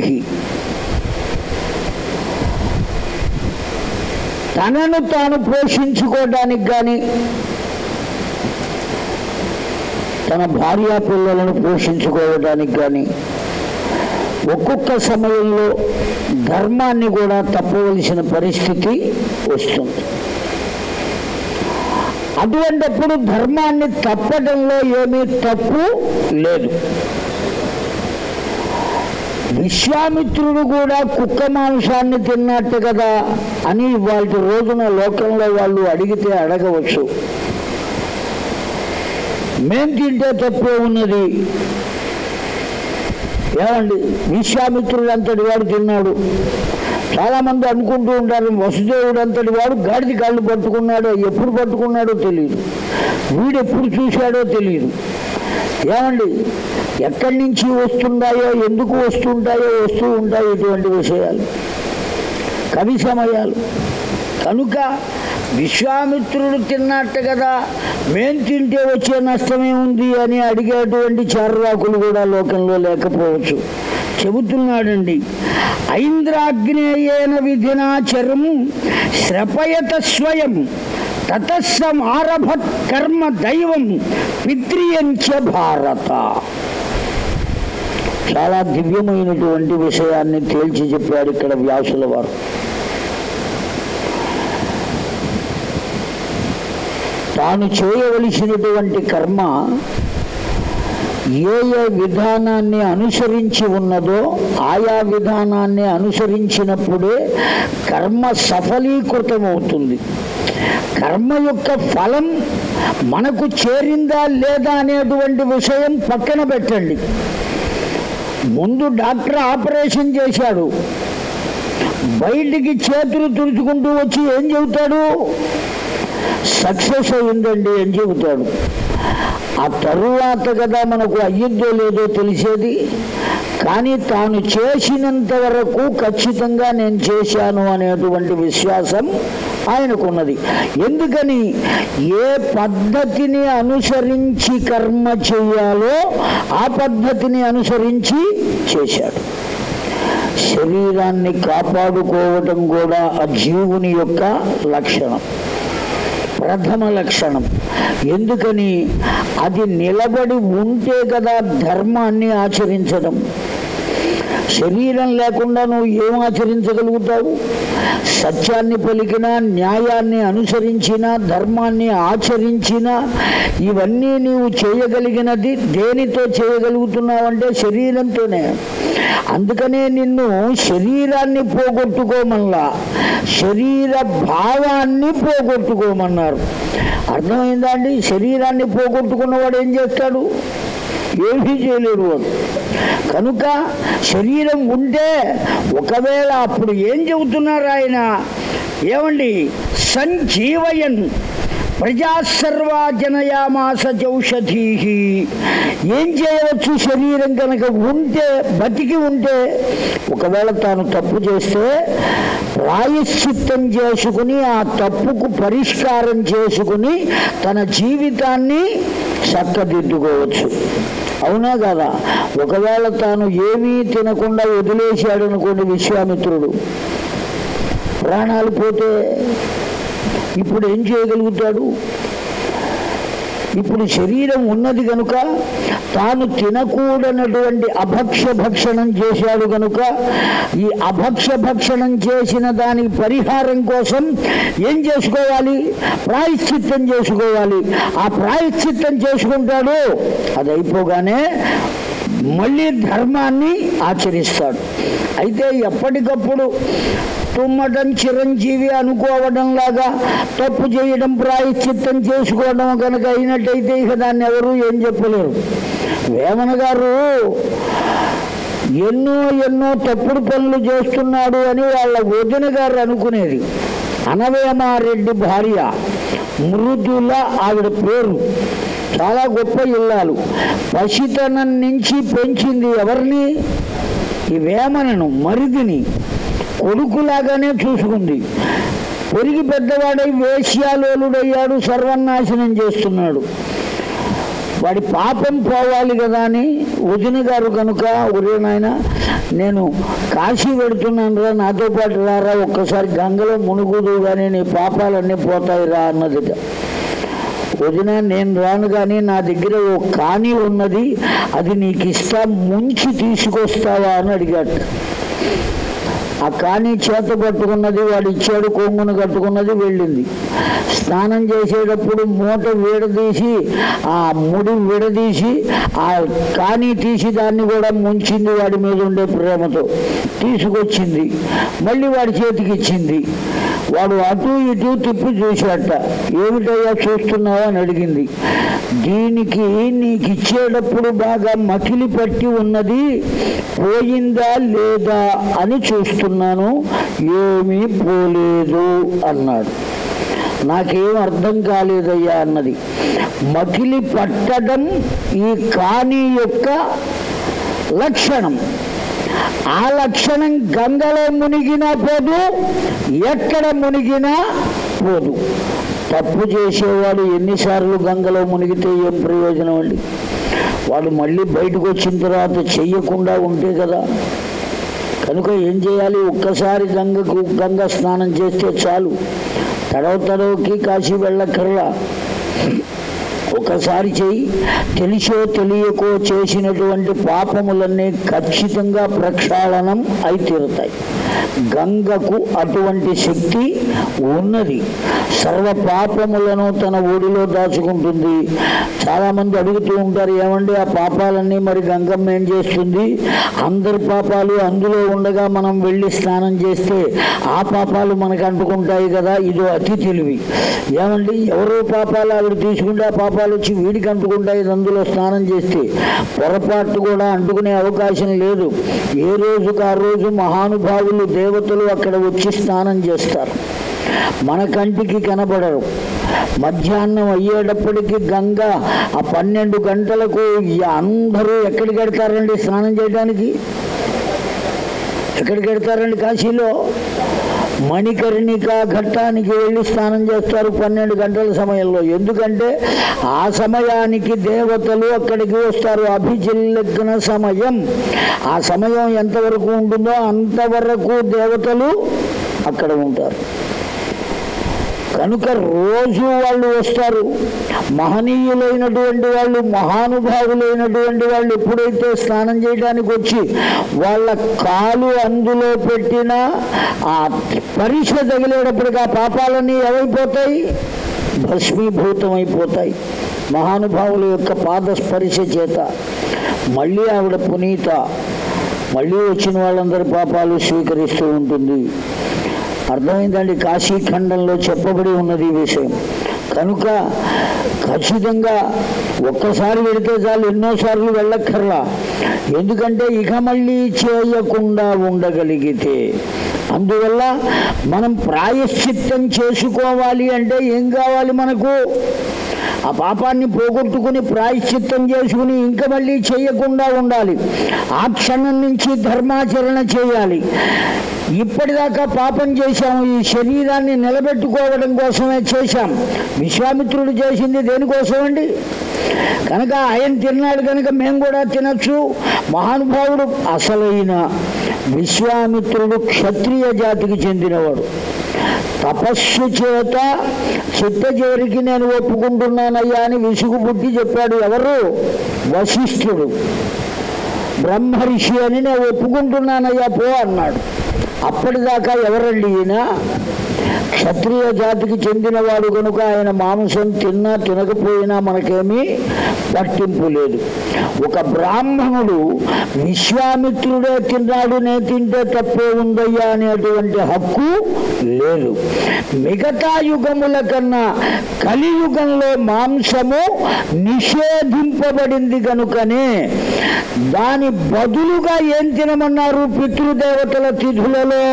తనను తాను పోషించుకోవడానికి కానీ తన భార్యా పిల్లలను పోషించుకోవడానికి కానీ ఒక్కొక్క సమయంలో ధర్మాన్ని కూడా తప్పవలసిన పరిస్థితి వస్తుంది. అటువంటప్పుడు ధర్మాన్ని తప్పడంలో ఏమీ తప్పు లేదు. విశ్వామిత్రుడు కూడా కుక్క మాంసాన్ని తిన్నట్టు కదా అని వాళ్ళ రోజున లోకంలో వాళ్ళు అడిగితే అడగవచ్చు. మేం తింటే తప్పే ఉన్నది. ఏమండి? విశ్వామిత్రుడు అంతటి వాడు తిన్నాడు. చాలామంది అనుకుంటూ ఉంటారు వసుదేవుడు అంతటి వాడు గాడిది కాళ్ళు పట్టుకున్నాడో ఎప్పుడు పట్టుకున్నాడో తెలియదు వీడు ఎప్పుడు చూశాడో తెలియదు ఏమండి? ఎక్కడి నుంచి వస్తుంటాయో ఎందుకు వస్తుంటాయో వస్తూ ఉంటాయో ఇటువంటి విషయాలు. కవి సమయాలు కనుక విశ్వామిత్రుడు తిన్నట్టు కదా మేం తింటే వచ్చే నష్టమే ఉంది అని అడిగేటువంటి చర్రాకులు కూడా లోకంలో లేకపోవచ్చు. చెబుతున్నాడండి ఐంద్రాగ్నేయేన విధినాచరం శ్రపయత స్వయం తతస్సమారభత్ కర్మ దైవం పిత్రియంచ భారత. చాలా దివ్యమైనటువంటి విషయాన్ని తేల్చి చెప్పాడు ఇక్కడ వ్యాసుల వారు. తాను చేయవలసినటువంటి కర్మ ఏ ఏ విధానాన్ని అనుసరించి ఉన్నదో ఆయా విధానాన్ని అనుసరించినప్పుడే కర్మ సఫలీకృతమవుతుంది. కర్మ యొక్క ఫలం మనకు చేరిందా లేదా అనేటువంటి విషయం పక్కన పెట్టండి. ముందు డాక్టర్ ఆపరేషన్ చేశాడు. బయటికి చేతులు తుడుచుకుంటూ వచ్చి ఏం చెబుతాడు? సక్సెస్ అయిందండి అని చెబుతాడు. ఆ తరువాత కదా మనకు అయ్యిద్దో లేదో తెలిసేది. కానీ తాను చేసినంత వరకు ఖచ్చితంగా నేను చేశాను అనేటువంటి విశ్వాసం ఆయనకున్నది. ఎందుకని? ఏ పద్ధతిని అనుసరించి కర్మ చేయాలో ఆ పద్ధతిని అనుసరించి చేశాడు. శరీరాన్ని కాపాడుకోవటం కూడా ఆ జీవుని యొక్క లక్షణం. ప్రథమ లక్షణం ఎందుకని? అది నిలబడి ఉంటే కదా ధర్మాన్ని ఆచరించడం. శరీరం లేకుండా నువ్వు ఏం ఆచరించగలుగుతావు? సత్యాన్ని పలికినా న్యాయాన్ని అనుసరించిన ధర్మాన్ని ఆచరించిన ఇవన్నీ నీవు చేయగలిగినది దేనితో చేయగలుగుతున్నావంటే శరీరంతోనే. అందుకనే నిన్ను శరీరాన్ని పోగొట్టుకోమల్లా శరీర భావాన్ని పోగొట్టుకోమన్నారు. అర్థమైందా అండి? శరీరాన్ని పోగొట్టుకున్నవాడు ఏం చేస్తాడు? ఏమీ చేయలేరు వాడు కనుక శరీరం ఉంటే ఒకవేళ అప్పుడు ఏం చెబుతున్నారు ఆయన? ఏమండి? సంజీవయన్ ప్రజాసర్వా జనయామాస జౌషధీ ఏం చేయవచ్చు శరీరం కనుక? ఉంటే బతికి ఉంటే ఒకవేళ తాను తప్పు చేస్తే ప్రాయశ్చిత్తం చేసుకుని ఆ తప్పుకు పరిష్కారం చేసుకుని తన జీవితాన్ని చక్కదిద్దుకోవచ్చు. అవునా కదా? ఒకవేళ తాను ఏమీ తినకుండా వదిలేశాడు అనుకోండి విశ్వామిత్రుడు. ప్రాణాలు పోతే ఇప్పుడు ఏం చేయగలుగుతాడు? ఇప్పుడు శరీరం ఉన్నది కనుక తాను తినకూడనటువంటి అభక్ష భక్షణం చేశాడు కనుక ఈ అభక్ష భక్షణం చేసిన దానికి పరిహారం కోసం ఏం చేసుకోవాలి? ప్రాయశ్చిత్తం చేసుకోవాలి. ఆ ప్రాయశ్చిత్తం చేసుకుంటాడు. అది అయిపోగానే మళ్ళీ ధర్మాన్ని ఆచరిస్తాడు. అయితే ఎప్పటికప్పుడు తుమ్మటం చిరంజీవి అనుకోవడం లాగా తప్పు చేయడం ప్రాయశ్చిత్తం చేసుకోవడం కనుక అయినట్టయితే ఇక దాన్ని ఎవరు ఏం చెప్పలేరు. వేమన గారు ఎన్నో ఎన్నో తప్పుడు పనులు చేస్తున్నాడు అని వాళ్ళ వదిన గారు అనుకునేది. అనవేమారెడ్డి భార్య మృదుల ఆవిడ పేరు. చాలా గొప్ప ఇల్లాలు. పసితనం నుంచి పెంచింది ఎవరిని? ఈ వేమనను మరిదిని. కొడుకులాగానే చూసుకుంది. పెరిగి పెద్దవాడై వేశ్యాలోలుడయ్యాడు సర్వనాశనం చేస్తున్నాడు. వాడి పాపం పోవాలి కదా అని వదిన గారు కనుక ఒరే నాయన నేను కాశీ పెడుతున్నాను రా నాతో పాటు రారా ఒక్కసారి గంగలో మునుగుదు కానీ నీ పాపాలన్నీ పోతాయి రా అన్నదిట వదిన నేను రాను కానీ నా దగ్గర ఓ కాని ఉన్నది అది నీకు ఇష్టం ముంచి తీసుకొస్తావా అని అడిగాడు. ఆ కానీ చేత పట్టుకున్నది వాడు ఇచ్చాడు కొంగును కట్టుకున్నది వెళ్ళింది. స్నానం చేసేటప్పుడు మూట విడదీసి ఆ ముడి విడదీసి ఆ కానీ తీసి దాన్ని కూడా ముంచింది వాడి మీద ఉండే ప్రేమతో. తీసుకొచ్చింది. మళ్ళీ వాడి చేతికి ఇచ్చింది వాడు అటు ఇటు తిప్పి చూశాట ఏమిటయ్యా చూస్తున్నావా అని అడిగింది. దీనికి నీకు ఇచ్చేటప్పుడు బాగా మకిలి పట్టి ఉన్నది పోయిందా లేదా అని చూస్తున్నాను. ఏమీ పోలేదు అన్నాడు. నాకేం అర్థం కాలేదయ్యా అన్నది. మకిలి పట్టడం ఈ కాణి యొక్క లక్షణం. ఆ లక్షణం గంగలో మునిగినా పోదు ఎక్కడ మునిగినా పోదు తప్పు చేసేవాడు ఎన్నిసార్లు గంగలో మునిగితే ఏం ప్రయోజనం అండి? వాడు మళ్ళీ బయటకు వచ్చిన తర్వాత చెయ్యకుండా ఉంటే కదా. కనుక ఏం చేయాలి? ఒక్కసారి గంగకు గంగ స్నానం చేస్తే చాలు. తడవ తడవకి కాశీ వెళ్ళక్కర్లా. ఒకసారి చేయి తెలిసో తెలియకో చేసినటువంటి పాపములన్నీ ఖచ్చితంగా ప్రక్షాళనం అయి తీరుతాయి. గంగకు అటువంటి శక్తి ఉన్నది. సర్వ పాపములను తన ఊడిలో దాచుకుంటుంది. చాలామంది అడుగుతూ ఉంటారు ఏమండి ఆ పాపాలన్నీ మరి గంగమ్మ ఏం చేస్తుంది? అందరి పాపాలు అందులో ఉండగా మనం వెళ్ళి స్నానం చేస్తే ఆ పాపాలు మనకు అంటుకుంటాయి కదా? ఇదో అతి తెలివి. ఏమండి? ఎవరో పాపాలు ఆవిడ తీసుకుంటే ఆ పాపాలు వచ్చి వీడికి అంటుకుంటాయి అందులో స్నానం చేస్తే. పొరపాటు కూడా అంటుకునే అవకాశం లేదు. ఏ రోజుకు ఆ రోజు మహానుభావులు దేవతలు అక్కడ వచ్చి స్నానం చేస్తారు. మన కంటికి కనబడరు. మధ్యాహ్నం అయ్యేటప్పటికి గంగ ఆ పన్నెండు గంటలకు అందరూ ఎక్కడికి వెడతారండి స్నానం చేయడానికి? ఎక్కడికి వెడతారండి కాశీలో? మణికర్ణిక ఘట్టానికి వెళ్ళి స్నానం చేస్తారు పన్నెండు గంటల సమయంలో. ఎందుకంటే ఆ సమయానికి దేవతలు అక్కడికి వస్తారు. అభిజిల్లగ్న సమయం. ఆ సమయం ఎంతవరకు ఉంటుందో అంతవరకు దేవతలు అక్కడ ఉంటారు. కనుక రోజు వాళ్ళు వస్తారు. మహనీయులైనటువంటి వాళ్ళు మహానుభావులైనటువంటి వాళ్ళు ఎప్పుడైతే స్నానం చేయడానికి వచ్చి వాళ్ళ కాలు అందులో పెట్టిన ఆ పరీక్ష తగిలేటప్పటికి ఆ పాపాలన్నీ ఏమైపోతాయి? భస్మీభూతమైపోతాయి. మహానుభావుల యొక్క పాద స్పర్శ చేత. మళ్ళీ ఆవిడ పునీత. మళ్ళీ వచ్చిన వాళ్ళందరి పాపాలు స్వీకరిస్తూ ఉంటుంది. అర్థమైందండి? కాశీఖండంలో చెప్పబడి ఉన్నది ఈ విషయం. కనుక ఖచ్చితంగా ఒక్కసారి వెళితే చాలు ఎన్నోసార్లు వెళ్ళక్కర్లా. ఎందుకంటే ఇక మళ్ళీ చేయకుండా ఉండగలిగితే. అందువల్ల మనం ప్రాయశ్చిత్తం చేసుకోవాలి అంటే ఏం కావాలి మనకు? ఆ పాపాన్ని పోగొట్టుకుని ప్రాయశ్చిత్తం చేసుకుని ఇంకా మళ్ళీ చేయకుండా ఉండాలి. ఆ క్షణం నుంచి ధర్మాచరణ చేయాలి. ఇప్పటిదాకా పాపం చేశాము. ఈ శరీరాన్ని నిలబెట్టుకోవడం కోసమే చేశాం. విశ్వామిత్రుడు చేసింది దేనికోసం అండి కనుక ఆయన తిన్నాడు కనుక మేము కూడా తినచ్చు. మహానుభావుడు అసలైన విశ్వామిత్రుడు క్షత్రియ జాతికి చెందినవాడు. తపస్సు చేత చిట్ట చివరికి నేను ఒప్పుకుంటున్నానయ్యా అని విసుగు పుట్టి చెప్పాడు ఎవరు? వశిష్ఠుడు. బ్రహ్మర్షి అని నేను ఒప్పుకుంటున్నానయ్యా పో అన్నాడు. అప్పటిదాకా ఎవరండి ఈయన? క్షత్రియ జాతికి చెందినవాడు కనుక ఆయన మాంసం తిన్నా తినకపోయినా మనకేమీ పట్టింపు లేదు. ఒక బ్రాహ్మణుడు విశ్వామిత్రుడే తిన్నాడు నే తింటే తప్పే ఉందయ్యా అనేటువంటి హక్కు లేదు. మిగతా యుగముల కన్నా కలియుగంలో మాంసము నిషేధింపబడింది కనుకనే దాని బదులుగా ఏం తినమన్నారు పితృదేవతల తిథులలో?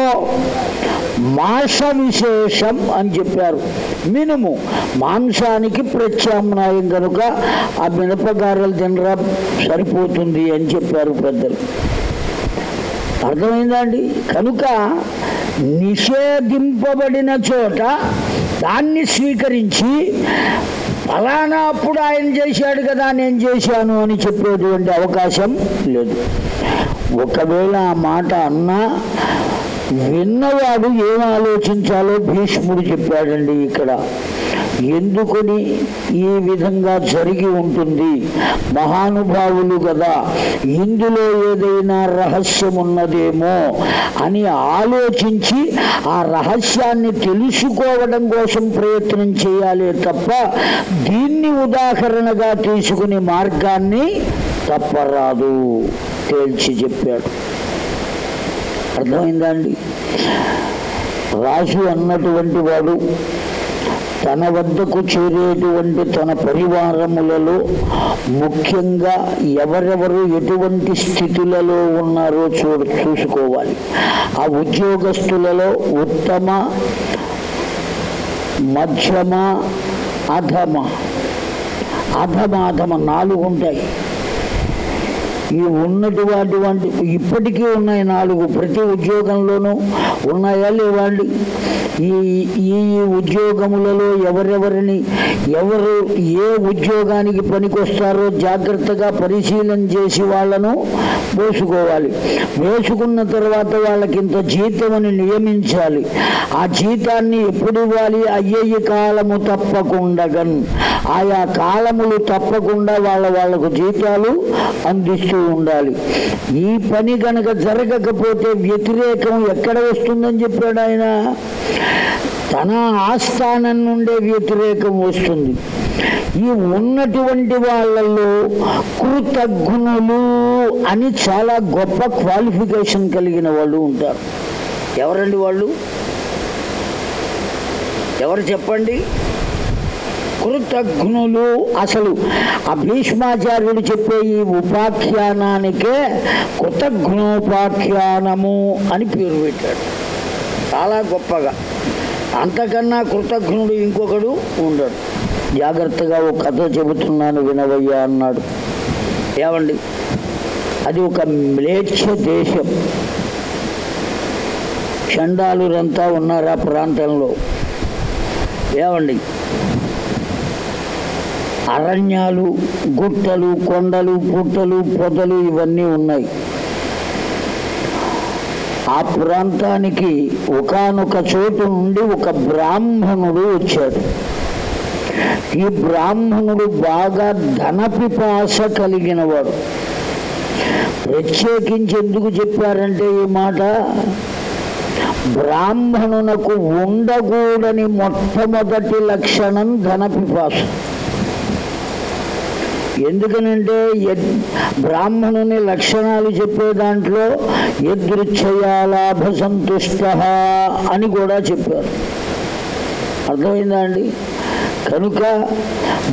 మాంస విశేషం అని చెప్పారు. మినుము మాంసానికి ప్రత్యామ్నాయం కనుక ఆ మినపగారలు తినరా సరిపోతుంది అని చెప్పారు పెద్దలు. అర్థమైందండి కనుక నిషేధింపబడిన చోట దాన్ని స్వీకరించి ఫలానా అప్పుడు ఆయన చేశాడు కదా నేను చేశాను అని చెప్పేటువంటి అవకాశం లేదు. ఒకవేళ ఆ మాట అన్నా విన్నవాడు ఏం ఆలోచించాలో భీష్ముడు చెప్పాడండి ఇక్కడ. ఎందుకని ఈ విధంగా జరిగి ఉంటుంది? మహానుభావులు కదా ఇందులో ఏదైనా రహస్యం ఉన్నదేమో అని ఆలోచించి ఆ రహస్యాన్ని తెలుసుకోవడం కోసం ప్రయత్నం చేయాలి తప్ప దీన్ని ఉదాహరణగా తీసుకునే మార్గాన్ని తప్పరాదు తేల్చి చెప్పాడు. అర్థమైందా అండి రాజు అన్నటువంటి వాడు తన వద్దకు చేరేటువంటి తన పరివారములలో ముఖ్యంగా ఎవరెవరు ఎటువంటి స్థితులలో ఉన్నారో చూడ చూసుకోవాలి. ఆ ఉద్యోగస్తులలో ఉత్తమ మధ్యమ అధమ. అధమ అధమ నాలుగు ఉంటాయి ఈ ఉన్నటువంటి వంటి ఇప్పటికీ ఉన్నాయి నాలుగు. ప్రతి ఉద్యోగంలోనూ ఉన్నాయా లేవాళ్ళు ఈ ఈ ఉద్యోగములలో ఎవరెవరిని ఎవరు ఏ ఉద్యోగానికి పనికొస్తారో జాగ్రత్తగా పరిశీలన చేసి వాళ్ళను వేసుకోవాలి వేసుకున్న తర్వాత వాళ్ళకి ఇంత జీతం అని నియమించాలి. ఆ జీతాన్ని ఎప్పుడు ఇవ్వాలి? అయ్యయ్య కాలము తప్పకుండా ఆయా కాలములు తప్పకుండా వాళ్ళ వాళ్ళకు జీతాలు అందిస్తూ ఉండాలి. ఈ పని కనుక జరగకపోతే వ్యతిరేకం ఎక్కడ వస్తుందని చెప్పాడు ఆయన? తన ఆస్థానం నుండే వ్యతిరేకం వస్తుంది. ఈ ఉన్నటువంటి వాళ్ళల్లో కృతజ్ఞులు అని చాలా గొప్ప క్వాలిఫికేషన్ కలిగిన వాళ్ళు ఉంటారు. ఎవరండి వాళ్ళు? ఎవరు చెప్పండి? కృతజ్ఞులు. అసలు ఆ భీష్మాచార్యుడు చెప్పే ఈ ఉపాఖ్యానానికే కృతజ్ఞోపాఖ్యానము అని పేరు పెట్టాడు. చాలా గొప్పగా. అంతకన్నా కృతజ్ఞుడు ఇంకొకడు ఉండడు. జాగ్రత్తగా ఒక కథ చెబుతున్నాను వినవయ్యా అన్నాడు. ఏమండి? అది ఒక మ్లేచ్ఛ దేశం. చండాలురంతా ఉన్నారు ఆ ప్రాంతంలో? ఏమండి? అరణ్యాలు గుట్టలు కొండలు పుట్టలు పొదలు ఇవన్నీ ఉన్నాయి. ఆ ప్రాంతానికి ఒకానొక చోటు నుండి ఒక బ్రాహ్మణుడు వచ్చాడు. ఈ బ్రాహ్మణుడు బాగా ధనపిపాస కలిగిన వాడు ప్రత్యేకించి ఎందుకు చెప్పారంటే ఈ మాట? బ్రాహ్మణునకు ఉండకూడని మొట్టమొదటి లక్షణం ధనపిపాస. ఎందుకనంటే బ్రాహ్మణుని లక్షణాలు చెప్పే దాంట్లో యదృచ్ఛయాలాభ సంతుష్ట అని కూడా చెప్పారు. అర్థమైందా అండి? కనుక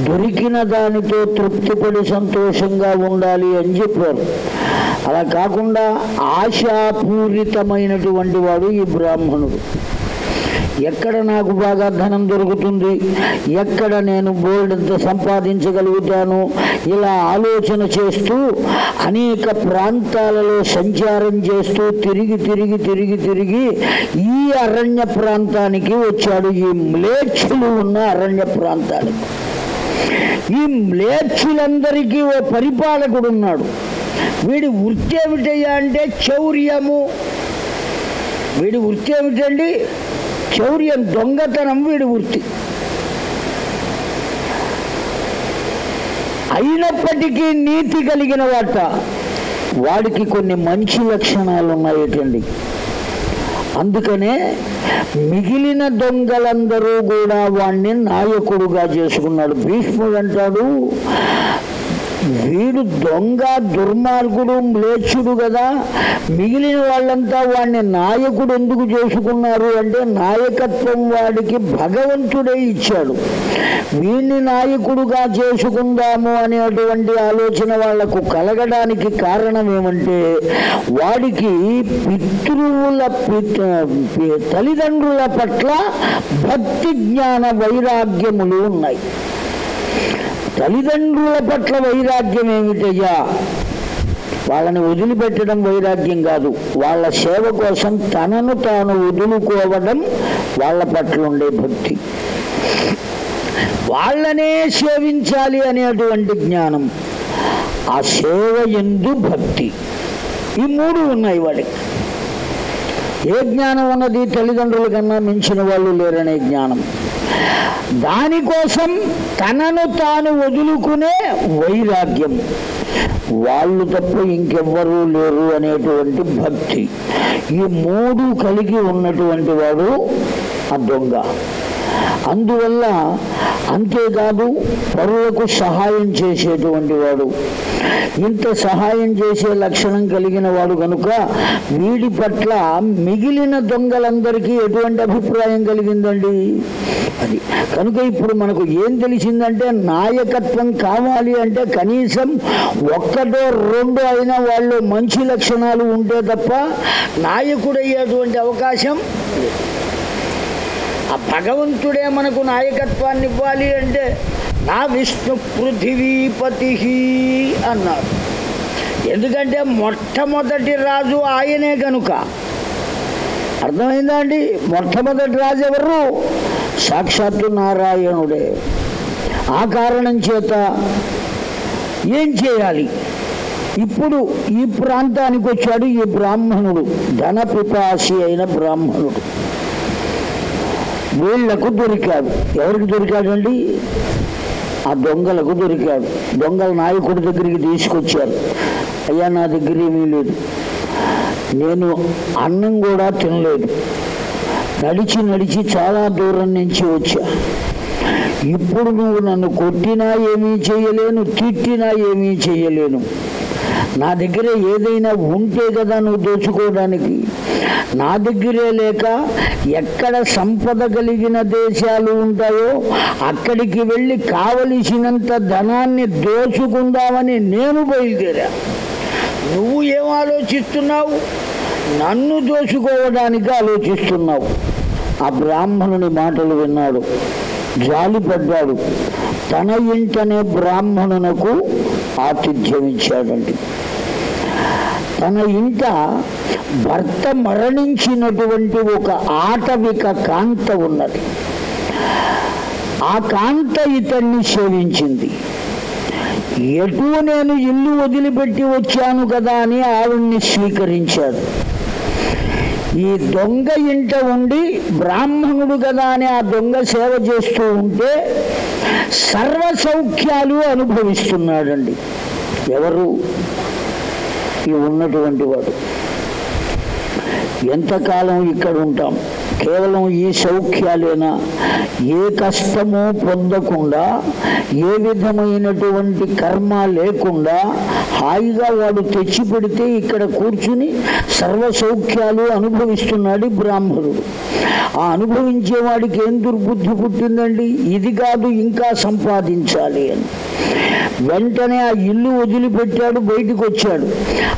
దొరికిన దానితో తృప్తిపడి సంతోషంగా ఉండాలి అని చెప్పారు. అలా కాకుండా ఆశాపూరితమైనటువంటి వాడు ఈ బ్రాహ్మణుడు. ఎక్కడ నాకు బాగా ధనం దొరుకుతుంది? ఎక్కడ నేను బోల్డంత సంపాదించగలుగుతాను? ఇలా ఆలోచన చేస్తూ అనేక ప్రాంతాలలో సంచారం చేస్తూ తిరిగి తిరిగి తిరిగి తిరిగి ఈ అరణ్య ప్రాంతానికి వచ్చాడు. ఈ మ్లేచ్చులు ఉన్న అరణ్య ప్రాంతానికి. ఈ మ్లేచ్చులందరికీ ఓ పరిపాలకుడు ఉన్నాడు. వీడి వృత్తి ఏమిటయ్యా అంటే చౌర్యము. వీడి వృత్తి ఏమిటండి? చౌర్యం దొంగతనం వీడి వృత్తి. అయినప్పటికీ నీతి కలిగిన వాట వాడికి కొన్ని మంచి లక్షణాలు ఉన్నాయటండి అందుకనే మిగిలిన దొంగలందరూ కూడా వాణ్ణి నాయకుడుగా చేసుకున్నాడు. భీష్ముడు అంటాడు వీడు దొంగ దుర్మార్గుడు మ్లేచ్చుడు కదా మిగిలిన వాళ్ళంతా వాడిని నాయకుడు ఎందుకు చేసుకున్నారు అంటే నాయకత్వం వాడికి భగవంతుడే ఇచ్చాడు. వీడిని నాయకుడుగా చేసుకుందాము అనేటువంటి ఆలోచన వాళ్ళకు కలగడానికి కారణం ఏమంటే వాడికి పితృవుల పి- తల్లిదండ్రుల పట్ల భక్తి జ్ఞాన వైరాగ్యములు ఉన్నాయి. తల్లిదండ్రుల పట్ల వైరాగ్యం ఏమిటయ్యా వాళ్ళని వదిలిపెట్టడం వైరాగ్యం కాదు. వాళ్ళ సేవ కోసం తనను తాను వదులుకోవడం వాళ్ళ పట్ల ఉండే భక్తి. వాళ్ళనే సేవించాలి అనేటువంటి జ్ఞానం. ఆ సేవ ఎందు భక్తి. ఈ మూడు ఉన్నాయి వాడికి. ఏ జ్ఞానం ఉన్నది? తల్లిదండ్రుల కన్నా మించిన వాళ్ళు లేరనే జ్ఞానం. దానికోసం తనను తాను వదులుకునే వైరాగ్యం. వాళ్ళు తప్ప ఇంకెవ్వరూ లేరు అనేటువంటి భక్తి. ఈ మూడు కలిగి ఉన్నటువంటి వాడు ఆ దొంగ. అందువల్ల అంతేకాదు పరులకు సహాయం చేసేటువంటి వాడు ఇంత సహాయం చేసే లక్షణం కలిగిన వాడు కనుక వీడి పట్ల మిగిలిన దొంగలందరికీ ఎటువంటి అభిప్రాయం కలిగిందండి అది కనుక ఇప్పుడు మనకు ఏం తెలిసిందంటే నాయకత్వం కావాలి అంటే కనీసం ఒక్కటో రెండు అయినా వాళ్ళు మంచి లక్షణాలు ఉంటే తప్ప నాయకుడయ్యేటువంటి అవకాశం లేదు. ఆ భగవంతుడే మనకు నాయకత్వాన్ని ఇవ్వాలి అంటే నా విష్ణు పృథివీపతి అన్నారు. ఎందుకంటే మొట్టమొదటి రాజు ఆయనే కనుక అర్థమైందా అండి? మొట్టమొదటి రాజు ఎవరు? సాక్షాత్తు నారాయణుడే. ఆ కారణం చేత ఏం చేయాలి? ఇప్పుడు ఈ ప్రాంతానికి వచ్చాడు ఈ బ్రాహ్మణుడు ధన పిపాసి అయిన బ్రాహ్మణుడు. వీళ్ళకు దొరికాడు. ఎవరికి దొరికాడండి? ఆ దొంగలకు దొరికాడు. దొంగల నాయకుడి దగ్గరికి తీసుకొచ్చారు అయ్యా నా దగ్గర ఏమీ లేదు. నేను అన్నం కూడా తినలేదు. నడిచి నడిచి చాలా దూరం నుంచి వచ్చా. ఇప్పుడు నువ్వు నన్ను కొట్టినా ఏమీ చేయలేను తిట్టినా ఏమీ చేయలేను. నా దగ్గర ఏదైనా ఉంటే కదా నువ్వు దోచుకోవడానికి నా దగ్గరే లేక ఎక్కడ సంపద కలిగిన దేశాలు ఉంటాయో అక్కడికి వెళ్ళి కావలసినంత ధనాన్ని దోచుకుందామని నేను బయలుదేరా. నువ్వు ఏం ఆలోచిస్తున్నావు? నన్ను దోచుకోవడానికి ఆలోచిస్తున్నావు. ఆ బ్రాహ్మణుని మాటలు విన్నాడు. జాలిపడ్డాడు తన ఇంటనే బ్రాహ్మణునకు ఆతిథ్యం ఇచ్చాడండి తన ఇంట భర్త మరణించినటువంటి ఒక ఆటవిక కాంత ఉన్నది. ఆ కాంత ఇతన్ని సేవించింది ఎటు నేను ఇల్లు వదిలిపెట్టి వచ్చాను కదా అని ఆవిడ్ని స్వీకరించాడు ఈ దొంగ ఇంట ఉండి బ్రాహ్మణుడు కదా అని ఆ దొంగ సేవ చేస్తూ ఉంటే సర్వ సౌఖ్యాలు అనుభవిస్తున్నాడండి. ఎవరు? ఉన్నటువంటి వాడు. ఎంతకాలం ఇక్కడ ఉంటాం? కేవలం ఈ సౌఖ్యాలేనా? ఏ కష్టము పొందకుండా ఏ విధమైనటువంటి కర్మ లేకుండా హాయిగా వాడు తెచ్చి పెడితే ఇక్కడ కూర్చుని సర్వ సౌఖ్యాలు అనుభవిస్తున్నాడు బ్రాహ్మణుడు. ఆ అనుభవించే వాడికి ఏం దుర్బుద్ధి పుట్టిందండి? ఇది కాదు ఇంకా సంపాదించాలి అని. వెంటనే ఆ ఇల్లు వదిలిపెట్టాడు బయటికి వచ్చాడు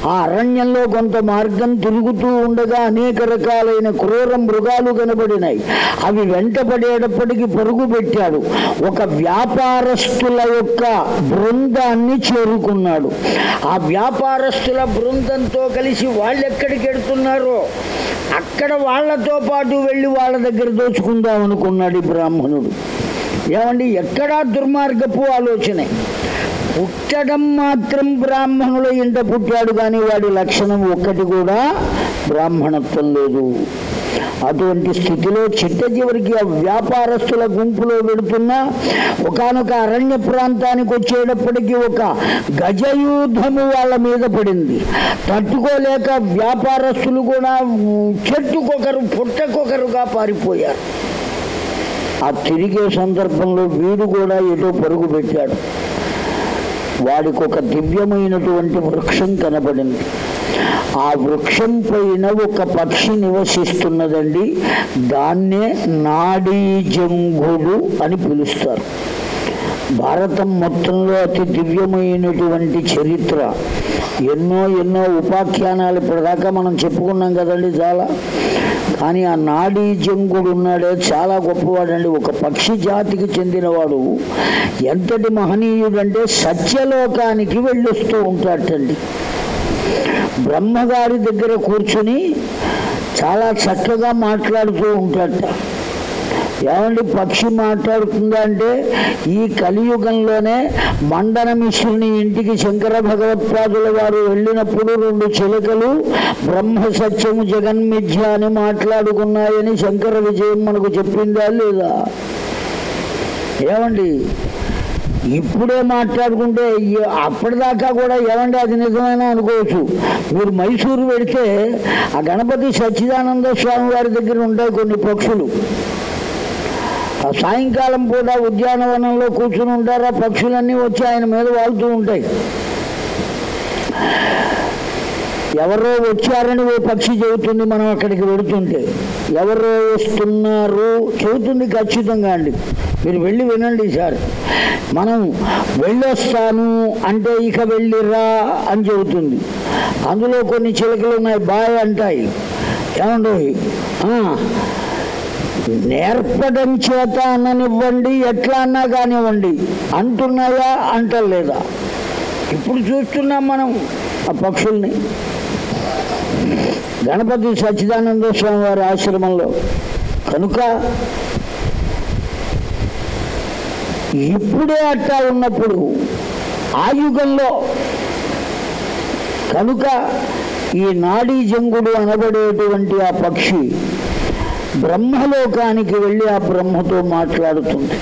ఆ అరణ్యంలో కొంత మార్గం తిరుగుతూ ఉండగా అనేక రకాలైన క్రూర మృగాలు కనబడినాయి. అవి వెంటపడేటప్పటికి పరుగు పెట్టాడు. ఒక వ్యాపారస్తుల యొక్క బృందాన్ని చేరుకున్నాడు. ఆ వ్యాపారస్తుల బృందంతో కలిసి వాళ్ళు ఎక్కడికి వెడుతున్నారో అక్కడ వాళ్ళతో పాటు వెళ్ళి వాళ్ళ దగ్గర దోచుకుందాం అనుకున్నాడు ఈ బ్రాహ్మణుడు. ఏమండి ఎక్కడా దుర్మార్గపు ఆలోచనే. పుట్టడం మాత్రం బ్రాహ్మణుల ఇంట పుట్టాడు కానీ వాడి లక్షణం ఒక్కటి కూడా బ్రాహ్మణత్వం లేదు. అటువంటి స్థితిలో చిట్ట చివరికి ఆ వ్యాపారస్తుల గుంపులో పెడుతున్న ఒకనొక అరణ్య ప్రాంతానికి వచ్చేటప్పటికి ఒక గజయూధము వాళ్ళ మీద పడింది. తట్టుకోలేక వ్యాపారస్తులు కూడా చెట్టుకొకరు పుట్టకొకరుగా పారిపోయారు. ఆ తిరిగే సందర్భంలో వీడు కూడా ఏదో పరుగు పెట్టాడు. వాడికి ఒక దివ్యమైనటువంటి వృక్షం కనబడింది. ఆ వృక్షం పైన ఒక పక్షి నివసిస్తున్నదండి. దాన్నే నాడీ జంగుడు అని పిలుస్తారు. భారతం మొత్తంలో అతి దివ్యమైనటువంటి చరిత్ర. ఎన్నో ఎన్నో ఉపాఖ్యానాలు ఇప్పటిదాకా మనం చెప్పుకున్నాం కదండి చాలా. కానీ ఆ నాడీ జంగుడు ఉన్నాడే చాలా గొప్పవాడండి. ఒక పక్షి జాతికి చెందినవాడు. ఎంతటి మహనీయుడంటే సత్యలోకానికి వెళ్ళొస్తూ ఉంటాడటండి. బ్రహ్మగారి దగ్గర కూర్చుని చాలా చక్కగా మాట్లాడుతూ ఉంటాడట. ఏమండి పక్షి మాట్లాడుతుందా అంటే ఈ కలియుగంలోనే మండన మిశ్రుని ఇంటికి శంకర భగవత్పాదుల వారు వెళ్ళినప్పుడు రెండు చిలకలు బ్రహ్మ సత్యము జగన్మిథ్య అని మాట్లాడుకున్నాయని శంకర విజయం మనకు చెప్పిందా లేదా? ఏమండి? ఇప్పుడే మాట్లాడుకుంటే అప్పటిదాకా కూడా ఏమండి అది నిజమైన అనుకోవచ్చు. మీరు మైసూరు వెడితే ఆ గణపతి సచ్చిదానంద స్వామి వారి దగ్గర ఉంటాయి కొన్ని పక్షులు. ఆ సాయంకాలం పూట ఉద్యానవనంలో కూర్చుని ఉంటారు? ఆ పక్షులన్నీ వచ్చి ఆయన మీద వాళ్తూ ఉంటాయి. ఎవరో వచ్చారని ఓ పక్షి చెబుతుంది మనం అక్కడికి వెళుతుంటే. ఎవరో వస్తున్నారు? చెబుతుంది ఖచ్చితంగా అండి. మీరు వెళ్ళి వినండి సార్. మనం వెళ్ళొస్తాను అంటే ఇక వెళ్ళిరా అని చెబుతుంది. అందులో కొన్ని చిలకలు ఉన్నాయి బాయ్ అంటాయి. ఏమండి నేర్పడం చేత అన్ననివ్వండి ఎట్లా అన్నా కానివ్వండి. అంటున్నాయా అంటలేదా? ఇప్పుడు చూస్తున్నాం మనం ఆ పక్షుల్ని. గణపతి సచ్చిదానంద స్వామి వారి ఆశ్రమంలో. కనుక ఇప్పుడే అట్టా ఉన్నప్పుడు ఆ యుగంలో కనుక ఈ నాడీ జంగుడు అనబడేటువంటి ఆ పక్షి బ్రహ్మలోకానికి వెళ్ళి ఆ బ్రహ్మతో మాట్లాడుతుంది.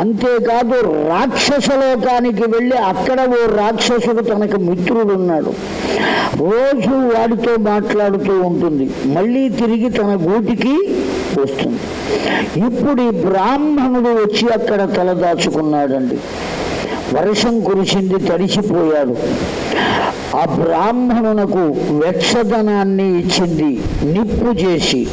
అంతేకాదు రాక్షస లోకానికి వెళ్ళి అక్కడ ఓ రాక్షసుడు తనకు మిత్రుడు ఉన్నాడు రోజు వాడితో మాట్లాడుతూ ఉంటుంది. మళ్ళీ తిరిగి తన గూటికి వస్తుంది. ఇప్పుడు ఈ బ్రాహ్మణుడు వచ్చి అక్కడ తలదాచుకున్నాడండి. వర్షం కురిసింది తడిసిపోయాడు ఆ బ్రాహ్మణునకు వెచ్చదనాన్ని ఇచ్చింది నిప్పు చేసి.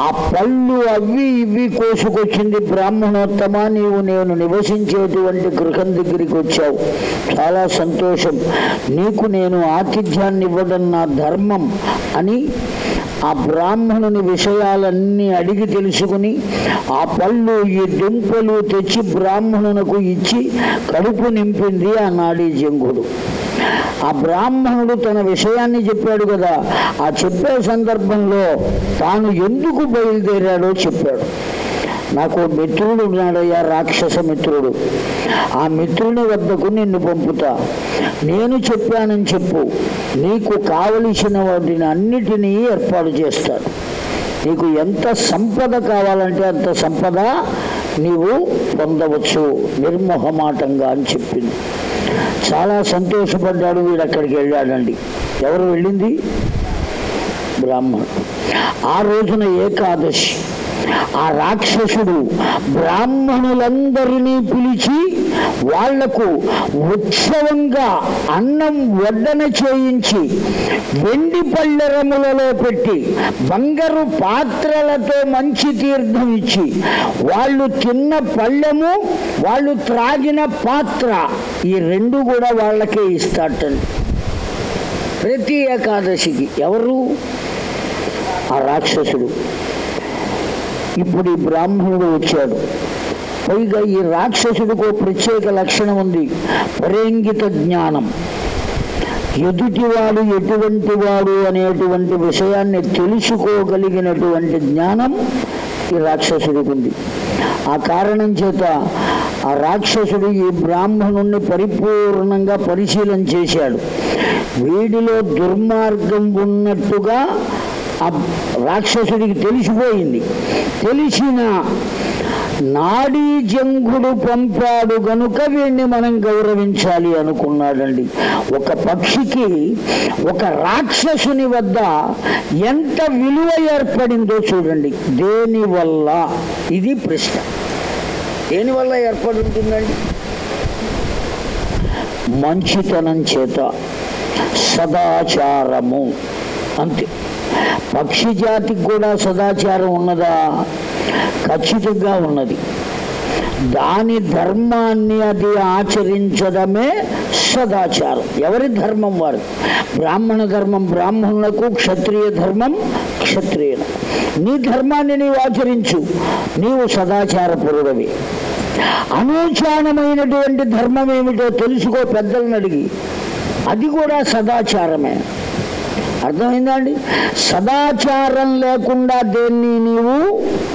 ఆ పళ్ళు అవి ఇవి కోసుకొచ్చింది బ్రాహ్మణోత్తమ. నీవు నేను నివసించేటువంటి గృహం దగ్గరికి వచ్చావు. చాలా సంతోషం. నీకు నేను ఆతిథ్యాన్ని ఇవ్వడం నా ధర్మం అని ఆ బ్రాహ్మణుని విషయాలన్నీ అడిగి తెలుసుకుని ఆ పళ్ళు ఈ దుంపలు తెచ్చి బ్రాహ్మణునకు ఇచ్చి కడుపు నింపింది ఆ నాడీ జంగుడు. ఆ బ్రాహ్మణుడు తన విషయాన్ని చెప్పాడు కదా. ఆ చెప్పే సందర్భంలో తాను ఎందుకు బయలుదేరాడో చెప్పాడు. నాకు మిత్రుడు ఉన్నాడయ్యా రాక్షస మిత్రుడు. ఆ మిత్రుని వద్దకు నిన్ను పంపుతా. నేను చెప్పానని చెప్పు. నీకు కావలసిన వాటిని అన్నిటినీ ఏర్పాటు చేస్తాడు నీకు ఎంత సంపద కావాలంటే అంత సంపద నీవు పొందవచ్చు నిర్మోహమాటంగా అని చెప్పింది. చాలా సంతోషపడ్డాడు వీడు అక్కడికి వెళ్ళాడండి. ఎవరు వెళ్ళింది? బ్రాహ్మణుడు. ఆ రోజున ఏకాదశి. ఆ రాక్షసుడు బ్రాహ్మణులందరినీ పిలిచి వాళ్ళకు ఉత్సవంగా అన్నం వడ్డన చేయించి వెండి పళ్ళెరములలో పెట్టి బంగారు పాత్రలతో మంచి తీర్థం ఇచ్చి వాళ్ళు తిన్న పళ్ళెము వాళ్ళు త్రాగిన పాత్ర ఈ రెండు కూడా వాళ్ళకే ఇస్తాటండి. ప్రతి ఏకాదశికి ఎవరు? ఆ రాక్షసుడు. ఇప్పుడు ఈ బ్రాహ్మణుడు వచ్చాడు. పైగా ఈ రాక్షసుడికి ఒక ప్రత్యేక లక్షణం ఉంది. పరేంగిత జ్ఞానం. ఎదుటివాడు ఎటువంటి వాడు అనేటువంటి విషయాన్ని తెలుసుకోగలిగినటువంటి జ్ఞానం ఈ రాక్షసుడికి ఉంది. ఆ కారణం చేత ఆ రాక్షసుడు ఈ బ్రాహ్మణుణ్ణి పరిపూర్ణంగా పరిశీలన చేశాడు. వీడిలో దుర్మార్గం ఉన్నట్టుగా ఆ రాక్షసుడికి తెలిసిపోయింది. తెలిసిన నాడీ జంగుడు పంపాడు గనుక వీడిని మనం గౌరవించాలి అనుకున్నాడండి. ఒక పక్షికి ఒక రాక్షసుని వద్ద ఎంత విలువ ఏర్పడిందో చూడండి. దేనివల్ల ఇది ప్రశ్న. దేనివల్ల ఏర్పడుతుందండి? ఏర్పడి ఉంటుందండి మంచితనం చేత సదాచారము. అంతే. పక్షి జాతికి కూడా సదాచారం ఉన్నదా? ఖచ్చితంగా ఉన్నది. దాని ధర్మాన్ని అది ఆచరించడమే సదాచారం. ఎవరి ధర్మం వారు? బ్రాహ్మణ ధర్మం బ్రాహ్మణులకు క్షత్రియ ధర్మం క్షత్రియులకు నీ ధర్మాన్ని నీవు ఆచరించు. నీవు సదాచార పురుడవి అనూచానమైనటువంటి ధర్మం ఏమిటో తెలుసుకో పెద్దలను అడిగి. అది కూడా సదాచారమే. అర్థమైందా అండి సదాచారం లేకుండా దేన్ని నీవు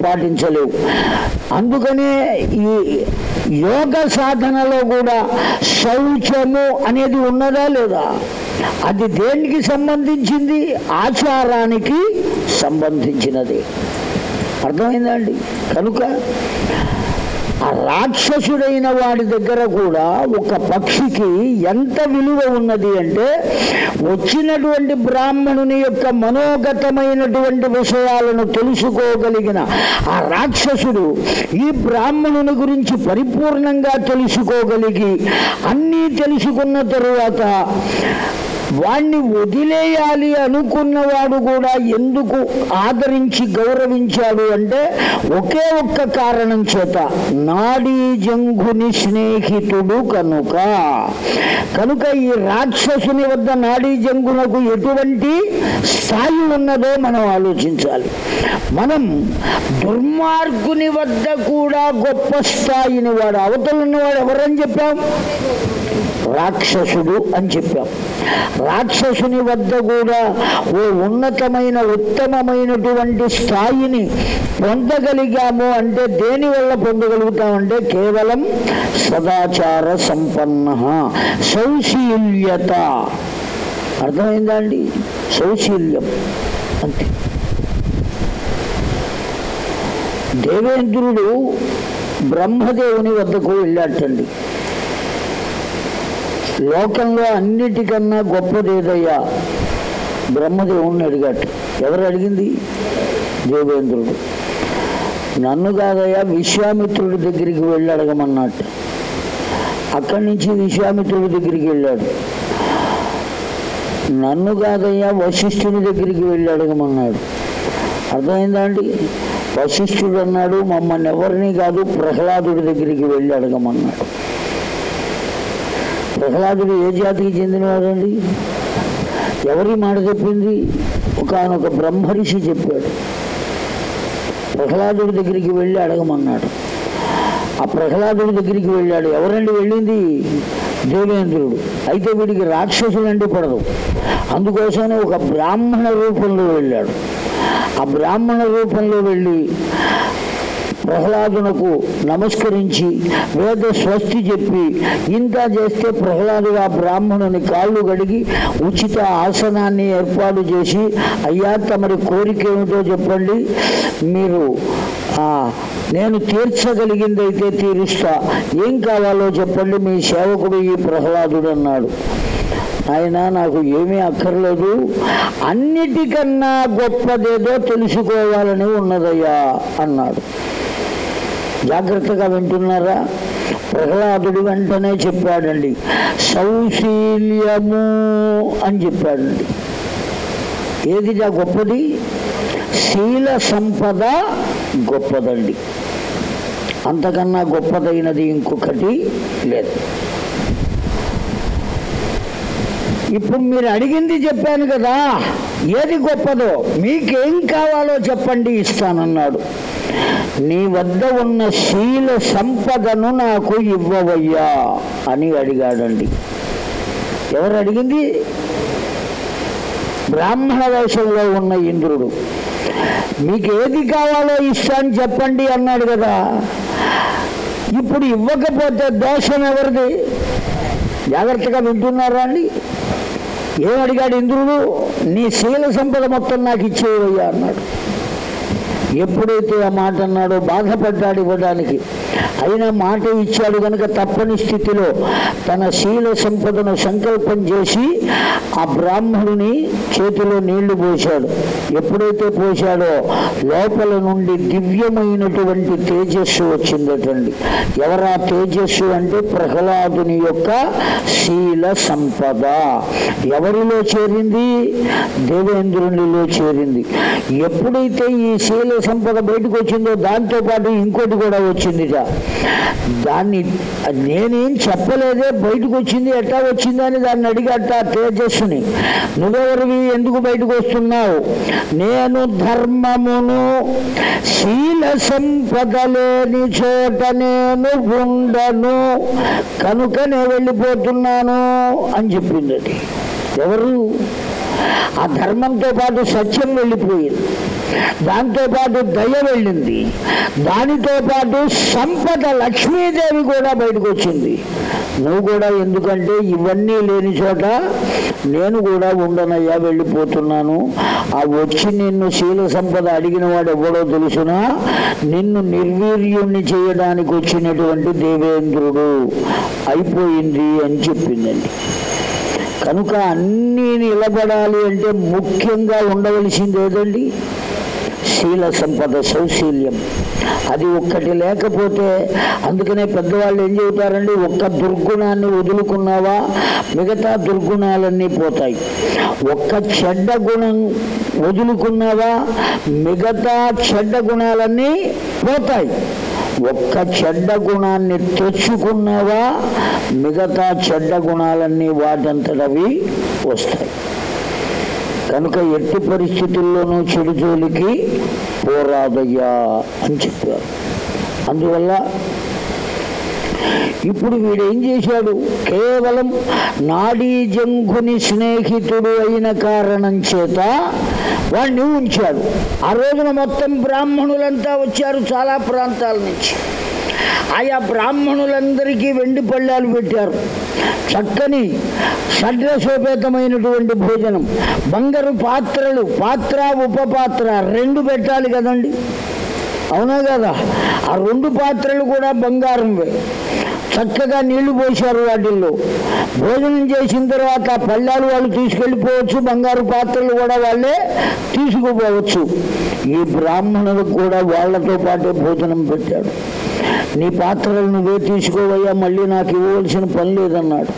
పాటించలేవు. అందుకనే ఈ యోగ సాధనలో కూడా శౌచము అనేది ఉన్నదా లేదా? అది దేనికి సంబంధించింది? ఆచారానికి సంబంధించినది. అర్థమైందండి? కనుక ఆ రాక్షసుడైన వాడి దగ్గర కూడా ఒక పక్షికి ఎంత విలువ ఉన్నది అంటే వచ్చినటువంటి బ్రాహ్మణుని యొక్క మనోగతమైనటువంటి విషయాలను తెలుసుకోగలిగిన ఆ రాక్షసుడు ఈ బ్రాహ్మణుని గురించి పరిపూర్ణంగా తెలుసుకోగలిగి అన్నీ తెలుసుకున్న తరువాత వాణ్ణి వదిలేయాలి అనుకున్నవాడు కూడా ఎందుకు ఆదరించి గౌరవించాడు అంటే ఒకే ఒక్క కారణం చేత నాడీ జంఘుని స్నేహితుడు కనుక. కనుక ఈ రాక్షసుని వద్ద నాడీ జంగునకు ఎటువంటి స్థాయి ఉన్నదో మనం ఆలోచించాలి. మనం దుర్మార్గుని వద్ద కూడా గొప్ప స్థాయిని వాడు అవతలున్నవాడు ఎవరని చెప్పాం? రాక్షసుడు అని చెప్పాం. రాక్షసుని వద్ద కూడా ఓ ఉన్నతమైన ఉత్తమమైనటువంటి స్థాయిని పొందగలిగాము అంటే దేని వల్ల పొందగలుగుతామంటే కేవలం సదాచార సంపన్న సౌశీల్యత. అర్థమైందా అండి? సౌశీల్యం అంతే. దేవేంద్రుడు బ్రహ్మదేవుని వద్దకు వెళ్ళాటండి లోకంలో అన్నిటికన్నా గొప్పదేదయ్యా బ్రహ్మదేవుణ్ణి అడిగాడు ఎవరు అడిగింది? దేవేంద్రుడు. నన్ను కాదయ్యా విశ్వామిత్రుడి దగ్గరికి వెళ్ళి అడగమన్నట్టు అక్కడి నుంచి విశ్వామిత్రుడి దగ్గరికి వెళ్ళాడు. నన్ను కాదయ్యా వశిష్ఠుని దగ్గరికి వెళ్ళి అడగమన్నాడు. అర్థమైందా అండి? వశిష్ఠుడు అన్నాడు మమ్మల్ని ఎవరిని కాదు ప్రహ్లాదుడి దగ్గరికి వెళ్ళి అడగమన్నాడు. ప్రహ్లాదుడు ఏ జాతికి చెందినవాడండి? ఎవరి మాట చెప్పింది? ఒకనొక బ్రహ్మర్షి చెప్పాడు. ప్రహ్లాదుడి దగ్గరికి వెళ్ళి అడగమన్నాడు. ఆ ప్రహ్లాదుడి దగ్గరికి వెళ్ళాడు. ఎవరండి వెళ్ళింది? దేవేంద్రుడు. అయితే వీడికి రాక్షసులు అంటే పడదు. అందుకోసమే ఒక బ్రాహ్మణ రూపంలో వెళ్ళాడు. ఆ బ్రాహ్మణ రూపంలో వెళ్ళి ప్రహ్లాదునకు నమస్కరించి వేద స్వస్తి చెప్పి ఇంత చేస్తే ప్రహ్లాదుగా బ్రాహ్మణుని కాళ్ళు గడిగి ఉచిత ఆసనాన్ని ఏర్పాటు చేసి అయ్యా తమరి కోరిక ఏమిటో చెప్పండి. మీరు నేను తీర్చగలిగిందైతే తీరుస్తా. ఏం కావాలో చెప్పండి మీ సేవకుడు ఈ ప్రహ్లాదుడు అన్నాడు. ఆయన నాకు ఏమీ అక్కర్లేదు. అన్నిటికన్నా గొప్పదేదో తెలుసుకోవాలని ఉన్నదయ్యా అన్నాడు. జాగ్రత్తగా వింటున్నారా? ప్రహ్లాదుడు వెంటనే చెప్పాడండి సౌశీల్యము అని చెప్పాడండి. ఏదిగా గొప్పది? శీల సంపద గొప్పదండి. అంతకన్నా గొప్పదైనది ఇంకొకటి లేదు. ఇప్పుడు మీరు అడిగింది చెప్పాను కదా ఏది గొప్పదో మీకేం కావాలో చెప్పండి ఇస్తానన్నాడు. నీ వద్ద ఉన్న శీల సంపదను నాకు ఇవ్వవయ్యా అని అడిగాడండి. ఎవరు అడిగింది? బ్రాహ్మణ వేషంలో ఉన్న ఇంద్రుడు. మీకు ఏది కావాలో ఇస్తాను చెప్పండి అన్నాడు కదా. ఇప్పుడు ఇవ్వకపోతే దోషం ఎవరిది? జాగ్రత్తగా వింటున్నారా అండి? ఏమడిగాడు ఇంద్రుడు? నీ శీల సంపద మొత్తం నాకు ఇచ్చేవయ్యా అన్నాడు. ఎప్పుడైతే ఆ మాట అన్నాడో బాధపడ్డాడు ఇవ్వడానికి. అయినా మాట ఇచ్చాడు కనుక తప్పని స్థితిలో తన శీల సంపదను సంకల్పం చేసి ఆ బ్రాహ్మణుని చేతిలో నీళ్ళు పోశాడు. ఎప్పుడైతే పోశాడో లోపల నుండి దివ్యమైనటువంటి తేజస్సు వచ్చిందటండి. ఎవరా తేజస్సు అంటే ప్రహ్లాదుని యొక్క శీల సంపద. ఎవరిలో చేరింది? దేవేంద్రునిలో చేరింది. ఎప్పుడైతే ఈ శీల సంపద బయటకు వచ్చిందో దాంతో పాటు ఇంకోటి కూడా వచ్చిందిట. దాన్ని నేనేం చెప్పలేదే బయటకు వచ్చింది ఎట్లా వచ్చిందని దాన్ని అడిగట్ట తేజస్సుని. నువ్వెవరివి? ఎందుకు బయటకు వస్తున్నావు? నేను ధర్మమును శీల సంపద లేని చోట నేను ఉండను. కనుక వెళ్ళిపోతున్నాను అని చెప్పింది ఎవరు? ఆ ధర్మంతో పాటు సత్యం వెళ్ళిపోయింది. దాంతోపాటు దయ వెళ్ళింది. దానితో పాటు సంపద లక్ష్మీదేవి కూడా బయటకు వచ్చింది. నువ్వు కూడా ఎందుకంటే ఇవన్నీ లేని చోట నేను కూడా ఉండనయ్యా వెళ్ళిపోతున్నాను. ఆ వచ్చి నిన్ను శీల సంపద అడిగిన వాడు ఎవడో తెలుసునా? నిన్ను నిర్వీర్యుణ్ణి చేయడానికి వచ్చినటువంటి దేవేంద్రుడు. అయిపోయింది అని చెప్పిందండి. కనుక అన్నీ నిలబడాలి అంటే ముఖ్యంగా ఉండవలసింది ఏదండి? శీల సంపద సౌశీల్యం. అది ఒక్కటి లేకపోతే అందుకనే పెద్దవాళ్ళు ఏం చెబుతారండి ఒక్క దుర్గుణాన్ని వదులుకున్నావా? మిగతా దుర్గుణాలన్నీ పోతాయి. ఒక్క చెడ్డ గుణం వదులుకున్నావా? మిగతా చెడ్డ గుణాలన్నీ పోతాయి. ఒక్క చెడ్డ గుణాన్ని తెచ్చుకున్నావా? మిగతా చెడ్డ గుణాలన్నీ వాటంతటవి వస్తాయి. కనుక ఎట్టి పరిస్థితుల్లోనూ చెడు జోలికి పోరాదయ్యా అని చెప్పారు. అందువల్ల ఇప్పుడు వీడేం చేశాడు? కేవలం నాడీ జంఘుని స్నేహితుడు అయిన కారణం చేత వాడిని ఉంచాడు. ఆ రోజున మొత్తం బ్రాహ్మణులంతా వచ్చారు చాలా ప్రాంతాల నుంచి. ఆయా బ్రాహ్మణులందరికీ వెండి పళ్ళాలు పెట్టారు. చక్కని షడ్రసోపేతమైనటువంటి భోజనం. బంగారు పాత్రలు పాత్ర ఉపపాత్ర రెండు పెట్టాలి కదండి. అవునా కదా? ఆ రెండు పాత్రలు కూడా బంగారంవే. చక్కగా నీళ్ళు పోశారు వాటిల్లో. భోజనం చేసిన తర్వాత పళ్ళాలు వాళ్ళు తీసుకెళ్ళిపోవచ్చు బంగారు పాత్రలు కూడా వాళ్ళే తీసుకుపోవచ్చు. ఈ బ్రాహ్మణులకు కూడా వాళ్ళతో పాటే భోజనం పెట్టాడు నీ పాత్రలు నువ్వే తీసుకోవయ్యా మళ్ళీ నాకు ఇవ్వవలసిన పని లేదన్నాడు.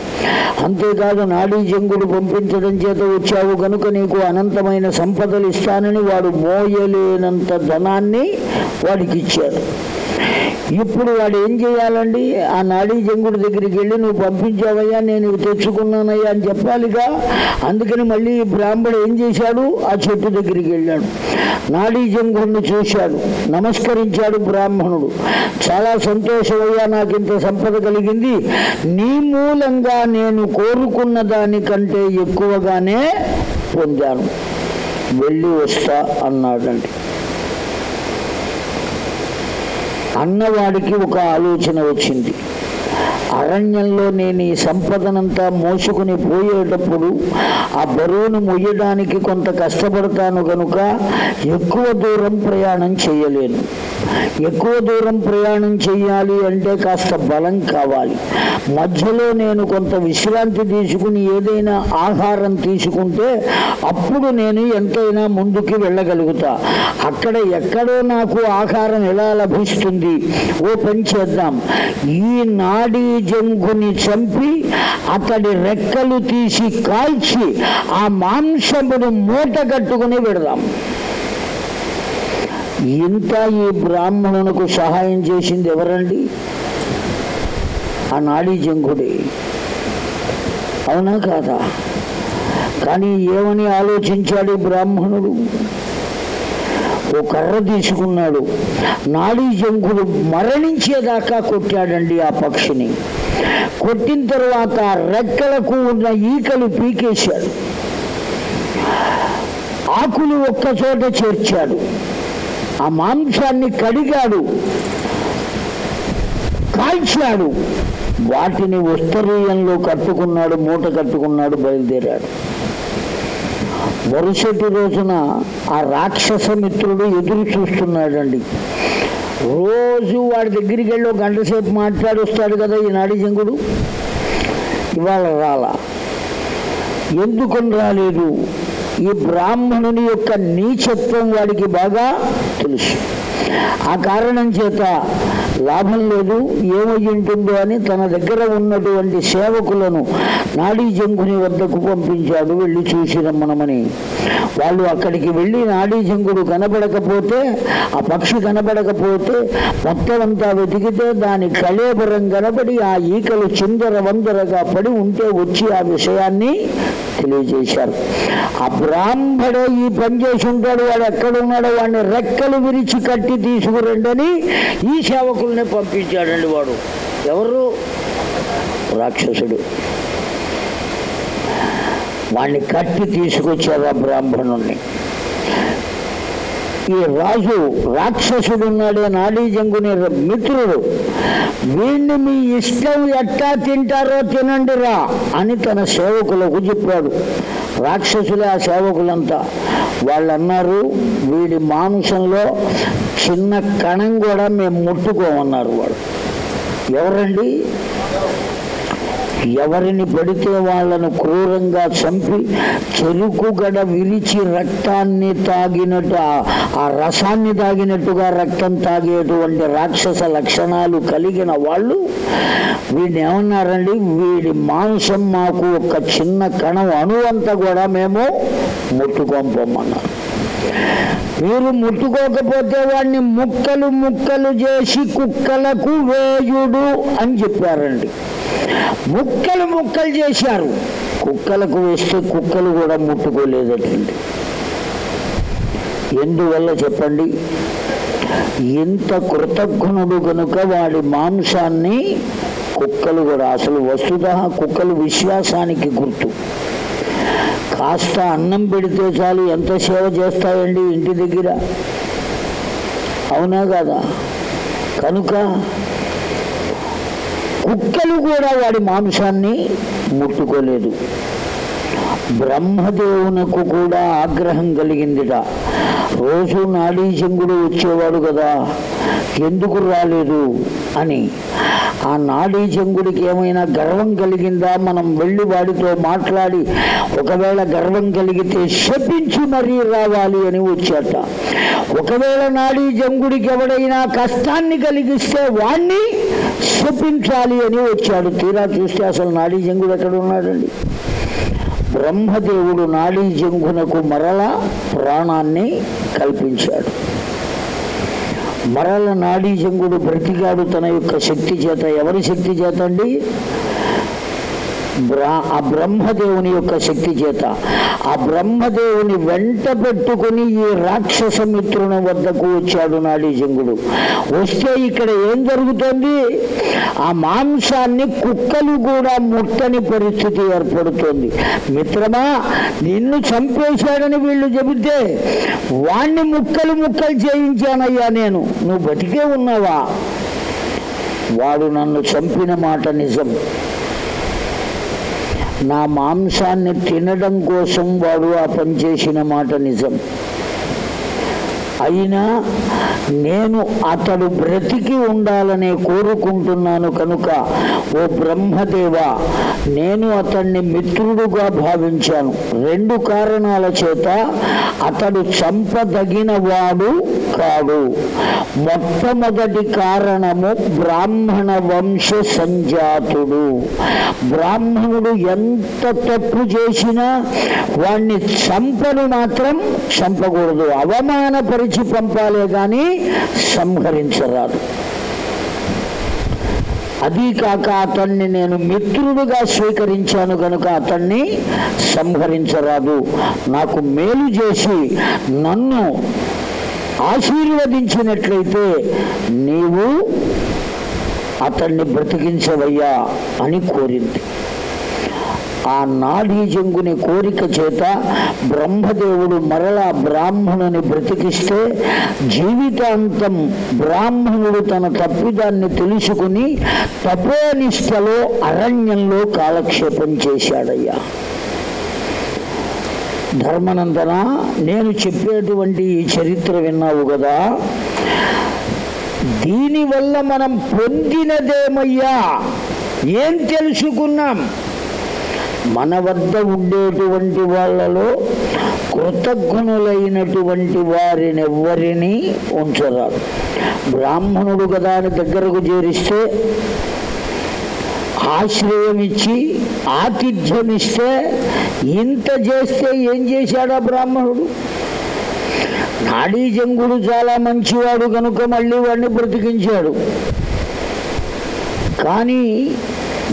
అంతేకాదు నాడీ జంగుడు పంపించడం చేత వచ్చావు కనుక నీకు అనంతమైన సంపదలు ఇస్తానని వాడు మోయలేనంత ధనాన్ని వాడికి ఇచ్చాడు ఇప్పుడు వాడు ఏం చేయాలండి? ఆ నాడీ జంగుడి దగ్గరికి వెళ్ళి నువ్వు పంపించావయ్యా నేను తెచ్చుకున్నానయ్యా అని చెప్పాలిగా. అందుకని మళ్ళీ బ్రాహ్మడు ఏం చేశాడు? ఆ చెట్టు దగ్గరికి వెళ్ళాడు. నాడీ జంగుడిని చూశాడు. నమస్కరించాడు బ్రాహ్మణుడు. చాలా సంతోషమయ్యా నాకు ఇంత సంపద కలిగింది. నీ మూలంగా నేను కోరుకున్న దానికంటే ఎక్కువగానే పొందాను. వెళ్ళి వస్తా అన్నాడండి. అన్నవాడికి ఒక ఆలోచన వచ్చింది. అరణ్యంలో నేను ఈ సంపదనంతా మోసుకుని పోయేటప్పుడు ఆ బరువును మొయ్యడానికి కొంత కష్టపడతాను కనుక ఎక్కువ దూరం ప్రయాణం చేయలేను. ఎక్కువ దూరం ప్రయాణం చేయాలి అంటే కాస్త బలం కావాలి. మధ్యలో నేను కొంత విశ్రాంతి తీసుకుని ఏదైనా ఆహారం తీసుకుంటే అప్పుడు నేను ఎంతైనా ముందుకి వెళ్ళగలుగుతా. అక్కడ ఎక్కడో నాకు ఆహారం ఎలా లభిస్తుంది? ఓ పని చేద్దాం. ఈ నాడీ జంకుని చంపి అతడి రెక్కలు తీసి కాల్చి ఆ మాంసమును మూట కట్టుకుని పెడదాం ఇంత ఈ బ్రాహ్మణునకు సహాయం చేసింది ఎవరండి? ఆ నాడీ జంకుడే అవునా కాదా? కానీ ఏమని ఆలోచించాడు బ్రాహ్మణుడు? ఓ కర్ర తీసుకున్నాడు. నాడీ జంకుడు మరణించేదాకా కొట్టాడండి ఆ పక్షిని. కొట్టిన తర్వాత రెక్కలకు ఉన్న ఈకలు పీకేశాడు. ఆకులు ఒక్కచోట చేర్చాడు. ఆ మాంసాన్ని కడిగాడు. కాల్చాడు. వాటిని ఉత్తరీయంలో కట్టుకున్నాడు మూట కట్టుకున్నాడు బయలుదేరాడు. మరుసటి రోజున ఆ రాక్షస మిత్రుడు ఎదురు చూస్తున్నాడండి. రోజు వాడి దగ్గరికి వెళ్ళి ఒక గంట సేపు మాట్లాడి వస్తాడు కదా ఈ నాడిజంగుడు ఇవాళ రాలా. ఎందుకని రాలేదు? ఈ బ్రాహ్మణుని యొక్క నీచత్వం వాడికి బాగా తెలుసు. ఆ కారణం చేత లాభం లేదు ఏమై ఉంటుందో అని తన దగ్గర ఉన్నటువంటి సేవకులను నాడీ జంకుని వద్దకు పంపించాడు వెళ్ళి చూసి రమ్మనమని. వాళ్ళు అక్కడికి వెళ్ళి నాడీ జంకుడు కనబడకపోతే ఆ పక్షి కనబడకపోతే మొత్తం అంతా వెతికితే దాని కళేబరం కనబడి ఆ ఈకలు చిందర వందరగా పడి ఉంటే వచ్చి ఆ విషయాన్ని తెలియజేశారు. ఆ బ్రాహ్మడే ఈ పని చేసి ఉంటాడు వాడు ఎక్కడున్నాడో వాడిని రెక్కలు విరిచి కట్టి తీసుకురండని ఈ సేవకుల్ని పంపించాడండి వాడు. ఎవరు? రాక్షసుడు. వాణ్ణి కట్టి తీసుకొచ్చారు ఆ బ్రాహ్మణుణ్ణి. ఈ రాజు రాక్షసుడు ఉన్నాడే నాడీ జంగుని మిత్రుడు. వీణ్ణి మీ ఇష్టం ఎట్టా తింటారో తినండిరా అని తన సేవకులకు చెప్పాడు. రాక్షసులే ఆ సేవకులంతా. వాళ్ళు అన్నారు వీడి మాంసంలో చిన్న కణం కూడా మేము ముట్టుకోమన్నారు వాళ్ళు. ఎవరండి? ఎవరిని పడితే వాళ్ళను క్రూరంగా చంపి చెరుకు గడ విరిచి రక్తాన్ని తాగినట్టు ఆ- రసాన్ని తాగినట్టుగా రక్తం తాగేటువంటి రాక్షస లక్షణాలు కలిగిన వాళ్ళు వీడిని ఏమన్నారండి? వీడి మాంసం మాకు ఒక చిన్న కణం అణువంతా కూడా మేము ముట్టుకోంపమన్నారు మీరు ముట్టుకోకపోతే వాడిని ముక్కలు ముక్కలు చేసి కుక్కలకు వేయుడు అని చెప్పారండి. ముక్కలు ముక్కలు చేశారు. కుక్కలకు వేస్తే కుక్కలు కూడా ముట్టుకోలేదటండి. ఎందువల్ల చెప్పండి? ఇంత కృతజ్ఞుడు కనుక వాడి మాంసాన్ని కుక్కలు కూడా అసలు వస్తుత కుక్కలు విశ్వాసానికి గుర్తు. కాస్త అన్నం పెడితే చాలు ఎంత సేవ చేస్తాయండి ఇంటి దగ్గర? అవునా కదా? కనుక కుక్కలు కూడా వాడి మాంసాన్ని ముట్టుకోలేదు. బ్రహ్మదేవునకు కూడా ఆగ్రహం కలిగిందిట. రోజు నాడీజంగుడు వచ్చేవాడు కదా. ఎందుకు రాలేదు? అని ఆ నాడీజంగుడికి ఏమైనా గర్వం కలిగిందా? మనం వెళ్ళి వాడితో మాట్లాడి ఒకవేళ గర్వం కలిగితే శపించి మరీ రావాలి అని వచ్చాట. ఒకవేళ నాడీ జంగుడికి ఎవడైనా కష్టాన్ని కలిగిస్తే వాణ్ణి శపించాలి అని వచ్చాడు. తీరా చూస్తే అసలు నాడీ జంగుడు ఎక్కడ ఉన్నాడండి? బ్రహ్మదేవుడు నాడీ జంగునకు మరల ప్రాణాన్ని కల్పించాడు. మరల నాడీ జంగుడు బ్రతికాడు తన యొక్క శక్తి చేత. ఎవరి శక్తి చేత అండి? బ్రా ఆ బ్రహ్మదేవుని యొక్క శక్తి చేత ఆ బ్రహ్మదేవుని వెంట పెట్టుకుని ఈ రాక్షస మిత్రుని వద్దకు వచ్చాడు నాడీజంగుడు వస్తే ఇక్కడ ఏం జరుగుతుంది? ఆ మాంసాన్ని కుక్కలు కూడా ముట్టని పరిస్థితి ఏర్పడుతోంది. మిత్రమా నిన్ను చంపేశాడని వీళ్ళు చెబితే వాణ్ణి ముక్కలు ముక్కలు చేయించానయ్యా నేను. నువ్వు బతికే ఉన్నావా? వాడు నన్ను చంపిన మాట నిజం. నా మాంసాన్ని తినడం కోసం వాడు ఆ పని చేసిన మాట నిజం. అయినా నేను అతడు బ్రతికి ఉండాలనే కోరుకుంటున్నాను కనుక ఓ బ్రహ్మదేవ నేను అతన్ని మిత్రుడుగా భావించాను. రెండు కారణాల చేత అతడు చంపదగిన వాడు కాడు. మొట్టమొదటి కారణము బ్రాహ్మణ వంశ సంజాతుడు. బ్రాహ్మణుడు ఎంత తప్పు చేసినా వాణ్ణి చంపను మాత్రం చంపకూడదు. అవమానపరిచి పంపాలే కానీ సంహరించరాదు. అది కాక అతన్ని నేను మిత్రుడుగా స్వీకరించాను కనుక అతన్ని సంహరించరాదు. నాకు మేలు చేసి నన్ను ఆశీర్వదించినట్లయితే నీవు అతన్ని బ్రతికించవయ్యా అని కోరింది. ఆ నాడీ జంగుని కోరిక చేత బ్రహ్మదేవుడు మరలా బ్రాహ్మణుని బ్రతికిస్తే జీవితాంతం బ్రాహ్మణుడు తన తప్పిదాన్ని తెలుసుకుని తపోనిష్టలో అరణ్యంలో కాలక్షేపం చేశాడయ్యా. ధర్మనందన నేను చెప్పేటువంటి ఈ చరిత్ర విన్నావు కదా. దీనివల్ల మనం పొందినదేమయ్యా? ఏం తెలుసుకున్నాం? మన వద్ద ఉండేటువంటి వాళ్ళలో కృతజ్ఞులైనటువంటి వారిని ఎవ్వరిని ఉంచరాదు. బ్రాహ్మణుడు కదా అని దగ్గరకు చేరిస్తే ఆశ్రయం ఇచ్చి ఆతిథ్యం ఇస్తే ఇంత చేస్తే ఏం చేశాడా బ్రాహ్మణుడు? నాడీ జంగుడు చాలా మంచివాడు కనుక మళ్ళీ వాడిని బ్రతికించాడు. కానీ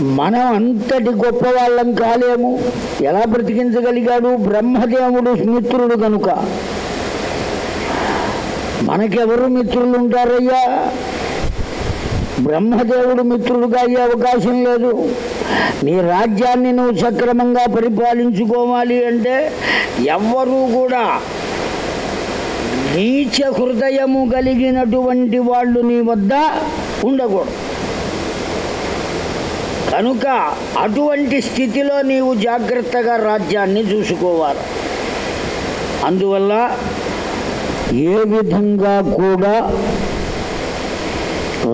మనం అంతటి గొప్ప వాళ్ళం కాలేము. ఎలా బ్రతికించగలిగాడు? బ్రహ్మదేవుడు మిత్రుడు కనుక మనకెవరు మిత్రులు ఉంటారయ్యా బ్రహ్మదేవుడు మిత్రుడుగా అయ్యే అవకాశం లేదు. నీ రాజ్యాన్ని నువ్వు సక్రమంగా పరిపాలించుకోవాలి అంటే ఎవ్వరూ కూడా నీచ హృదయము కలిగినటువంటి వాళ్ళు నీ వద్ద ఉండకూడదు. కనుక అటువంటి స్థితిలో నీవు జాగ్రత్తగా రాజ్యాన్ని చూసుకోవాలి. అందువల్ల ఏ విధంగా కూడా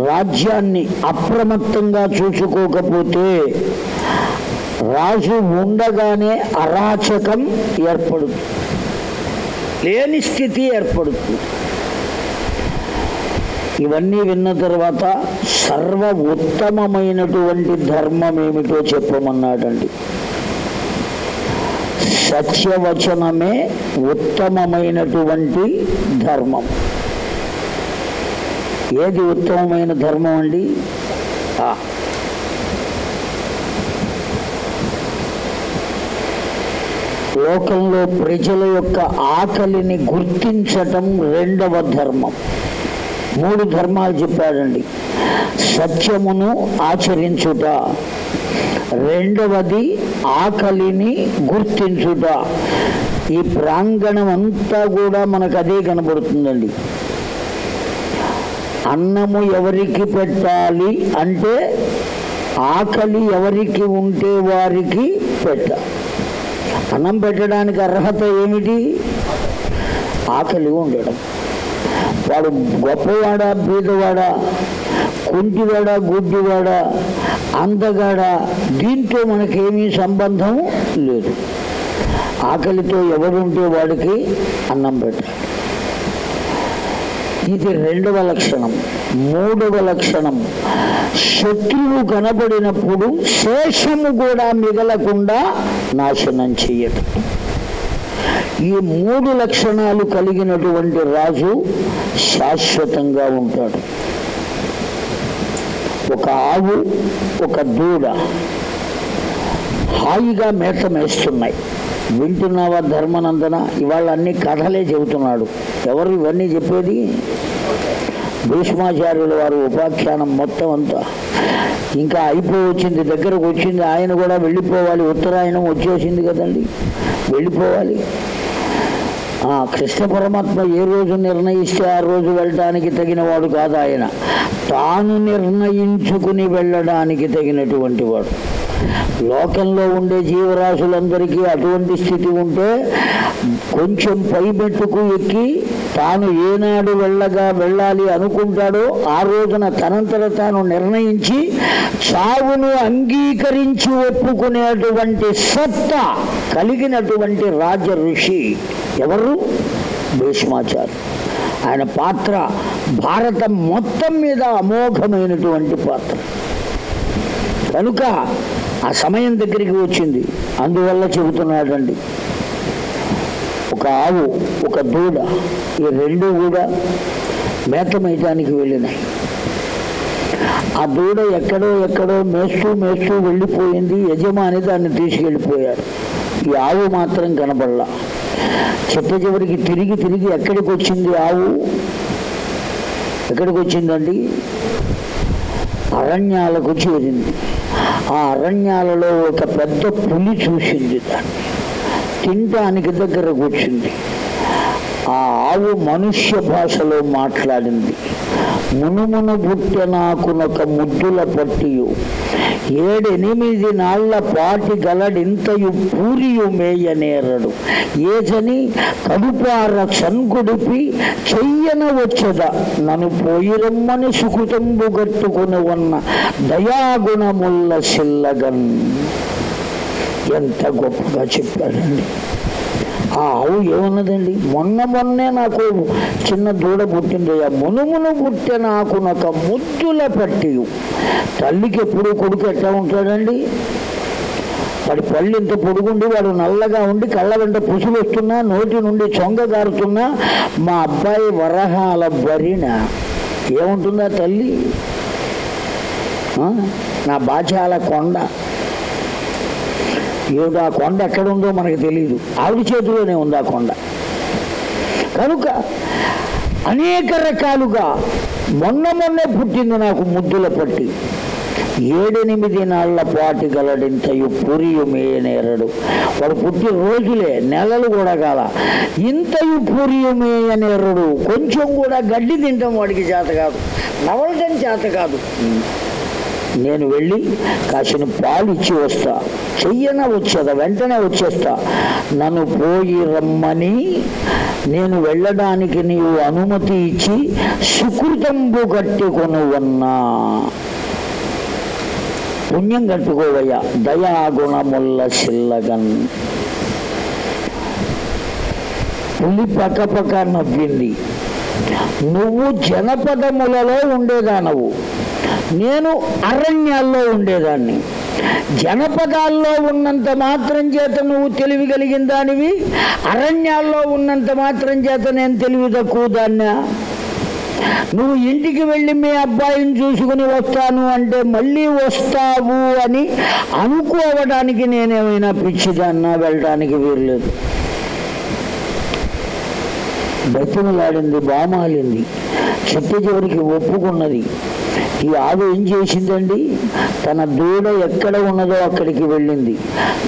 రాజ్యాన్ని అప్రమత్తంగా చూసుకోకపోతే రాజు ఉండగానే అరాచకం ఏర్పడుతుంది. లేని స్థితి ఏర్పడుతుంది. ఇవన్నీ విన్న తర్వాత సర్వ ఉత్తమమైనటువంటి ధర్మం ఏమిటో చెప్పమన్నాడండి. సత్యవచనమే ఉత్తమమైనటువంటి ధర్మం. ఏది ఉత్తమమైన ధర్మం అండి? లోకంలో ప్రజల యొక్క ఆకలిని గుర్తించటం రెండవ ధర్మం. మూడు ధర్మాలు చెప్పాడండి. సత్యమును ఆచరించుట. రెండవది ఆకలిని గుర్తించుట. ఈ ప్రాంగణం అంతా కూడా మనకు అదే కనబడుతుందండి. అన్నము ఎవరికి పెట్టాలి అంటే ఆకలి ఎవరికి ఉంటే వారికి పెట్ట. అన్నం పెట్టడానికి అర్హత ఏమిటి? ఆకలి ఉండడం. వాడు గొప్పవాడా బీదవాడా? కుంటివాడ గుడ్డివాడ అందగాడ దీంతో మనకేమీ సంబంధం లేదు. ఆకలితో ఎవడుంటే వాడికి అన్నం పెట్టాలి. ఇది రెండవ లక్షణం. మూడవ లక్షణం. శత్రువు కనబడినప్పుడు శేషము కూడా మిగలకుండా నాశనం చేయటం ఈ మూడు లక్షణాలు కలిగినటువంటి రాజు శాశ్వతంగా ఉంటాడు. ఒక ఆవు ఒక దూడ హాయిగా మేత మేస్తున్నాయి. వింటున్నావా ధర్మనందన? ఇవాళ అన్ని కథలే చెబుతున్నాడు. ఎవరు ఇవన్నీ చెప్పేది? భీష్మాచార్యుల వారు ఉపాఖ్యానం మొత్తం అంతా. ఇంకా అయిపోయి వచ్చింది దగ్గరకు వచ్చింది ఆయన కూడా వెళ్ళిపోవాలి ఉత్తరాయణం వచ్చేసింది కదండి. వెళ్ళిపోవాలి. ఆ కృష్ణ పరమాత్మ ఏ రోజు నిర్ణయిస్తే ఆ రోజు వెళ్ళడానికి తగిన వాడు కాదు ఆయన. తాను నిర్ణయించుకుని వెళ్ళడానికి తగినటువంటి వాడు. లోకంలో ఉండే జీవరాశులందరికీ అటువంటి స్థితి ఉంటే కొంచెం పైబెట్టుకు ఎక్కి తాను ఏనాడు వెళ్ళగా వెళ్ళాలి అనుకుంటాడో ఆ రోజున తనంతట తాను నిర్ణయించి చావును అంగీకరించి ఒప్పుకునేటువంటి సత్తా కలిగినటువంటి రాజ ఋషి ఎవరు? భీష్మాచార్య. ఆయన పాత్ర భారతం మొత్తం మీద అమోఘమైనటువంటి పాత్ర. కనుక ఆ సమయం దగ్గరికి వచ్చింది. అందువల్ల చెబుతున్నాడండి. ఒక ఆవు ఒక దూడ ఈ రెండు కూడా మేత మైదానికి వెళ్ళినాయి. ఆ దూడ ఎక్కడో ఎక్కడో మేస్తూ మేస్తూ వెళ్ళిపోయింది. యజమాని దాన్ని తీసుకెళ్ళిపోయాడు. ఈ ఆవు మాత్రం కనబడలా. చెత్త చివరికి తిరిగి తిరిగి ఎక్కడికి వచ్చింది ఆవు? ఎక్కడికి వచ్చిందండి? అరణ్యాలకు చేరింది. ఆ అరణ్యాలలో ఒక పెద్ద పులి చూసింది దాన్ని తినటానికి దగ్గరకు వచ్చింది ఆ ఆవు మనుష్య భాషలో మాట్లాడింది. మునుమును పుట్ట నాకునొక ముద్దుల పట్టియు. ఏడెనిమిది నాళ్ళ పాటి గలడింతయు పూరియు మేయనేరడు. ఏజని కడుపార చన్కుడిపి చెయ్యన వచ్చద. నన్ను పోయిరమ్మని సుకృతంబు గట్టుకుని ఉన్న దయాగుణముల్ల సిల్లగన్ ఎంత గొప్పగా చెప్పాడండి. ఆ ఆవు ఏమన్నదండి? మొన్న మొన్నే నాకు చిన్న దూడ పుట్టింది. ఆ మునుమును పుట్టే నాకు ఒక ముద్దుల పట్టి తల్లికి ఎప్పుడు కొడుకు ఎట్లా ఉంటాడండి? వాడి పళ్ళు ఇంత పొడుగుండి వాడు నల్లగా ఉండి కళ్ళ వెంట పుసులు వస్తున్నా నోటి నుండి చొంగ గారుతున్నా మా అబ్బాయి వరహాల బరిన. ఏముంటుందా తల్లి? నా బాచాల కొండ. ఏమిటి ఆ కొండ ఎక్కడ ఉందో మనకు తెలియదు ఆవిడ చేతిలోనే ఉంది ఆ కొండ. కనుక అనేక రకాలుగా మొన్న మొన్నే పుట్టింది నాకు ముద్దుల పట్టి. ఏడెనిమిది నాళ్ళ పాటి గలడింతయు పూరియుమే నేరడు వాడు పుట్టి రోజులే నెలలు కూడా కాల. ఇంతయు పూరియుమే నేరడు కొంచెం కూడా గడ్డి తింటాం వాడికి చేత కాదు. నవలటం చేత కాదు. నేను వెళ్ళి కాసిన పాలు ఇచ్చి వస్తా. చెయ్యన వచ్చేదా వెంటనే వచ్చేస్తా. నన్ను పోయి రమ్మని నేను వెళ్ళడానికి నీవు అనుమతి ఇచ్చి సుకృతంబు కట్టుకొనువన్నా పుణ్యం కట్టుకోవయ్యా. దయాగుణముల్ల సిల్లగన్ పులి పక్కపక్క నవ్వింది. నువ్వు జనపదములలో ఉండేదానవు. నేను అరణ్యాల్లో ఉండేదాన్ని. జనపదాల్లో ఉన్నంత మాత్రం చేత నువ్వు తెలివి కలిగిన దానివి అరణ్యాల్లో ఉన్నంత మాత్రం చేత నేను తెలివి తక్కువ దాన్నా. నువ్వు ఇంటికి వెళ్ళి మీ అబ్బాయిని చూసుకుని వస్తాను అంటే మళ్ళీ వస్తావు అని అనుకోవడానికి నేనేమైనా పిచ్చిదాన్నా వెళ్ళడానికి వీర్లేదు బతిమలాడింది బామాలింది. చెప్పే చివరికి ఒప్పుకున్నది. ఈ ఆవు ఏం చేసిందండి? తన దూడ ఎక్కడ ఉన్నదో అక్కడికి వెళ్ళింది.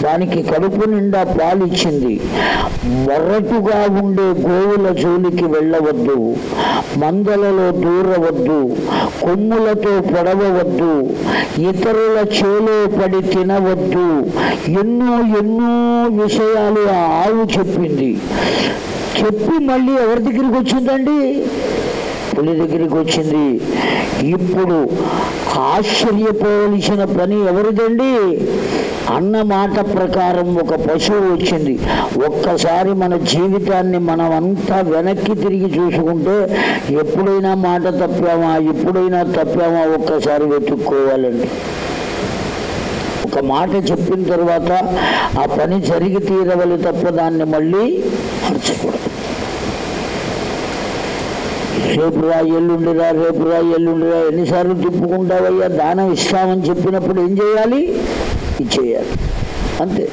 దానికి కడుపు నిండా పాలు ఇచ్చింది ఉండే గోవుల జోలికి వెళ్ళవద్దు. మందలలో దూరవద్దు. కొమ్ములతో పొడవవద్దు. ఇతరుల చేలో పడి తినవద్దు. ఎన్నో ఎన్నో విషయాలు ఆ ఆవు చెప్పింది. చెప్పి మళ్ళీ ఎవరి దగ్గరికి వచ్చిందండి? పులి దగ్గరికి వచ్చింది. ఇప్పుడు ఆశ్చర్యపోవలసిన పని ఎవరిదండి? అన్న మాట ప్రకారం ఒక పశువు వచ్చింది. ఒక్కసారి మన జీవితాన్ని మనం అంతా వెనక్కి తిరిగి చూసుకుంటే ఎప్పుడైనా మాట తప్పామా ఎప్పుడైనా తప్పామా ఒక్కసారి వెతుక్కోవాలండి. ఒక మాట చెప్పిన తర్వాత ఆ పని జరిగి తీరవలి తప్ప దాన్ని మళ్ళీ మార్చకూడదు. రేపు రా ఎల్లుండిరా రేపు రా ఎల్లుండిరా ఎన్నిసార్లు తిప్పుకుంటావయ్యా దానం ఇస్తామని చెప్పినప్పుడు ఏం చేయాలి? ఇచ్చేయాలి అంతే.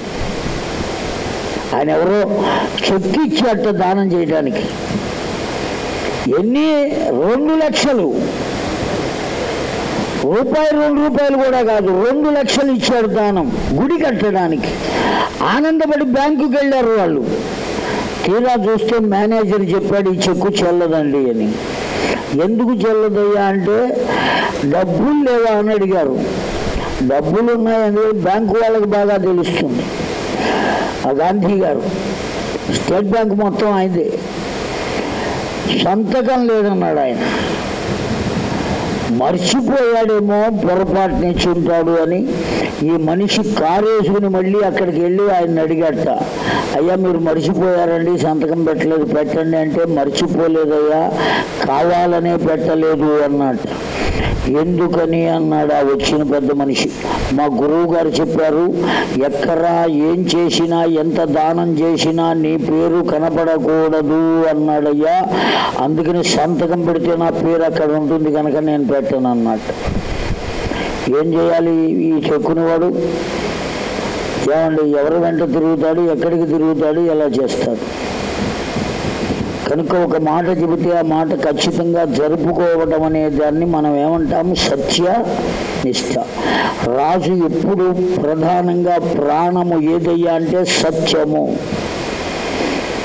ఆయన ఎవరో చెక్కి ఇచ్చాట దానం చేయడానికి ఎన్ని? రెండు లక్షలు. రూపాయి రెండు రూపాయలు కూడా కాదు రెండు లక్షలు ఇచ్చాడు దానం గుడి కట్టడానికి. ఆనందపడి బ్యాంకుకి వెళ్ళారు వాళ్ళు. తీరా చూస్తే మేనేజర్ చెప్పాడు ఈ చెక్కు చెల్లదండి అని. ఎందుకు చెల్లదయ్యా? అంటే డబ్బులు లేవా? అని అడిగారు. డబ్బులు ఉన్నాయని బ్యాంకు వాళ్ళకి బాగా తెలుస్తుంది. ఆ గాంధీ గారు స్టేట్ బ్యాంక్ మొత్తం ఆయనదే సంతకం లేదన్నాడు ఆయన. మర్చిపోయాడేమో పొరపాటు ఉంటాడు అని. ఈ మనిషి కారు వేసుకుని మళ్ళీ అక్కడికి వెళ్ళి ఆయన అడిగట అయ్యా మీరు మర్చిపోయారండి సంతకం పెట్టలేదు పెట్టండి అంటే మర్చిపోలేదయ్యా కావాలనే పెట్టలేదు అన్నట్టు ఎందుకని అన్నాడు ఆ వచ్చిన పెద్ద మనిషి. మా గురువు గారు చెప్పారు ఎక్కరా ఏం చేసినా ఎంత దానం చేసినా నీ పేరు కనపడకూడదు అన్నాడయ్యా. అందుకని సంతకం పెడితే నా పేరు అక్కడ ఉంటుంది కనుక నేను పెట్టాను అన్నట్టు. ఏం చేయాలి ఈ చెక్కునివాడు ఏమండి ఎవరి వెంట తిరుగుతాడు ఎక్కడికి తిరుగుతాడు ఎలా చేస్తాడు? కనుక ఒక మాట చెబితే ఆ మాట ఖచ్చితంగా జరుపుకోవడం అనే దాన్ని మనం ఏమంటాము సత్య నిష్ట. రాజు ఎప్పుడు ప్రధానంగా ప్రాణము ఏదయ్యా అంటే సత్యము.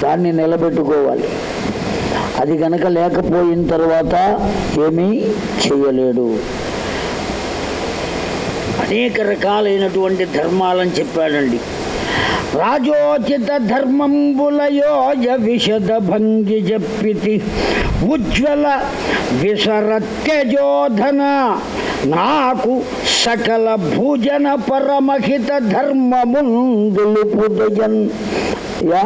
దాన్ని నిలబెట్టుకోవాలి. అది కనుక లేకపోయిన తర్వాత ఏమీ చేయలేడు. అనేక రకాలైనటువంటి ధర్మాలని చెప్పాడండి. రాజోచిత ధర్మంబులయోజ విషద భంగి జప్పితి ఉజ్వల విసరత్యజోధన నాకు సకల భూజన పరమహిత ధర్మముందులుపుదయన్ యా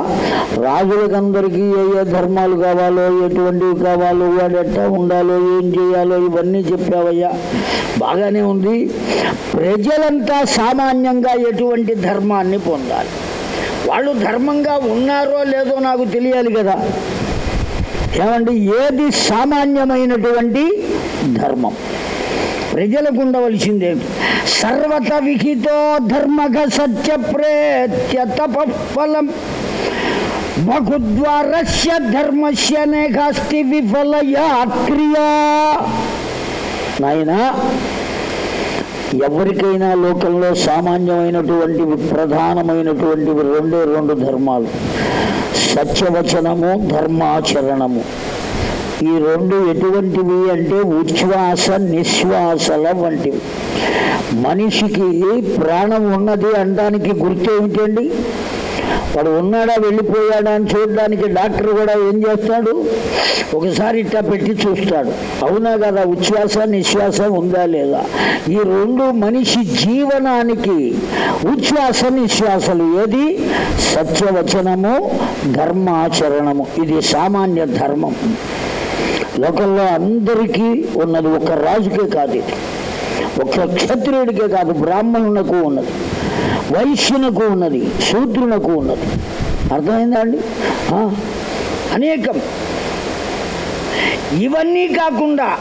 రాజులకందరికీ ఏ ఏ ధర్మాలు కావాలో ఎటువంటివి కావాలో వాడు ఎట్టా ఉండాలో ఏం చేయాలో ఇవన్నీ చెప్పావయ్యా. బాగానే ఉంది. ప్రజలంతా సామాన్యంగా ఎటువంటి ధర్మాన్ని పొందాలి? వాళ్ళు ధర్మంగా ఉన్నారో లేదో నాకు తెలియాలి కదా. ఏమండి? ఏది సామాన్యమైనటువంటి ధర్మం? ప్రజలకు ఉండవలసిందే సర్వత విహితో ధర్మక సత్య ప్రేత్య తపఫలం. బహుద్వారస్య ధర్మస్య నేకాస్తి విఫలయ క్రియా నాయనా ఎవరికైనా లోకంలో సామాన్యమైనటువంటివి ప్రధానమైనటువంటివి రెండే రెండు ధర్మాలు. సత్యవచనము ధర్మాచరణము. ఈ రెండు ఎటువంటివి అంటే ఉచ్ఛ్వాస నిశ్వాసల వంటివి. మనిషికి ప్రాణం ఉన్నది అనడానికి గుర్తేమిటండి? వాడు ఉన్నాడా వెళ్ళిపోయాడా అని చూడడానికి డాక్టర్ కూడా ఏం చేస్తాడు? ఒకసారి ఇట్లా పెట్టి చూస్తాడు. అవునా కదా ఉచ్ఛ్వాస నిశ్వాస ఉందా లేదా? ఈ రెండు మనిషి జీవనానికి ఉచ్ఛ్వాస నిశ్వాసలు ఏది? సత్యవచనము ధర్మాచరణము. ఇది సామాన్య ధర్మం. లోకంలో అందరికీ ఉన్నది ఒక రాజుకే కాదు ఇది. ఒక క్షత్రియుడికే కాదు బ్రాహ్మణునకు ఉన్నది. వైశ్యునకు ఉన్నది శూద్రునకు ఉన్నది. అర్థమైందా అండి? ఆ, అనేకం. ఇవన్నీ కాకుండా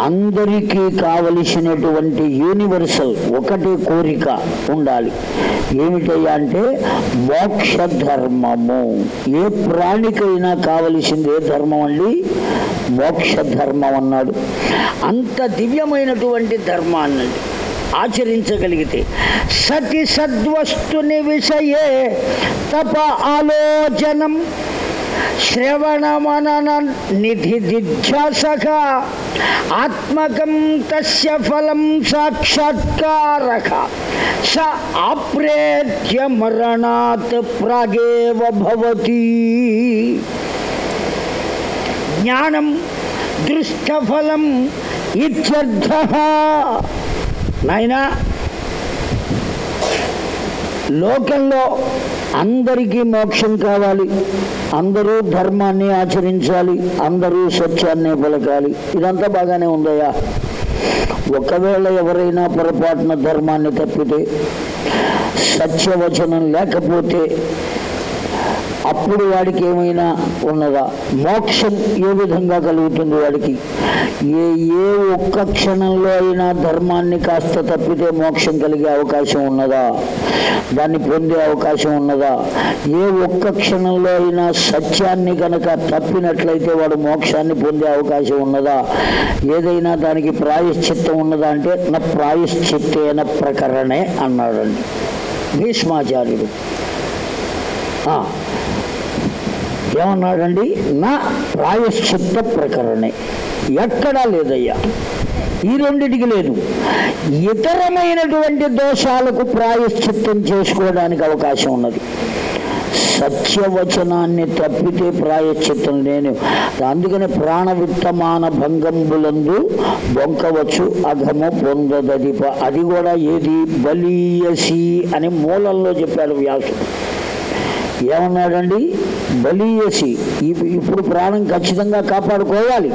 అందరికీ కావలసినటువంటి యూనివర్సల్ ఒకటే కోరిక ఉండాలి. ఏమిటయ్యా అంటే మోక్ష ధర్మము ఏ ప్రాణికైనా కావలసింది ఏ ధర్మం అండి? మోక్ష ధర్మం అన్నాడు. అంత దివ్యమైనటువంటి ధర్మాన్ని ఆచరించగలిగితే సతి సద్వస్తుని విషయే తప ఆలోచనం శ్రవణమనన నిధి దిధ్యాసక ఆత్మకం తస్య ఫలం సాక్షాత్కారక స ఆప్రేత్య మరణాత్ ప్రాగేవ భవతి. జ్ఞానం దృష్టఫలం ఇత్యర్థ. నాయనా లోకంలో అందరికీ మోక్షం కావాలి. అందరూ ధర్మాన్ని ఆచరించాలి. అందరూ సత్యాన్ని పలకాలి. ఇదంతా బాగానే ఉందయ్యా. ఒకవేళ ఎవరైనా పొరపాటున ధర్మాన్ని తప్పితే సత్యవచనం లేకపోతే అప్పుడు వాడికి ఏమైనా ఉన్నదా? మోక్షం ఏ విధంగా కలుగుతుంది వాడికి? ఏ ఏ ఒక్క క్షణంలో అయినా ధర్మాన్ని కాస్త తప్పితే మోక్షం కలిగే అవకాశం ఉన్నదా? దాన్ని పొందే అవకాశం ఉన్నదా? ఏ ఒక్క క్షణంలో అయినా సత్యాన్ని కనుక తప్పినట్లయితే వాడు మోక్షాన్ని పొందే అవకాశం ఉన్నదా? ఏదైనా దానికి ప్రాయశ్చిత్తం ఉన్నదా అంటే నా ప్రాయశ్చిత్తేన ప్రకరణే అన్నాడండి. భీష్మాచార్యుడు. ఏమన్నాడండి? నా ప్రాయశ్చిత్త ప్రకరణే. ఎక్కడా లేదయ్యా. ఈ రెండిటికి లేదు. ఇతరమైనటువంటి దోషాలకు ప్రాయశ్చిత్తం చేసుకోవడానికి అవకాశం ఉన్నది. సత్యవచనాన్ని తప్పితే ప్రాయశ్చిత్తం నేను అందుకని ప్రాణవిత్తమాన భంగంబులందు బొంకవచ్చు అఘము పొందదదిప అది కూడా ఏది? బలీయసి అని మూలంలో చెప్పాడు వ్యాసుడు. ఏమన్నాడండి? బలి చేసి ఇప్పుడు ప్రాణం ఖచ్చితంగా కాపాడుకోవాలి.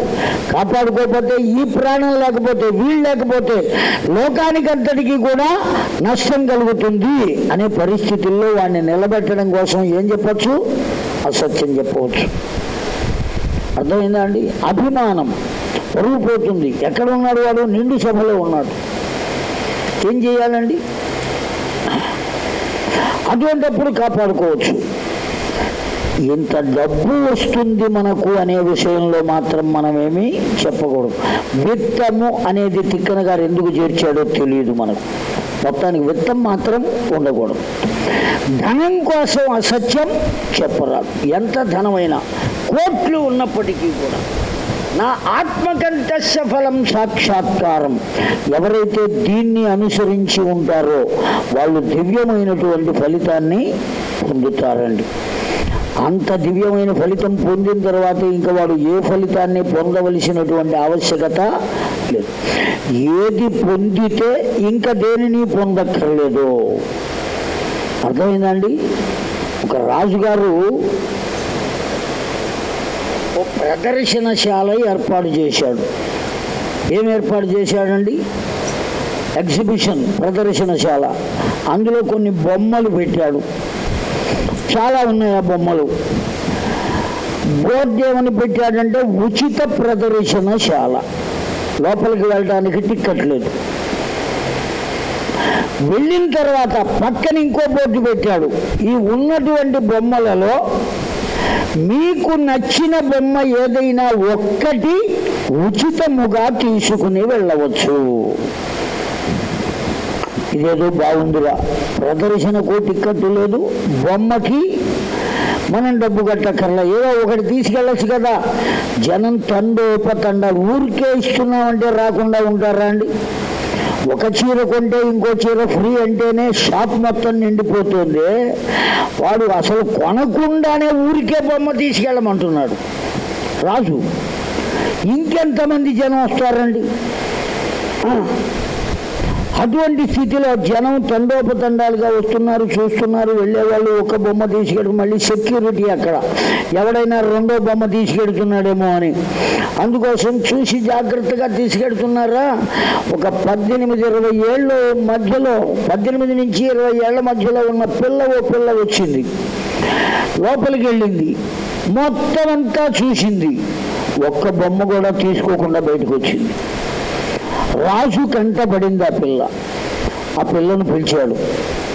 కాపాడుకోకపోతే ఈ ప్రాణం లేకపోతే వీళ్ళు లేకపోతే లోకానికంతటికీ కూడా నష్టం కలుగుతుంది అనే పరిస్థితుల్లో వాడిని నిలబెట్టడం కోసం ఏం చెప్పచ్చు? అసత్యం చెప్పవచ్చు. అర్థమైందా అండి? అభిమానం పొరుగుపోతుంది. ఎక్కడ ఉన్నాడు వాడు? నిండు సభలో ఉన్నాడు. ఏం చేయాలండి? అటువంటప్పుడు కాపాడుకోవచ్చు. ఇంత డబ్బు వస్తుంది మనకు అనే విషయంలో మాత్రం మనమేమి చెప్పకూడదు. విత్తము అనేది తిక్కన గారు ఎందుకు చేర్చాడో తెలియదు మనకు. మొత్తానికి విత్తం మాత్రం ఉండకూడదు. ధనం కోసం అసత్యం చెప్పరాదు. ఎంత ధనమైనా కోట్లు ఉన్నప్పటికీ కూడా నా ఆత్మకంతస్య ఫలం సాక్షాత్కారం. ఎవరైతే దీన్ని అనుసరించి ఉంటారో వాళ్ళు దివ్యమైనటువంటి ఫలితాన్ని పొందుతారండి. అంత దివ్యమైన ఫలితం పొందిన తర్వాత ఇంకా వాడు ఏ ఫలితాన్ని పొందవలసినటువంటి ఆవశ్యకత లేదు. ఏది పొందితే ఇంకా దేనిని పొందక్కర్లేదు. అర్థమైందండి ఒక రాజుగారు ప్రదర్శనశాల ఏర్పాటు చేశాడు. ఏం ఏర్పాటు చేశాడండి? ఎగ్జిబిషన్ ప్రదర్శనశాల. అందులో కొన్ని బొమ్మలు పెట్టాడు. చాలా ఉన్నాయి ఆ బొమ్మలు. బోర్డు ఏమని పెట్టాడంటే ఉచిత ప్రదర్శనశాల. లోపలికి వెళ్ళడానికి టిక్కెట్ లేదు. వెళ్ళిన తర్వాత పక్కన ఇంకో బోర్డు పెట్టాడు. ఈ ఉన్నటువంటి బొమ్మలలో మీకు నచ్చిన బొమ్మ ఏదైనా ఒక్కటి ఉచితముగా తీసుకుని వెళ్ళవచ్చు. ఇదేదో బాగుందిరా. ప్రదర్శనకు టిక్కెట్టు లేదు. బొమ్మకి మనం డబ్బు కట్టక్కర్లా. ఏదో ఒకటి తీసుకెళ్ళచ్చు కదా. జనం తండోపతండ. ఊరికే ఇస్తున్నామంటే రాకుండా ఉంటారా అండి? ఒక చీర కొంటే ఇంకో చీర ఫ్రీ అంటేనే షాప్ మొత్తం నిండిపోతుంది. వాడు అసలు కొనకుండానే ఊరికే బొమ్మ తీసుకెళ్ళమంటున్నాడు. రాజు ఇంకెంతమంది జనం వస్తారండి? అటువంటి స్థితిలో జనం తండోపతండాలుగా వస్తున్నారు చూస్తున్నారు వెళ్ళేవాళ్ళు ఒక బొమ్మ తీసుకెళ్ళి మళ్ళీ సెక్యూరిటీ అక్కడ. ఎవడైనా రెండో బొమ్మ తీసుకెడుతున్నాడేమో అని. అందుకోసం చూసి జాగ్రత్తగా తీసుకెడుతున్నారా? ఒక పద్దెనిమిది ఇరవై ఏళ్ళు మధ్యలో పద్దెనిమిది నుంచి ఇరవై ఏళ్ళ మధ్యలో ఉన్న పిల్ల ఓ పిల్ల వచ్చింది. లోపలికి వెళ్ళింది. మొత్తం అంతా చూసింది. ఒక్క బొమ్మ కూడా తీసుకోకుండా బయటకు వచ్చింది. రాజు కంట పడింది ఆ పిల్ల. ఆ పిల్లను పిలిచాడు.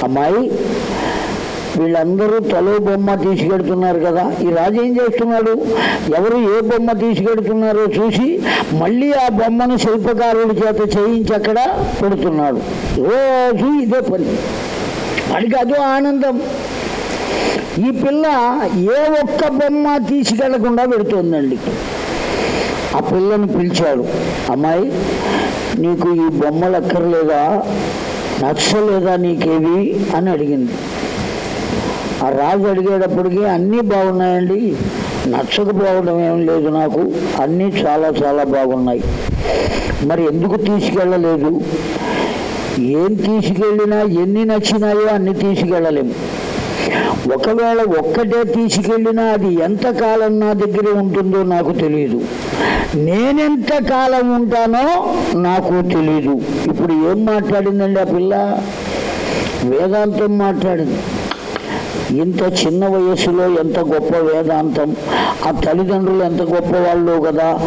అమ్మాయి వీళ్ళందరూ తలో బొమ్మ తీసుకెడుతున్నారు కదా. ఈ రాజు ఏం చేస్తున్నాడు? ఎవరు ఏ బొమ్మ తీసుకెడుతున్నారో చూసి మళ్ళీ ఆ బొమ్మను శిల్పకారుడి చేత చేయించి అక్కడ పెడుతున్నాడు. రోజు ఇదే పని. వాడికి అదో ఆనందం. ఈ పిల్ల ఏ ఒక్క బొమ్మ తీసుకెళ్ళకుండా పెడుతోందండి. ఆ పిల్లను పిలిచాడు. అమ్మాయి నీకు ఈ బొమ్మలు అక్కర్లేదా? నచ్చలేదా నీకేవి అని అడిగింది. ఆ రాజు అడిగేటప్పటికి అన్నీ బాగున్నాయండి. నచ్చకపోవడం ఏం లేదు నాకు. అన్నీ చాలా చాలా బాగున్నాయి. మరి ఎందుకు తీసుకెళ్ళలేదు? ఏం తీసుకెళ్ళినా ఎన్ని నచ్చినాయో అన్ని తీసుకెళ్ళలేము ఒకవేళ ఒక్కటే తీసుకెళ్ళినా అది ఎంత కాలం నా దగ్గర ఉంటుందో నాకు తెలియదు నేనెంత కాలం ఉంటానో నాకు తెలియదు ఇప్పుడు ఏం మాట్లాడిందండి ఆ పిల్ల? వేదాంతం మాట్లాడింది. ఇంత చిన్న వయసులో ఎంత గొప్ప వేదాంతం ఆ తల్లిదండ్రులు ఎంత గొప్ప వాళ్ళు కదా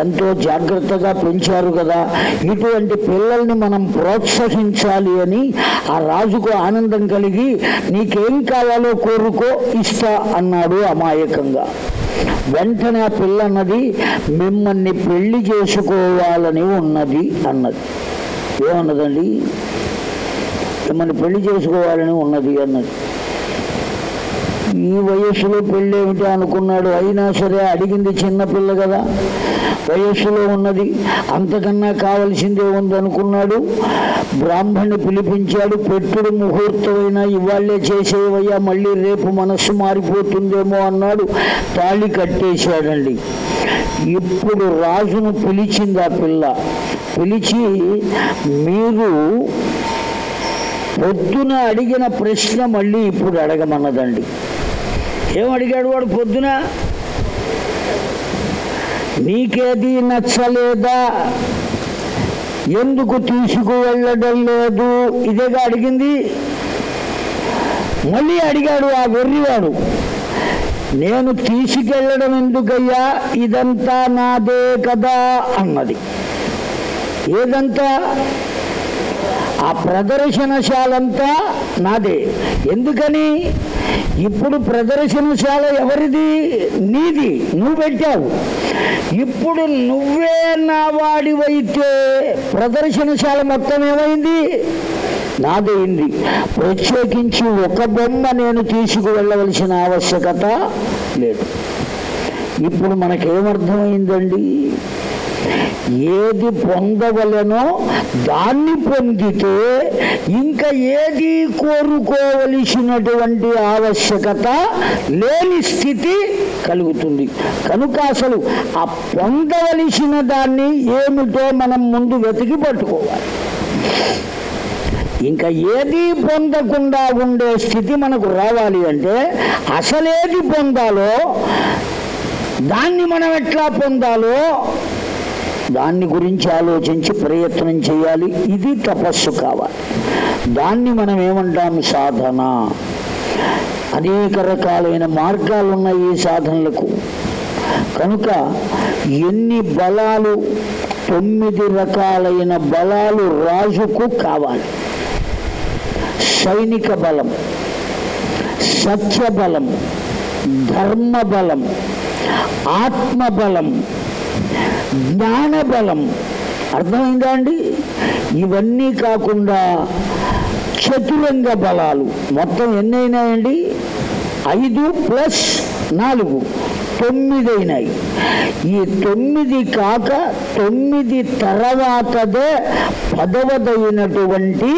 ఎంతో జాగ్రత్తగా పెంచారు కదా ఇటువంటి పిల్లల్ని మనం ప్రోత్సహించాలి అని ఆ రాజుకు ఆనందం కలిగి నీకేం కావాలో కోరుకో ఇస్తా అన్నాడు అమాయకంగా. వెంటనే ఆ పిల్ల అన్నది మిమ్మల్ని పెళ్ళి చేసుకోవాలని ఉన్నది అన్నది. ఏమన్నదండి? మిమ్మల్ని పెళ్ళి చేసుకోవాలని ఉన్నది అన్నది. ఈ వయస్సులో పెళ్ళేమిటి అనుకున్నాడు? అయినా సరే అడిగింది చిన్నపిల్ల కదా. వయస్సులో ఉన్నది. అంతకన్నా కావలసిందే ఉందనుకున్నాడు బ్రాహ్మణ్ణి పిలిపించాడు. పెట్టుడు ముహూర్తమైన ఇవాళ్ళే చేసేవయ్యా మళ్ళీ రేపు మనస్సు మారిపోతుందేమో అన్నాడు. తాళి కట్టేశాడండి. ఇప్పుడు రాజును పిలిచింది ఆ పిల్ల. పిలిచి మీరు పొద్దున అడిగిన ప్రశ్న మళ్ళీ ఇప్పుడు అడగమన్నదండి. ఏం అడిగాడు వాడు పొద్దున? నీకేది నచ్చలేదా? ఎందుకు తీసుకువెళ్ళడం లేదు? ఇదేగా అడిగింది. మళ్ళీ అడిగాడు ఆ వెర్రివాడు. నేను తీసుకెళ్ళడం ఎందుకయ్యా? ఇదంతా నాదే కదా అన్నది. ఏదంతా? ఆ ప్రదర్శనశాలంతా నాదే. ఎందుకని? ఇప్పుడు ప్రదర్శనశాల ఎవరిది? నీది. నువ్వు పెట్టావు. ఇప్పుడు నువ్వే నా వాడివైతే ప్రదర్శనశాల మొత్తం ఏమైంది? నాదైంది ప్రత్యేకించి ఒక బొమ్మ నేను తీసుకువెళ్ళవలసిన ఆవశ్యకత లేదు. ఇప్పుడు మనకేమర్థమైందండి? ఏది పొందవలెనో దాన్ని పొందితే ఇంకా ఏది కోరుకోవలసినటువంటి ఆవశ్యకత లేని స్థితి కలుగుతుంది. కనుక అసలు ఆ పొందవలసిన దాన్ని ఏమిటో మనం ముందు వెతికి పట్టుకోవాలి. ఇంకా ఏది పొందకుండా ఉండే స్థితి మనకు రావాలి అంటే అసలేది పొందాలో దాన్ని మనం ఎట్లా పొందాలో దాన్ని గురించి ఆలోచించి ప్రయత్నం చేయాలి. ఇది తపస్సు కావాలి. దాన్ని మనం ఏమంటాం? సాధన. అనేక రకాలైన మార్గాలు ఉన్నాయి ఈ సాధనలకు. కనుక ఎన్ని బలాలు తొమ్మిది రకాలైన బలాలు రాజుకు కావాలి. సైనిక బలం సత్యబలం బలం ధర్మ బలం ఆత్మ బలం జ్ఞానబలం. అర్థమైందా అండి? ఇవన్నీ కాకుండా చతురంగ బలాలు. మొత్తం ఎన్ని అయినాయండి ఐదు ప్లస్ నాలుగు. తొమ్మిది అయినాయి ఈ తొమ్మిది కాక తొమ్మిది తర్వాతదే పదవదైనటువంటి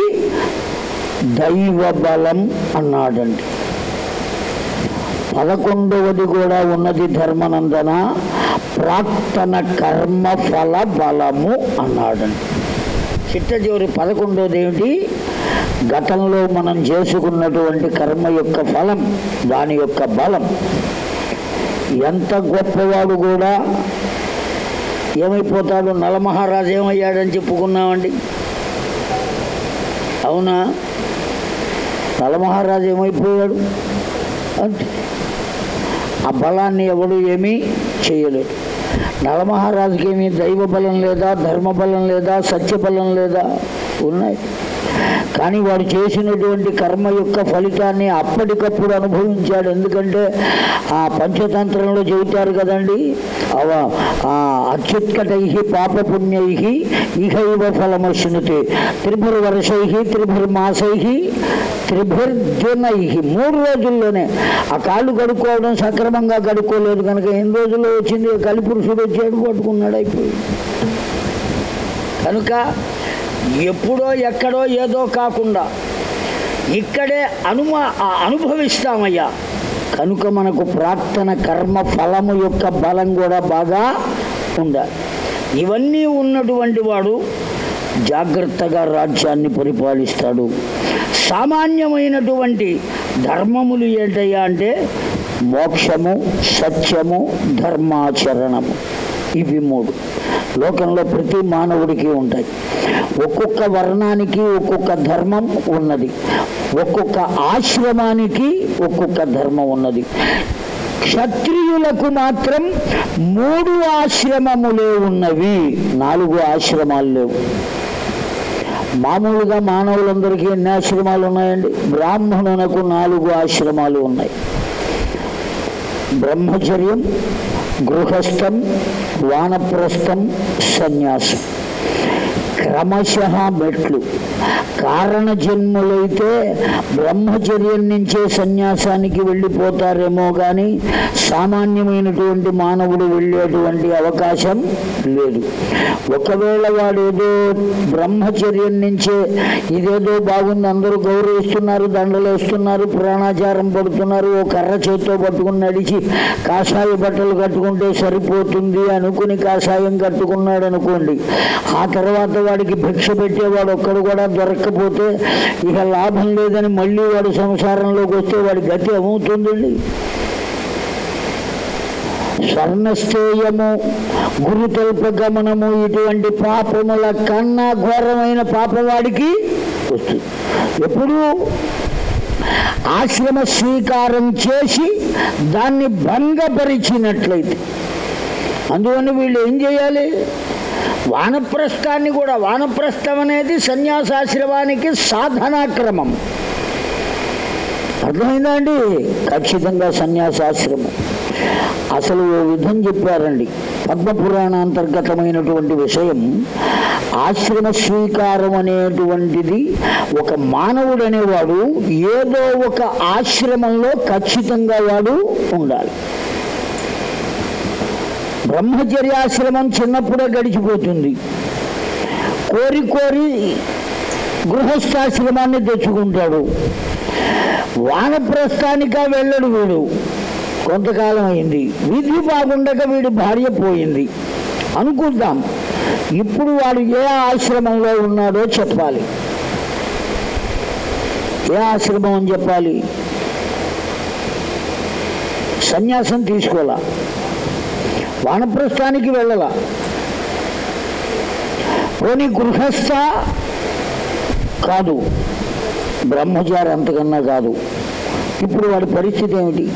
దైవ బలం అన్నాడండి. పదకొండవది కూడా ఉన్నది ధర్మనందన. ప్రాక్తన కర్మ ఫల బలము అన్నాడు. చిట్ట చివరి ఏమిటి? గతంలో మనం చేసుకున్నటువంటి కర్మ యొక్క ఫలం దాని యొక్క బలం. ఎంత గొప్పవాడు కూడా ఏమైపోతాడు? నలమహారాజు ఏమయ్యాడని చెప్పుకున్నామండి. అవునా? నలమహారాజు ఏమైపోయాడు? అంతే. ఆ బలాన్ని ఎవడు ఏమీ చేయలేడు నలమహారాజుకి ఏమీ దైవ బలం లేదా ధర్మ బలం లేదా సత్య బలం లేదా ఉన్నాయి. కానీ వాడు చేసినటువంటి కర్మ యొక్క ఫలితాన్ని అప్పటికప్పుడు అనుభవించాడు. ఎందుకంటే ఆ పంచతంత్రంలో చెబుతారు కదండి అత్యుత్కటై పాపపుణ్యై ఇహైవ ఫలమశ్నుతి. త్రిభుర్ వర్షై త్రిభుర్ మాసై త్రిభుర్జునై మూడు రోజుల్లోనే ఆ కాళ్ళు కడుక్కోవడం సక్రమంగా కడుక్కోలేదు కనుక ఎన్ని రోజుల్లో వచ్చింది? కలిపురుషుడు వచ్చాడు పట్టుకున్నాడు అయిపోయి కనుక ఎప్పుడో ఎక్కడో ఏదో కాకుండా ఇక్కడే అనుమా అనుభవిస్తామయ్యా. కనుక మనకు ప్రార్థన కర్మ ఫలము యొక్క బలం కూడా బాగా ఉండాలి. ఇవన్నీ ఉన్నటువంటి వాడు జాగ్రత్తగా రాజ్యాన్ని పరిపాలిస్తాడు. సామాన్యమైనటువంటి ధర్మములు ఏంటయ్యా అంటే మోక్షము సత్యము ధర్మాచరణము. ఇవి మూడు. లోకంలో ప్రతి మానవుడికి ఉంటాయి. ఒక్కొక్క వర్ణానికి ఒక్కొక్క ధర్మం ఉన్నది. ఒక్కొక్క ఆశ్రమానికి ఒక్కొక్క ధర్మం ఉన్నది. క్షత్రియులకు మాత్రం మూడు ఆశ్రమములే ఉన్నవి. నాలుగు ఆశ్రమాలు లేవు. మామూలుగా మానవులందరికీ ఎన్ని ఆశ్రమాలు ఉన్నాయండి? బ్రాహ్మణునకు నాలుగు ఆశ్రమాలు ఉన్నాయి. బ్రహ్మచర్యం గృహస్థం వానప్రస్థం సన్యాసం క్రమశ మెట్లు కారణ జన్ములైతే బ్రహ్మచర్యం నుంచే సన్యాసానికి వెళ్ళిపోతారేమో కానీ సామాన్యమైనటువంటి మానవుడు వెళ్ళేటువంటి అవకాశం లేదు. ఒకవేళ వాడు ఏదో బ్రహ్మచర్యం నుంచే ఇదేదో బాగుంది అందరూ గౌరవిస్తున్నారు దండలు వేస్తున్నారు ప్రాణాచారం పడుతున్నారు ఓ కర్ర చేత్తో పట్టుకుని నడిచి కాషాయ బట్టలు కట్టుకుంటే సరిపోతుంది అనుకుని కాషాయం కట్టుకున్నాడు అనుకోండి ఆ తర్వాత వాడికి భిక్ష పెట్టేవాడు ఒక్కడు కూడా దొరక్కపోతే ఇక లాభం లేదని మళ్ళీ వాడు సంసారంలోకి వస్తే వాడి గతి ఏమవుతుందండి? స్వర్ణస్థేయము గురుతల్ప గమనము ఇటువంటి పాపముల కన్నా ఘోరమైన పాపవాడికి వస్తుంది. ఎప్పుడు ఆశ్రమ స్వీకారం చేసి దాన్ని భంగపరిచినట్లయితే. అందువల్ల వీళ్ళు ఏం చేయాలి? వానప్రస్థాన్ని కూడా వానప్రస్థం అనేది సన్యాసాశ్రమానికి సాధనాక్రమం. అర్థమైందా అండి? ఖచ్చితంగా సన్యాసాశ్రమం. అసలు ఓ విధం చెప్పారండి. పద్మపురాణ అంతర్గతమైనటువంటి విషయం ఆశ్రమ స్వీకారం అనేటువంటిది ఒక మానవుడు అనేవాడు ఏదో ఒక ఆశ్రమంలో ఖచ్చితంగా వాడు ఉండాలి. బ్రహ్మచర్యాశ్రమం చిన్నప్పుడే గడిచిపోతుంది. కోరి కోరి గృహస్థాశ్రమాన్ని తెచ్చుకుంటాడు. వానప్రస్థానిక వెళ్ళడు వీడు. కొంతకాలం అయింది. విధి బాగుండక వీడి భార్య పోయింది. అనుకుందాం ఇప్పుడు వాడు ఏ ఆశ్రమంలో ఉన్నాడో చెప్పాలి. ఏ ఆశ్రమం అని చెప్పాలి? సన్యాసం తీసుకోవాలా? వానప్రస్థానికి వెళ్ళాల. పోనీ గృహస్థ కాదు. బ్రహ్మచారి అంతకన్నా కాదు. ఇప్పుడు వాడి పరిస్థితి ఏమిటి?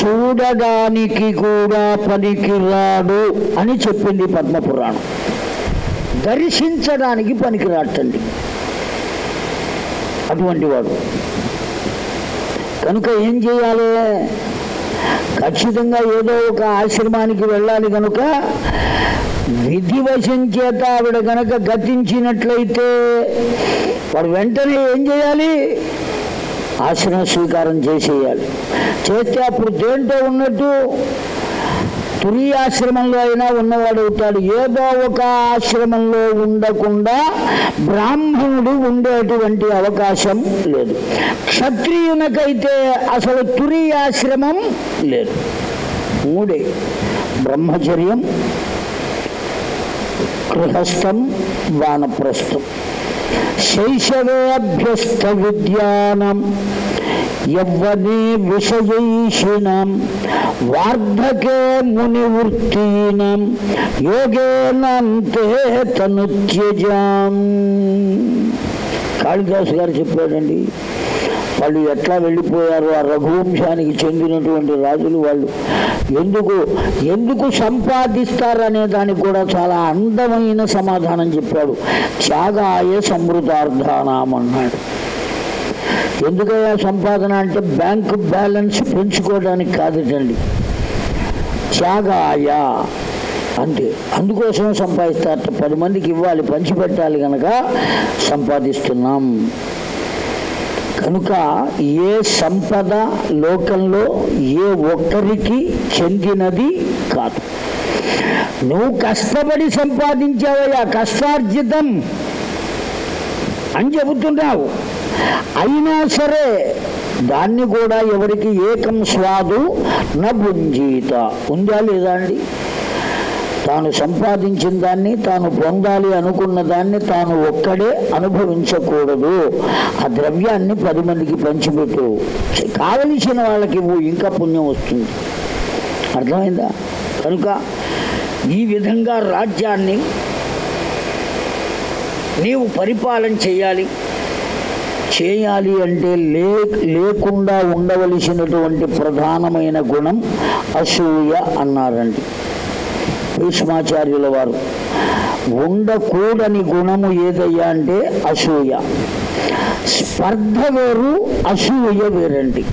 చూడడానికి కూడా పనికిరాడు అని చెప్పింది పద్మపురాణం. దర్శించడానికి పనికిరాటండి. అటువంటి వాడు. కనుక ఏం చేయాలి? ఖచ్చితంగా ఏదో ఒక ఆశ్రమానికి వెళ్ళాలి కనుక విధివశం చేత ఆవిడ కనుక గతించినట్లయితే వాడు వెంటనే ఏం చేయాలి? ఆశ్రమ స్వీకారం చేసేయాలి. చేస్తే అప్పుడు దేంట్లో ఉన్నట్టు? తురియాశ్రమంలో అయినా ఉన్నవాడు అవుతాడు ఏదో ఒక ఆశ్రమంలో ఉండకుండా బ్రాహ్మణుడు ఉండేటువంటి అవకాశం లేదు. క్షత్రియునకైతే అసలు తురి ఆశ్రమం లేదు. మూడే బ్రహ్మచర్యం గృహస్థం వానప్రస్థం. శైశవేభ్యస్త విద్యానం యవ్వనే విషయైషిణం వార్ధకే మునివృత్తీనం యోగేనంతే తనుత్యజాం కాళిదాసు గారు చెప్పాడండి వాళ్ళు ఎట్లా వెళ్ళిపోయారు? ఆ రఘువంశానికి చెందినటువంటి రాజులు వాళ్ళు ఎందుకు ఎందుకు సంపాదిస్తారనే దానికి కూడా చాలా అందమైన సమాధానం చెప్పాడు. త్యాగాయ సమృద్ధార్థానాం అన్నాడు. ఎందుకయ్యా సంపాదన అంటే బ్యాంకు బ్యాలెన్స్ పెంచుకోవడానికి కాదుటండి. త్యాగాయ అంతే అందుకోసం సంపాదిస్తారు పది మందికి ఇవ్వాలి పంచిపెట్టాలి కనుక సంపాదిస్తున్నాం. కనుక ఏ సంపద లోకంలో ఏ ఒక్కరికి చెందినది కాదు. నువ్వు కష్టపడి సంపాదించావయ్యా కష్టార్జితం అని చెబుతున్నావు. అయినా సరే దాన్ని కూడా ఎవరికి ఏకం స్వాదు నభుంజీత ఉందా లేదా అండి? తాను సంపాదించిన దాన్ని తాను పొందాలి అనుకున్న దాన్ని తాను ఒక్కడే అనుభవించకూడదు. ఆ ద్రవ్యాన్ని పది మందికి పంచిపెట్టు. కావలసిన వాళ్ళకి ఇంకా పుణ్యం వస్తుంది. అర్థమైందా? కనుక ఈ విధంగా రాజ్యాన్ని నీవు పరిపాలన చేయాలి. చేయాలి అంటే లే లేకుండా ఉండవలసినటువంటి ప్రధానమైన గుణం అసూయ అన్నారండి. భీష్మాచార్యుల వారు. ఉండకూడని గుణము ఏదయ్యా అంటే అసూయ. స్పర్ధ వేరు అసూయ వేరండి.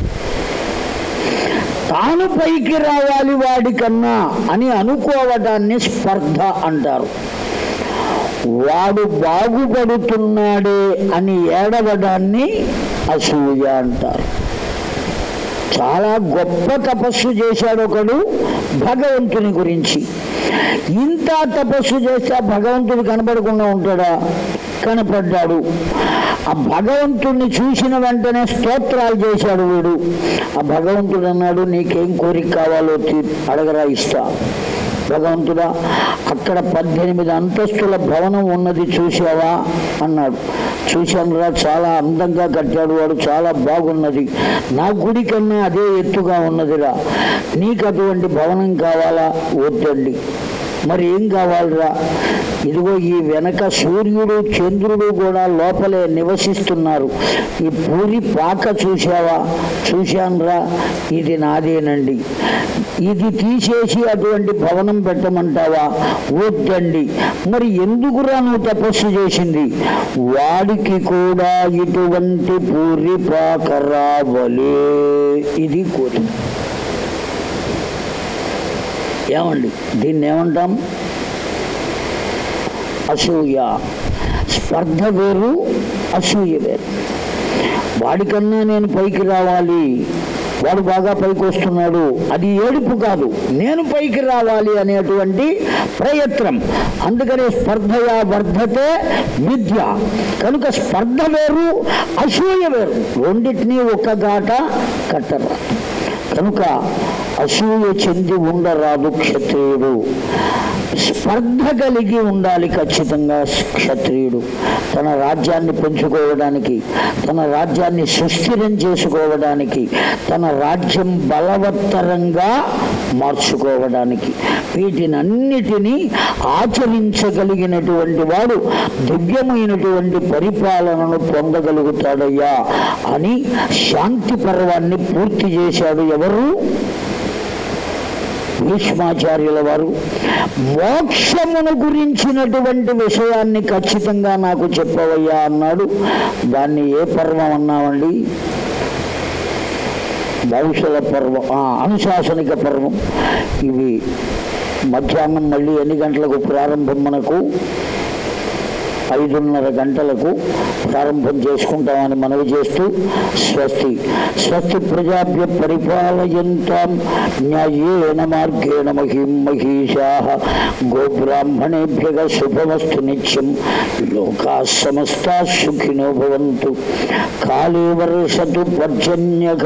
తాను పైకి రావాలి వాడికన్నా అని అనుకోవడాన్ని స్పర్ధ అంటారు. వాడు బాగుపడుతున్నాడే అని ఏడవడాన్ని అసూయ అంటారు. చాలా గొప్ప తపస్సు చేశాడు ఒకడు భగవంతుని గురించి. ఇంత తపస్సు చేస్తే ఆ భగవంతుడు కనపడకుండా ఉంటాడా? కనపడ్డాడు. ఆ భగవంతుడిని చూసిన వెంటనే స్తోత్రాలు చేశాడు వీడు. ఆ భగవంతుడు అన్నాడు నీకేం కోరిక కావాలో తీ- అడగరా ఇస్తా. భగవంతుడా అక్కడ పద్దెనిమిది అంతస్తుల భవనం ఉన్నది చూసావా అన్నాడు. చూశానురా చాలా అందంగా కట్టాడు వాడు చాలా బాగున్నది. నా గుడి కన్నా అదే ఎత్తుగా ఉన్నదిరా. నీకు అటువంటి భవనం కావాలా? వద్దండి. మరి ఏం కావాలిరా? ఇదిగో ఈ వెనక సూర్యుడు చంద్రుడు కూడా లోపలే నివసిస్తున్నారు. ఈ పూరి పాక చూసావా చూశానురా ఇది నాదేనండి. ఇది తీసేసి అటువంటి భవనం పెట్టమంటావా? వద్దండి. మరి ఎందుకురా నువ్వు తపస్సు చేసింది? వాడికి కూడా ఇటువంటి పూరి పాక రావలే. ఇది కోరిక. ఏమండి? దీన్ని ఏమంటాం అసూయ. స్పర్ధ వేరు అసూయ వేరు. వాడికన్నా నేను పైకి రావాలి. వాడు బాగా పైకి వస్తున్నాడు అది ఏడుపు కాదు. నేను పైకి రావాలి అనేటువంటి ప్రయత్నం. అందుకనే స్పర్ధయా వర్ధతే విద్య. కనుక స్పర్ధ వేరు అసూయ వేరు. రెండింటినీ ఒక్క గాట కట్టరా. కనుక అసూయ చెంది ఉండరాదు క్షత్రియుడు. స్పర్ధ కలిగి ఉండాలి ఖచ్చితంగా క్షత్రియుడు. తన రాజ్యాన్ని పెంచుకోవడానికి తన రాజ్యాన్ని సుస్థిరం చేసుకోవడానికి తన రాజ్యం బలవత్తరంగా మార్చుకోవడానికి వీటినన్నిటినీ ఆచరించగలిగినటువంటి వాడు దివ్యమైనటువంటి పరిపాలనను పొందగలుగుతాడయ్యా అని శాంతి పర్వాన్ని పూర్తి చేశాడు ఎవరు? భీష్మాచార్యుల వారు మోక్షమును గురించినటువంటి విషయాన్ని ఖచ్చితంగా నాకు చెప్పవయ్యా అన్నాడు. దాన్ని ఏ పర్వం అన్నామండి? వంశల పర్వం అనుశాసనిక పర్వం. ఇవి మధ్యాహ్నం మళ్ళీ ఎన్ని గంటలకు ప్రారంభం మనకు? ఐదున్నర గంటలకు ప్రారంభం చేసుకుంటామని మనవి చేస్తూ స్వస్తి. స్వస్తి ప్రజాభ్య పరిపాలయంతాం న్యాయేన మార్గేణ మహిం మహిషా. గోబ్రాహ్మణేభ్య శుభమస్తు నిత్యం. లోకా సమస్త సుఖినో భవంతు. కాళే వర్షతు పర్జన్యక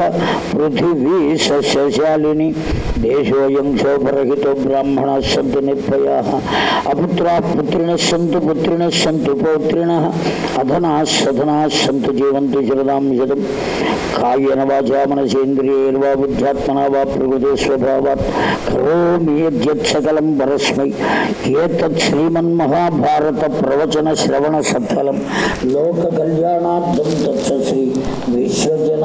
పృథివీ సస్యశాలిని. దేశోయం శోభరహితో బ్రాహ్మణ సంతు నిర్భయా. అపుత్రా పుత్రిణ సంతు పుత్రిణ సంతు పౌత్రిణ అధనా సధనా సంతు జీవంతు శరదాం శతం కాయేన వాచా మనసేంద్రియైర్వా బుద్ధ్యాత్మనా వా ప్రకృతి స్వభావాత్. కరోమి యద్యత్ సకలం పరస్మై. ఏతత్ శ్రీమన్మహాభారత ప్రవచన శ్రవణ సత్ఫలం. లోక కళ్యాణార్థం తత్స శ్రీ విశ్వజన